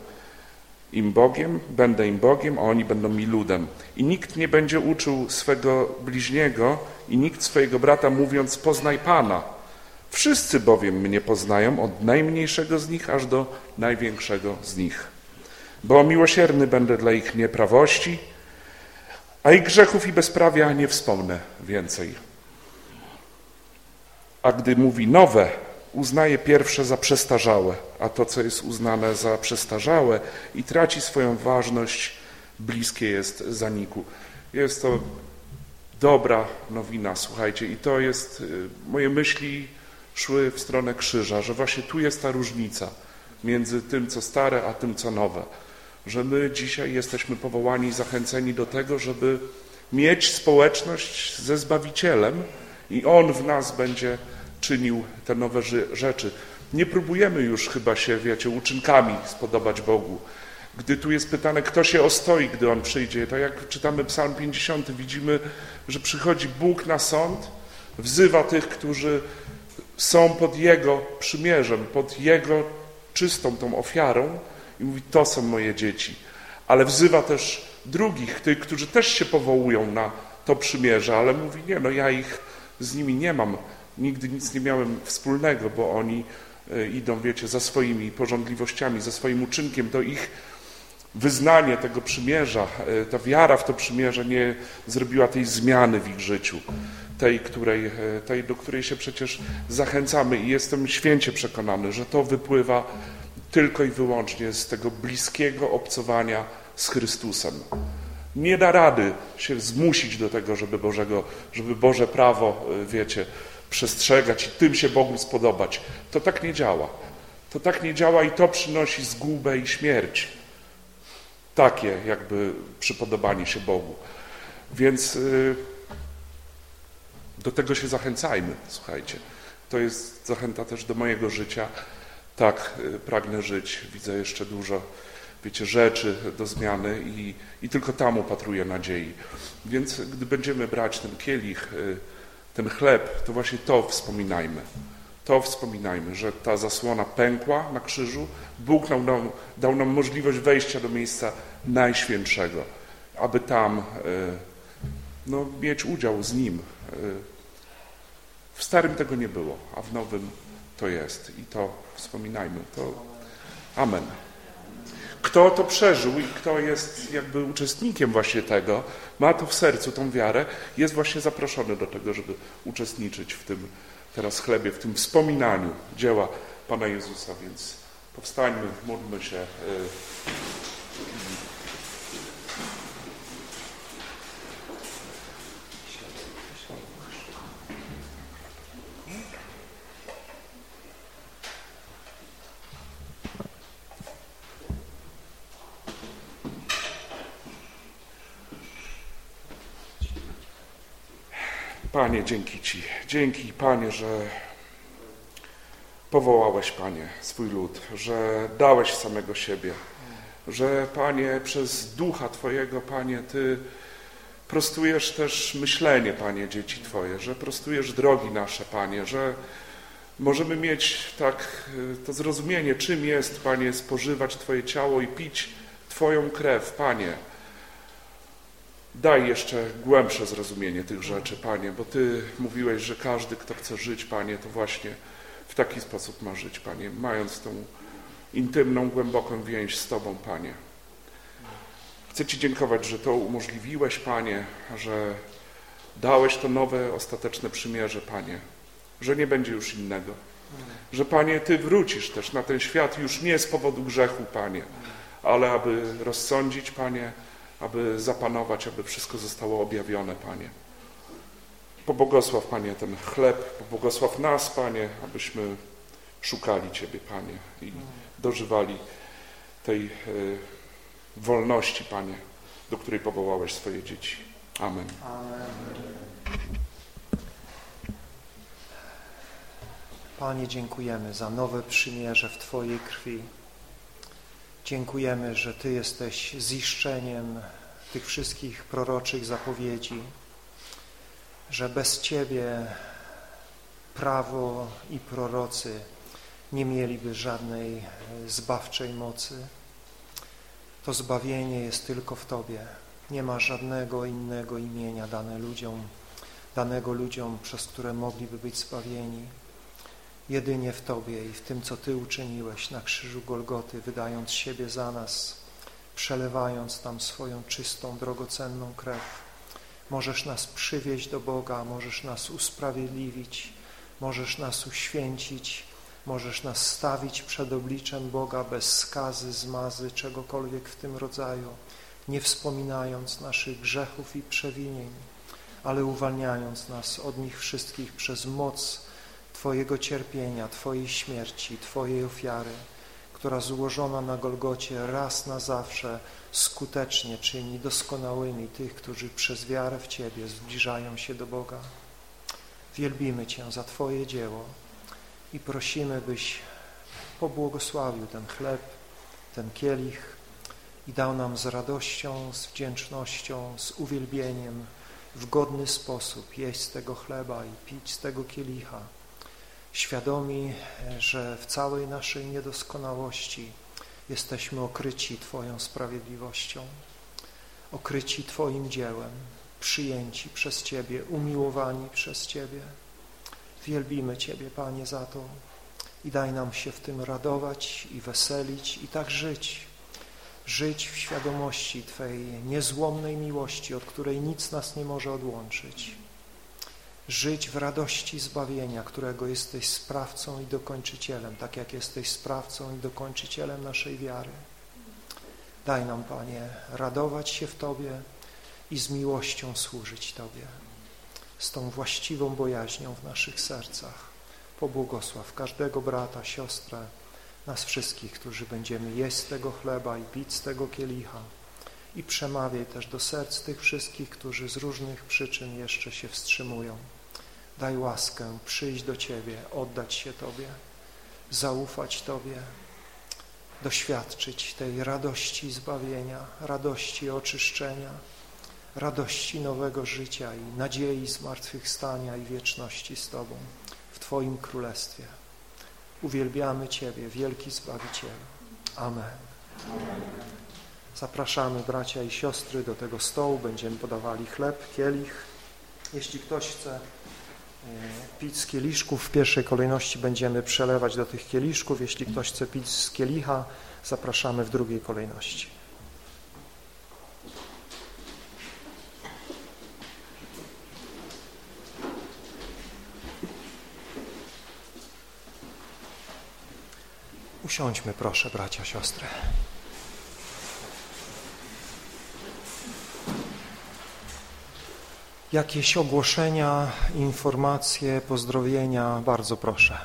im Bogiem, będę im Bogiem, a oni będą mi ludem. I nikt nie będzie uczył swego bliźniego i nikt swojego brata mówiąc poznaj Pana. Wszyscy bowiem mnie poznają od najmniejszego z nich aż do największego z nich. Bo miłosierny będę dla ich nieprawości, a ich grzechów i bezprawia nie wspomnę więcej. A gdy mówi nowe, uznaje pierwsze za przestarzałe, a to, co jest uznane za przestarzałe i traci swoją ważność, bliskie jest zaniku. Jest to dobra nowina, słuchajcie, i to jest, y, moje myśli szły w stronę krzyża, że właśnie tu jest ta różnica między tym, co stare, a tym, co nowe. Że my dzisiaj jesteśmy powołani, zachęceni do tego, żeby mieć społeczność ze Zbawicielem i On w nas będzie czynił te nowe rzeczy. Nie próbujemy już chyba się, wiecie, uczynkami spodobać Bogu. Gdy tu jest pytane, kto się ostoi, gdy On przyjdzie, tak jak czytamy Psalm 50, widzimy, że przychodzi Bóg na sąd, wzywa tych, którzy są pod Jego przymierzem, pod Jego czystą tą ofiarą i mówi, to są moje dzieci. Ale wzywa też drugich, tych, którzy też się powołują na to przymierze, ale mówi, nie, no ja ich z nimi nie mam Nigdy nic nie miałem wspólnego, bo oni e, idą, wiecie, za swoimi porządliwościami, za swoim uczynkiem. To ich wyznanie tego przymierza, e, ta wiara w to przymierze nie zrobiła tej zmiany w ich życiu, tej, której, e, tej, do której się przecież zachęcamy i jestem święcie przekonany, że to wypływa tylko i wyłącznie z tego bliskiego obcowania z Chrystusem. Nie da rady się zmusić do tego, żeby, Bożego, żeby Boże prawo, wiecie, przestrzegać i tym się Bogu spodobać. To tak nie działa. To tak nie działa i to przynosi zgubę i śmierć. Takie jakby przypodobanie się Bogu. Więc y, do tego się zachęcajmy, słuchajcie. To jest zachęta też do mojego życia. Tak, y, pragnę żyć, widzę jeszcze dużo, wiecie, rzeczy do zmiany i, i tylko tam upatruję nadziei. Więc gdy będziemy brać ten kielich, y, ten chleb, to właśnie to wspominajmy. To wspominajmy, że ta zasłona pękła na krzyżu. Bóg nam dał, dał nam możliwość wejścia do miejsca najświętszego, aby tam e, no, mieć udział z Nim. E, w starym tego nie było, a w nowym to jest. I to wspominajmy. To Amen. Kto to przeżył i kto jest jakby uczestnikiem właśnie tego, ma to w sercu, tą wiarę, jest właśnie zaproszony do tego, żeby uczestniczyć w tym teraz chlebie, w tym wspominaniu dzieła Pana Jezusa. Więc powstańmy, módlmy się. Panie, dzięki Ci. Dzięki, Panie, że powołałeś, Panie, swój lud, że dałeś samego siebie, że, Panie, przez ducha Twojego, Panie, Ty prostujesz też myślenie, Panie, dzieci Twoje, że prostujesz drogi nasze, Panie, że możemy mieć tak to zrozumienie, czym jest, Panie, spożywać Twoje ciało i pić Twoją krew, Panie, Daj jeszcze głębsze zrozumienie tych rzeczy, Panie, bo Ty mówiłeś, że każdy, kto chce żyć, Panie, to właśnie w taki sposób ma żyć, Panie, mając tą intymną, głęboką więź z Tobą, Panie. Chcę Ci dziękować, że to umożliwiłeś, Panie, że dałeś to nowe, ostateczne przymierze, Panie, że nie będzie już innego. Że, Panie, Ty wrócisz też na ten świat już nie z powodu grzechu, Panie, ale aby rozsądzić, Panie, aby zapanować, aby wszystko zostało objawione, Panie. Pobłogosław, Panie, ten chleb, pobłogosław nas, Panie, abyśmy szukali Ciebie, Panie, i dożywali tej y, wolności, Panie, do której powołałeś swoje dzieci. Amen. Amen. Panie, dziękujemy za nowe przymierze w Twojej krwi. Dziękujemy, że Ty jesteś ziszczeniem tych wszystkich proroczych zapowiedzi, że bez Ciebie prawo i prorocy nie mieliby żadnej zbawczej mocy. To zbawienie jest tylko w Tobie. Nie ma żadnego innego imienia dane ludziom, danego ludziom, przez które mogliby być zbawieni. Jedynie w Tobie i w tym, co Ty uczyniłeś na krzyżu Golgoty, wydając siebie za nas, przelewając tam swoją czystą, drogocenną krew. Możesz nas przywieźć do Boga, możesz nas usprawiedliwić, możesz nas uświęcić, możesz nas stawić przed obliczem Boga bez skazy, zmazy, czegokolwiek w tym rodzaju, nie wspominając naszych grzechów i przewinień, ale uwalniając nas od nich wszystkich przez moc Twojego cierpienia, Twojej śmierci, Twojej ofiary, która złożona na Golgocie raz na zawsze skutecznie czyni doskonałymi tych, którzy przez wiarę w Ciebie zbliżają się do Boga. Wielbimy Cię za Twoje dzieło i prosimy, byś pobłogosławił ten chleb, ten kielich i dał nam z radością, z wdzięcznością, z uwielbieniem w godny sposób jeść z tego chleba i pić z tego kielicha, świadomi, że w całej naszej niedoskonałości jesteśmy okryci Twoją sprawiedliwością, okryci Twoim dziełem, przyjęci przez Ciebie, umiłowani przez Ciebie. Wielbimy Ciebie, Panie, za to i daj nam się w tym radować i weselić i tak żyć. Żyć w świadomości Twojej niezłomnej miłości, od której nic nas nie może odłączyć. Żyć w radości zbawienia, którego jesteś sprawcą i dokończycielem, tak jak jesteś sprawcą i dokończycielem naszej wiary. Daj nam, Panie, radować się w Tobie i z miłością służyć Tobie z tą właściwą bojaźnią w naszych sercach. Pobłogosław każdego brata, siostrę, nas wszystkich, którzy będziemy jeść z tego chleba i pić z tego kielicha i przemawiaj też do serc tych wszystkich, którzy z różnych przyczyn jeszcze się wstrzymują. Daj łaskę przyjść do Ciebie, oddać się Tobie, zaufać Tobie, doświadczyć tej radości zbawienia, radości oczyszczenia, radości nowego życia i nadziei zmartwychwstania i wieczności z Tobą w Twoim Królestwie. Uwielbiamy Ciebie, wielki Zbawiciel. Amen. Zapraszamy bracia i siostry do tego stołu, będziemy podawali chleb, kielich. Jeśli ktoś chce pić z kieliszków, w pierwszej kolejności będziemy przelewać do tych kieliszków. Jeśli ktoś chce pić z kielicha, zapraszamy w drugiej kolejności. Usiądźmy proszę, bracia, siostry. Jakieś ogłoszenia, informacje, pozdrowienia, bardzo proszę.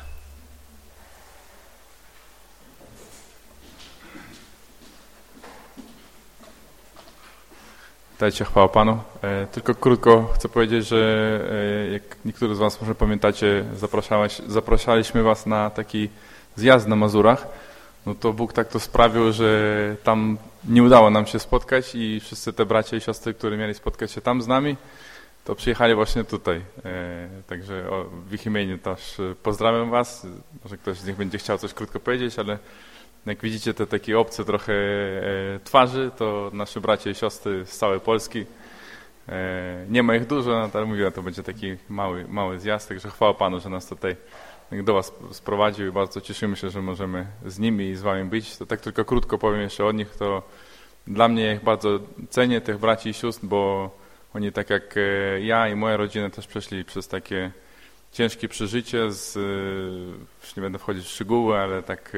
Dajcie chwała Panu. E, tylko krótko chcę powiedzieć, że e, jak niektórzy z Was może pamiętacie, zapraszaliśmy Was na taki zjazd na Mazurach, no to Bóg tak to sprawił, że tam nie udało nam się spotkać i wszyscy te bracia i siostry, które mieli spotkać się tam z nami, to przyjechali właśnie tutaj. E, także o, w ich imieniu też pozdrawiam Was. Może ktoś z nich będzie chciał coś krótko powiedzieć, ale jak widzicie te takie obce trochę e, twarzy, to nasze bracia i siostry z całej Polski. E, nie ma ich dużo, ale mówiłem, to będzie taki mały, mały zjazd, także chwała Panu, że nas tutaj do Was sprowadził i bardzo cieszymy się, że możemy z nimi i z Wami być. To tak tylko krótko powiem jeszcze od nich, to dla mnie ich bardzo cenię, tych braci i sióstr, bo oni tak jak e, ja i moja rodzina też przeszli przez takie ciężkie przeżycie, z, już nie będę wchodzić w szczegóły, ale tak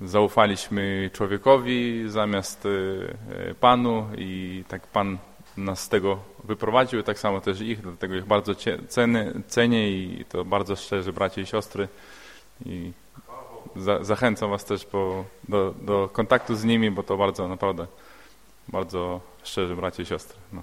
zaufaliśmy człowiekowi zamiast e, Panu i tak Pan nas z tego wyprowadził, tak samo też ich, dlatego ich bardzo cenię, cenię i to bardzo szczerze bracia i siostry i za, zachęcam Was też po, do, do kontaktu z nimi, bo to bardzo naprawdę bardzo szczerze bracia i siostry. No,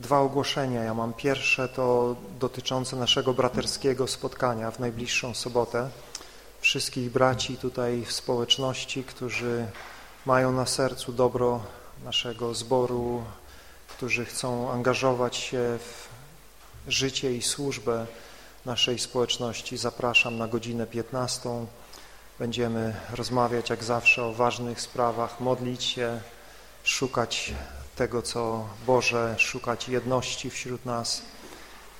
Dwa ogłoszenia. Ja mam pierwsze to dotyczące naszego braterskiego spotkania w najbliższą sobotę. Wszystkich braci tutaj w społeczności, którzy mają na sercu dobro naszego zboru, którzy chcą angażować się w życie i służbę naszej społeczności. Zapraszam na godzinę 15. Będziemy rozmawiać jak zawsze o ważnych sprawach, modlić się, szukać tego, co Boże, szukać jedności wśród nas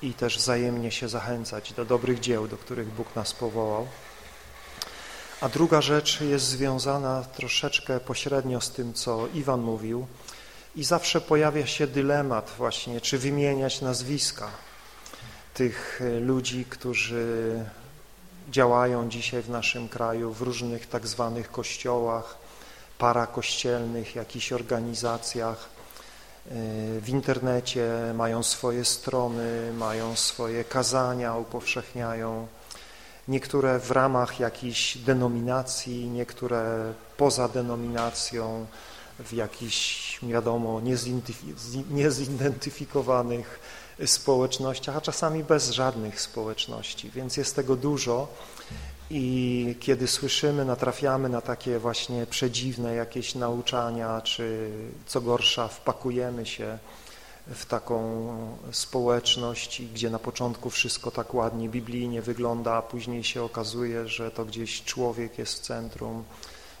i też wzajemnie się zachęcać do dobrych dzieł, do których Bóg nas powołał. A druga rzecz jest związana troszeczkę pośrednio z tym, co Iwan mówił i zawsze pojawia się dylemat właśnie, czy wymieniać nazwiska tych ludzi, którzy działają dzisiaj w naszym kraju w różnych tak zwanych kościołach, parakościelnych, jakichś organizacjach, w internecie mają swoje strony, mają swoje kazania, upowszechniają, niektóre w ramach jakichś denominacji, niektóre poza denominacją, w jakichś, wiadomo, niezidentyfikowanych społecznościach, a czasami bez żadnych społeczności, więc jest tego dużo i kiedy słyszymy, natrafiamy na takie właśnie przedziwne jakieś nauczania, czy co gorsza wpakujemy się w taką społeczność, gdzie na początku wszystko tak ładnie biblijnie wygląda, a później się okazuje, że to gdzieś człowiek jest w centrum,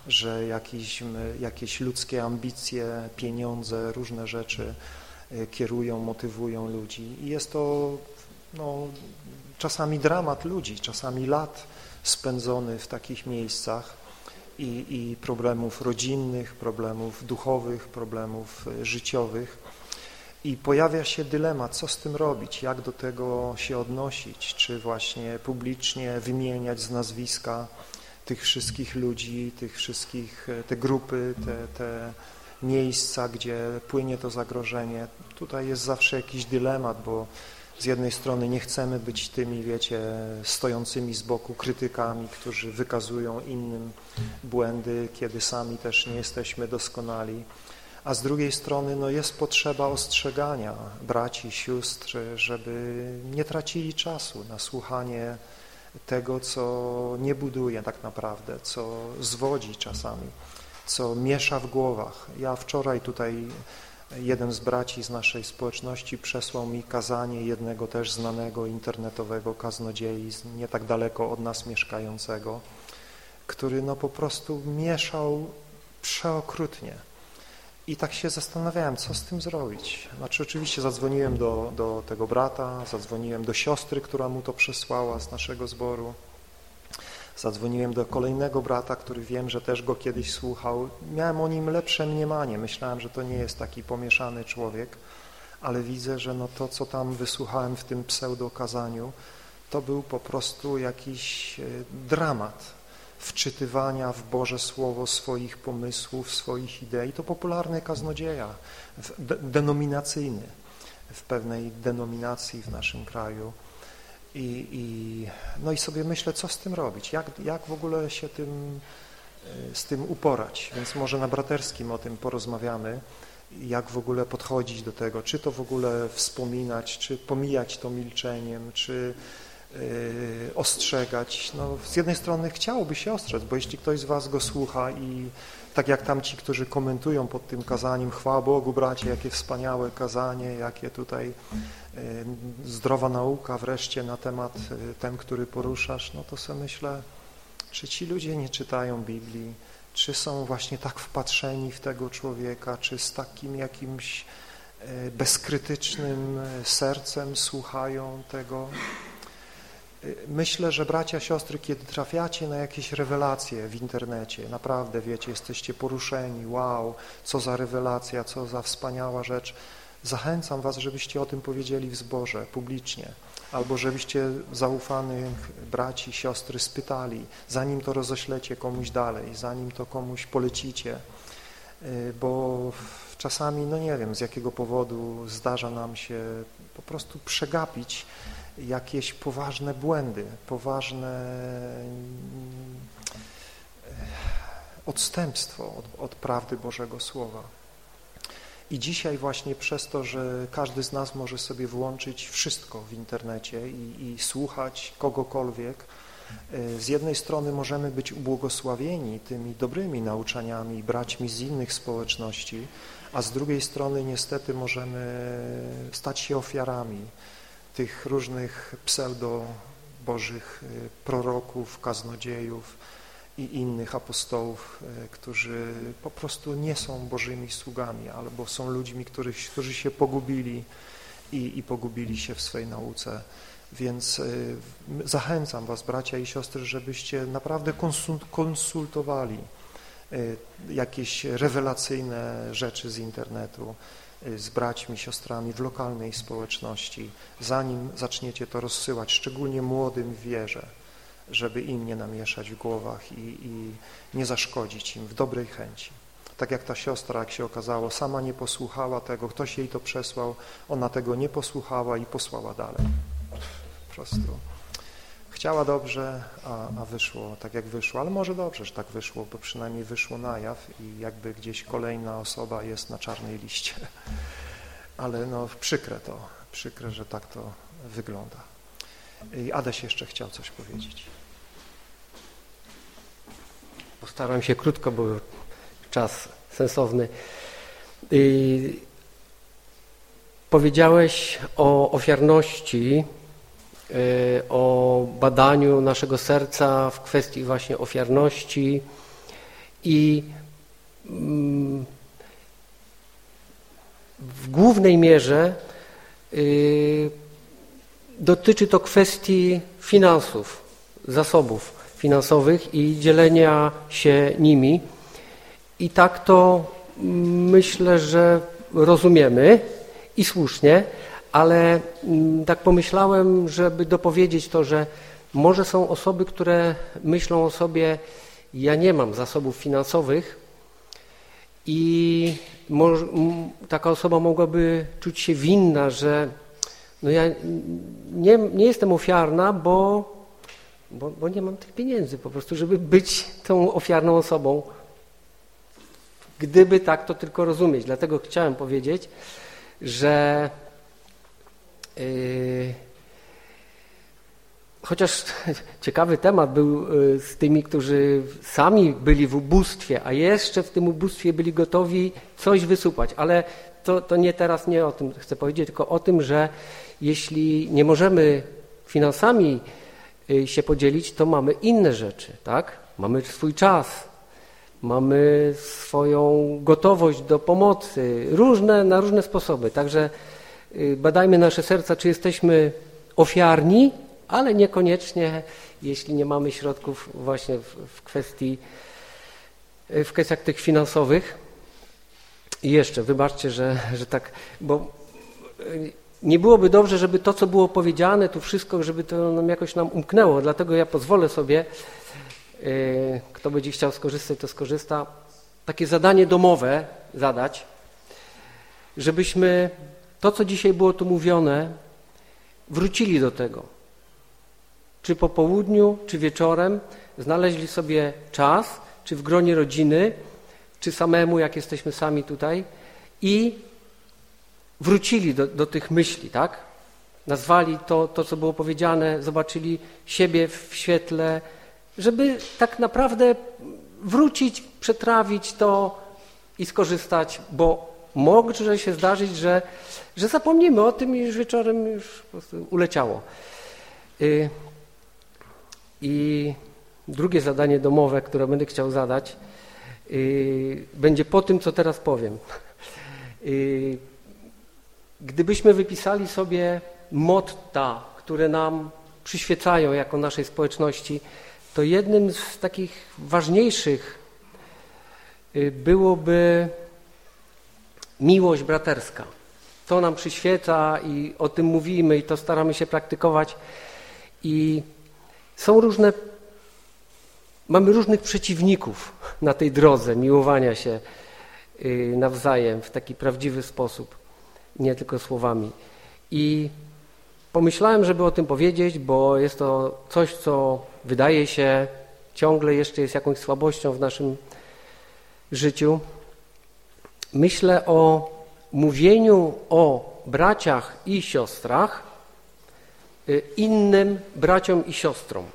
że jakieś, jakieś ludzkie ambicje, pieniądze, różne rzeczy e, kierują, motywują ludzi. I jest to no, czasami dramat ludzi, czasami lat spędzony w takich miejscach i, i problemów rodzinnych, problemów duchowych, problemów e, życiowych. I pojawia się dylemat, co z tym robić, jak do tego się odnosić, czy właśnie publicznie wymieniać z nazwiska tych wszystkich ludzi, tych wszystkich, e, te grupy, te, te miejsca, gdzie płynie to zagrożenie. Tutaj jest zawsze jakiś dylemat, bo z jednej strony nie chcemy być tymi, wiecie, stojącymi z boku krytykami, którzy wykazują innym błędy, kiedy sami też nie jesteśmy doskonali, a z drugiej strony no, jest potrzeba ostrzegania braci, sióstr, żeby nie tracili czasu na słuchanie tego, co nie buduje tak naprawdę, co zwodzi czasami, co miesza w głowach. Ja wczoraj tutaj jeden z braci z naszej społeczności przesłał mi kazanie jednego też znanego internetowego kaznodziei, nie tak daleko od nas mieszkającego, który no po prostu mieszał przeokrutnie. I tak się zastanawiałem, co z tym zrobić. Znaczy oczywiście zadzwoniłem do, do tego brata, zadzwoniłem do siostry, która mu to przesłała z naszego zboru. Zadzwoniłem do kolejnego brata, który wiem, że też go kiedyś słuchał. Miałem o nim lepsze mniemanie. Myślałem, że to nie jest taki pomieszany człowiek, ale widzę, że no to, co tam wysłuchałem w tym pseudokazaniu, to był po prostu jakiś e, dramat wczytywania w Boże Słowo swoich pomysłów, swoich idei. To popularny kaznodzieja, denominacyjny w pewnej denominacji w naszym kraju. I, i, no i sobie myślę, co z tym robić, jak, jak w ogóle się tym, e, z tym uporać, więc może na braterskim o tym porozmawiamy, jak w ogóle podchodzić do tego, czy to w ogóle wspominać, czy pomijać to milczeniem, czy ostrzegać. No, z jednej strony chciałoby się ostrzec, bo jeśli ktoś z Was go słucha i tak jak tam ci, którzy komentują pod tym kazaniem, chwała Bogu bracie, jakie wspaniałe kazanie, jakie tutaj e, zdrowa nauka wreszcie na temat e, ten, który poruszasz, no to sobie myślę, czy ci ludzie nie czytają Biblii, czy są właśnie tak wpatrzeni w tego człowieka, czy z takim jakimś bezkrytycznym sercem słuchają tego, Myślę, że bracia, siostry, kiedy trafiacie na jakieś rewelacje w internecie, naprawdę, wiecie, jesteście poruszeni, wow, co za rewelacja, co za wspaniała rzecz, zachęcam was, żebyście o tym powiedzieli w zborze, publicznie, albo żebyście zaufanych braci, siostry spytali, zanim to roześlecie komuś dalej, zanim to komuś polecicie, y, bo czasami, no nie wiem, z jakiego powodu zdarza nam się po prostu przegapić jakieś poważne błędy, poważne odstępstwo od, od prawdy Bożego Słowa. I dzisiaj właśnie przez to, że każdy z nas może sobie włączyć wszystko w internecie i, i słuchać kogokolwiek, z jednej strony możemy być ubłogosławieni tymi dobrymi nauczaniami braćmi z innych społeczności, a z drugiej strony niestety możemy stać się ofiarami tych różnych pseudo-bożych y, proroków, kaznodziejów i innych apostołów, y, którzy po prostu nie są Bożymi sługami albo są ludźmi, których, którzy się pogubili i, i pogubili się w swej nauce. Więc y, zachęcam Was, bracia i siostry, żebyście naprawdę konsultowali jakieś rewelacyjne rzeczy z internetu, z braćmi, siostrami w lokalnej społeczności, zanim zaczniecie to rozsyłać, szczególnie młodym w wierze, żeby im nie namieszać w głowach i, i nie zaszkodzić im w dobrej chęci. Tak jak ta siostra, jak się okazało, sama nie posłuchała tego, ktoś jej to przesłał, ona tego nie posłuchała i posłała dalej. Po prostu chciała dobrze, a, a wyszło tak jak wyszło, ale może dobrze, że tak wyszło, bo przynajmniej wyszło na jaw i jakby gdzieś kolejna osoba jest na czarnej liście. Ale no przykre to, przykre, że tak to wygląda. I Adaś jeszcze chciał coś powiedzieć. Postaram się krótko, bo czas sensowny. I powiedziałeś o ofiarności o badaniu naszego serca w kwestii właśnie ofiarności i mm, w głównej mierze y, dotyczy to kwestii finansów, zasobów finansowych i dzielenia się nimi. I tak to mm, myślę, że rozumiemy i słusznie, ale mm, tak pomyślałem, żeby dopowiedzieć to, że może są osoby, które myślą o sobie, ja nie mam zasobów finansowych i taka osoba mogłaby czuć się winna, że no ja nie, nie jestem ofiarna, bo, bo, bo nie mam tych pieniędzy po prostu, żeby być tą ofiarną osobą. Gdyby tak to tylko rozumieć. Dlatego chciałem powiedzieć, że chociaż ciekawy temat był yy, z tymi, którzy sami byli w ubóstwie, a jeszcze w tym ubóstwie byli gotowi coś wysupać, ale to, to nie teraz nie o tym chcę powiedzieć, tylko o tym, że jeśli nie możemy finansami yy, się podzielić, to mamy inne rzeczy, tak? Mamy swój czas, mamy swoją gotowość do pomocy, różne, na różne sposoby. Także badajmy nasze serca, czy jesteśmy ofiarni, ale niekoniecznie, jeśli nie mamy środków właśnie w, w kwestii, y, w kwestiach tych finansowych. I jeszcze, wybaczcie, że, że tak, bo y, nie byłoby dobrze, żeby to, co było powiedziane, tu wszystko, żeby to nam jakoś nam umknęło. Dlatego ja pozwolę sobie, kto będzie chciał skorzystać, to skorzysta, takie zadanie domowe zadać, żebyśmy to, co dzisiaj było tu mówione, wrócili do tego. Czy po południu, czy wieczorem znaleźli sobie czas, czy w gronie rodziny, czy samemu, jak jesteśmy sami tutaj, i wrócili do, do tych myśli, tak? Nazwali to, to, co było powiedziane, zobaczyli siebie w świetle, żeby tak naprawdę wrócić, przetrawić to i skorzystać, bo może się zdarzyć, że że zapomnimy o tym i już wieczorem już po prostu uleciało. Y, I drugie zadanie domowe, które będę chciał zadać, y, będzie po tym, co teraz powiem. Y, gdybyśmy wypisali sobie motta, które nam przyświecają jako naszej społeczności, to jednym z takich ważniejszych byłoby miłość braterska to nam przyświeca i o tym mówimy i to staramy się praktykować. I są różne, mamy różnych przeciwników na tej drodze miłowania się y, nawzajem w taki prawdziwy sposób, nie tylko słowami. I pomyślałem, żeby o tym powiedzieć, bo jest to coś, co wydaje się ciągle jeszcze jest jakąś słabością w naszym życiu. Myślę o mówieniu o braciach i siostrach y, innym braciom i siostrom.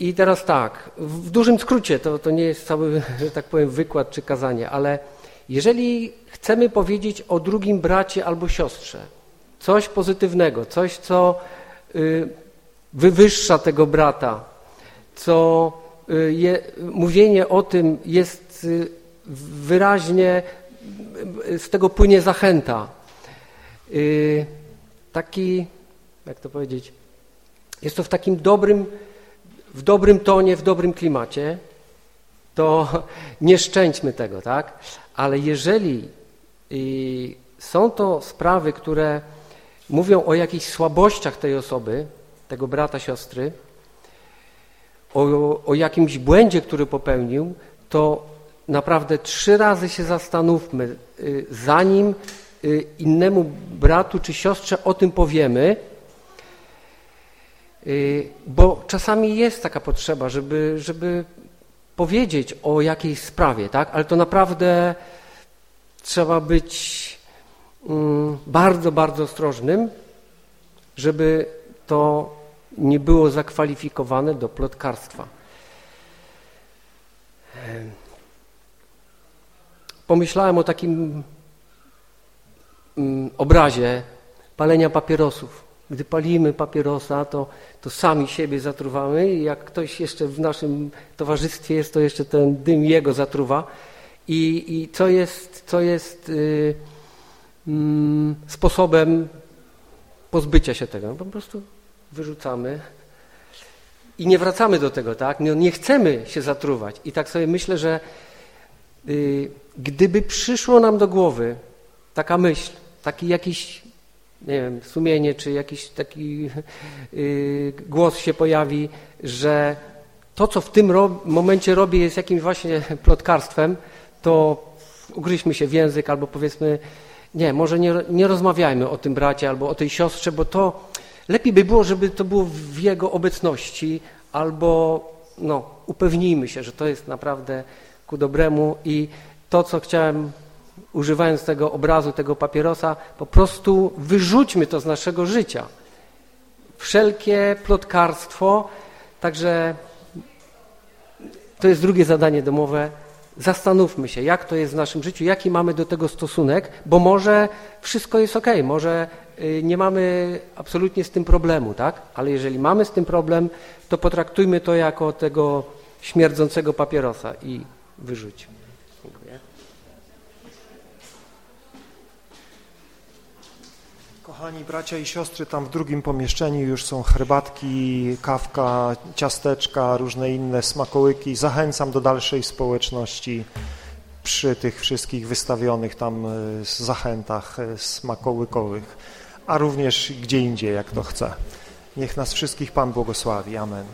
I teraz tak, w dużym skrócie, to, to nie jest cały, że tak powiem, wykład czy kazanie, ale jeżeli chcemy powiedzieć o drugim bracie albo siostrze, coś pozytywnego, coś, co y, wywyższa tego brata, co y, je, mówienie o tym jest wyraźnie, z tego płynie zachęta. Taki, jak to powiedzieć, jest to w takim dobrym, w dobrym tonie, w dobrym klimacie, to nie szczęćmy tego, tak? Ale jeżeli są to sprawy, które mówią o jakichś słabościach tej osoby, tego brata, siostry, o, o jakimś błędzie, który popełnił, to naprawdę trzy razy się zastanówmy, y, zanim y, innemu bratu czy siostrze o tym powiemy, y, bo czasami jest taka potrzeba, żeby, żeby powiedzieć o jakiejś sprawie, tak? ale to naprawdę trzeba być mm, bardzo, bardzo ostrożnym, żeby to nie było zakwalifikowane do plotkarstwa. Pomyślałem o takim mm, obrazie palenia papierosów. Gdy palimy papierosa, to, to sami siebie zatruwamy i jak ktoś jeszcze w naszym towarzystwie jest, to jeszcze ten dym jego zatruwa. I, i co jest, co jest yy, yy, sposobem pozbycia się tego? Po prostu wyrzucamy i nie wracamy do tego, tak? Nie, nie chcemy się zatruwać. I tak sobie myślę, że yy, gdyby przyszło nam do głowy taka myśl, taki jakiś, nie wiem, sumienie, czy jakiś taki yy, głos się pojawi, że to, co w tym ro momencie robię, jest jakimś właśnie plotkarstwem, to ugryźmy się w język albo powiedzmy, nie, może nie, nie rozmawiajmy o tym bracie albo o tej siostrze, bo to lepiej by było, żeby to było w jego obecności albo no, upewnijmy się, że to jest naprawdę ku dobremu i to, co chciałem, używając tego obrazu, tego papierosa, po prostu wyrzućmy to z naszego życia. Wszelkie plotkarstwo, także to jest drugie zadanie domowe, zastanówmy się, jak to jest w naszym życiu, jaki mamy do tego stosunek, bo może wszystko jest ok, może y, nie mamy absolutnie z tym problemu, tak? Ale jeżeli mamy z tym problem, to potraktujmy to jako tego śmierdzącego papierosa i wyrzućmy. Dziękuję. Kochani bracia i siostry, tam w drugim pomieszczeniu już są herbatki, kawka, ciasteczka, różne inne smakołyki. Zachęcam do dalszej społeczności przy tych wszystkich wystawionych tam e, zachętach e, smakołykowych, a również gdzie indziej, jak to chce. Niech nas wszystkich Pan błogosławi. Amen.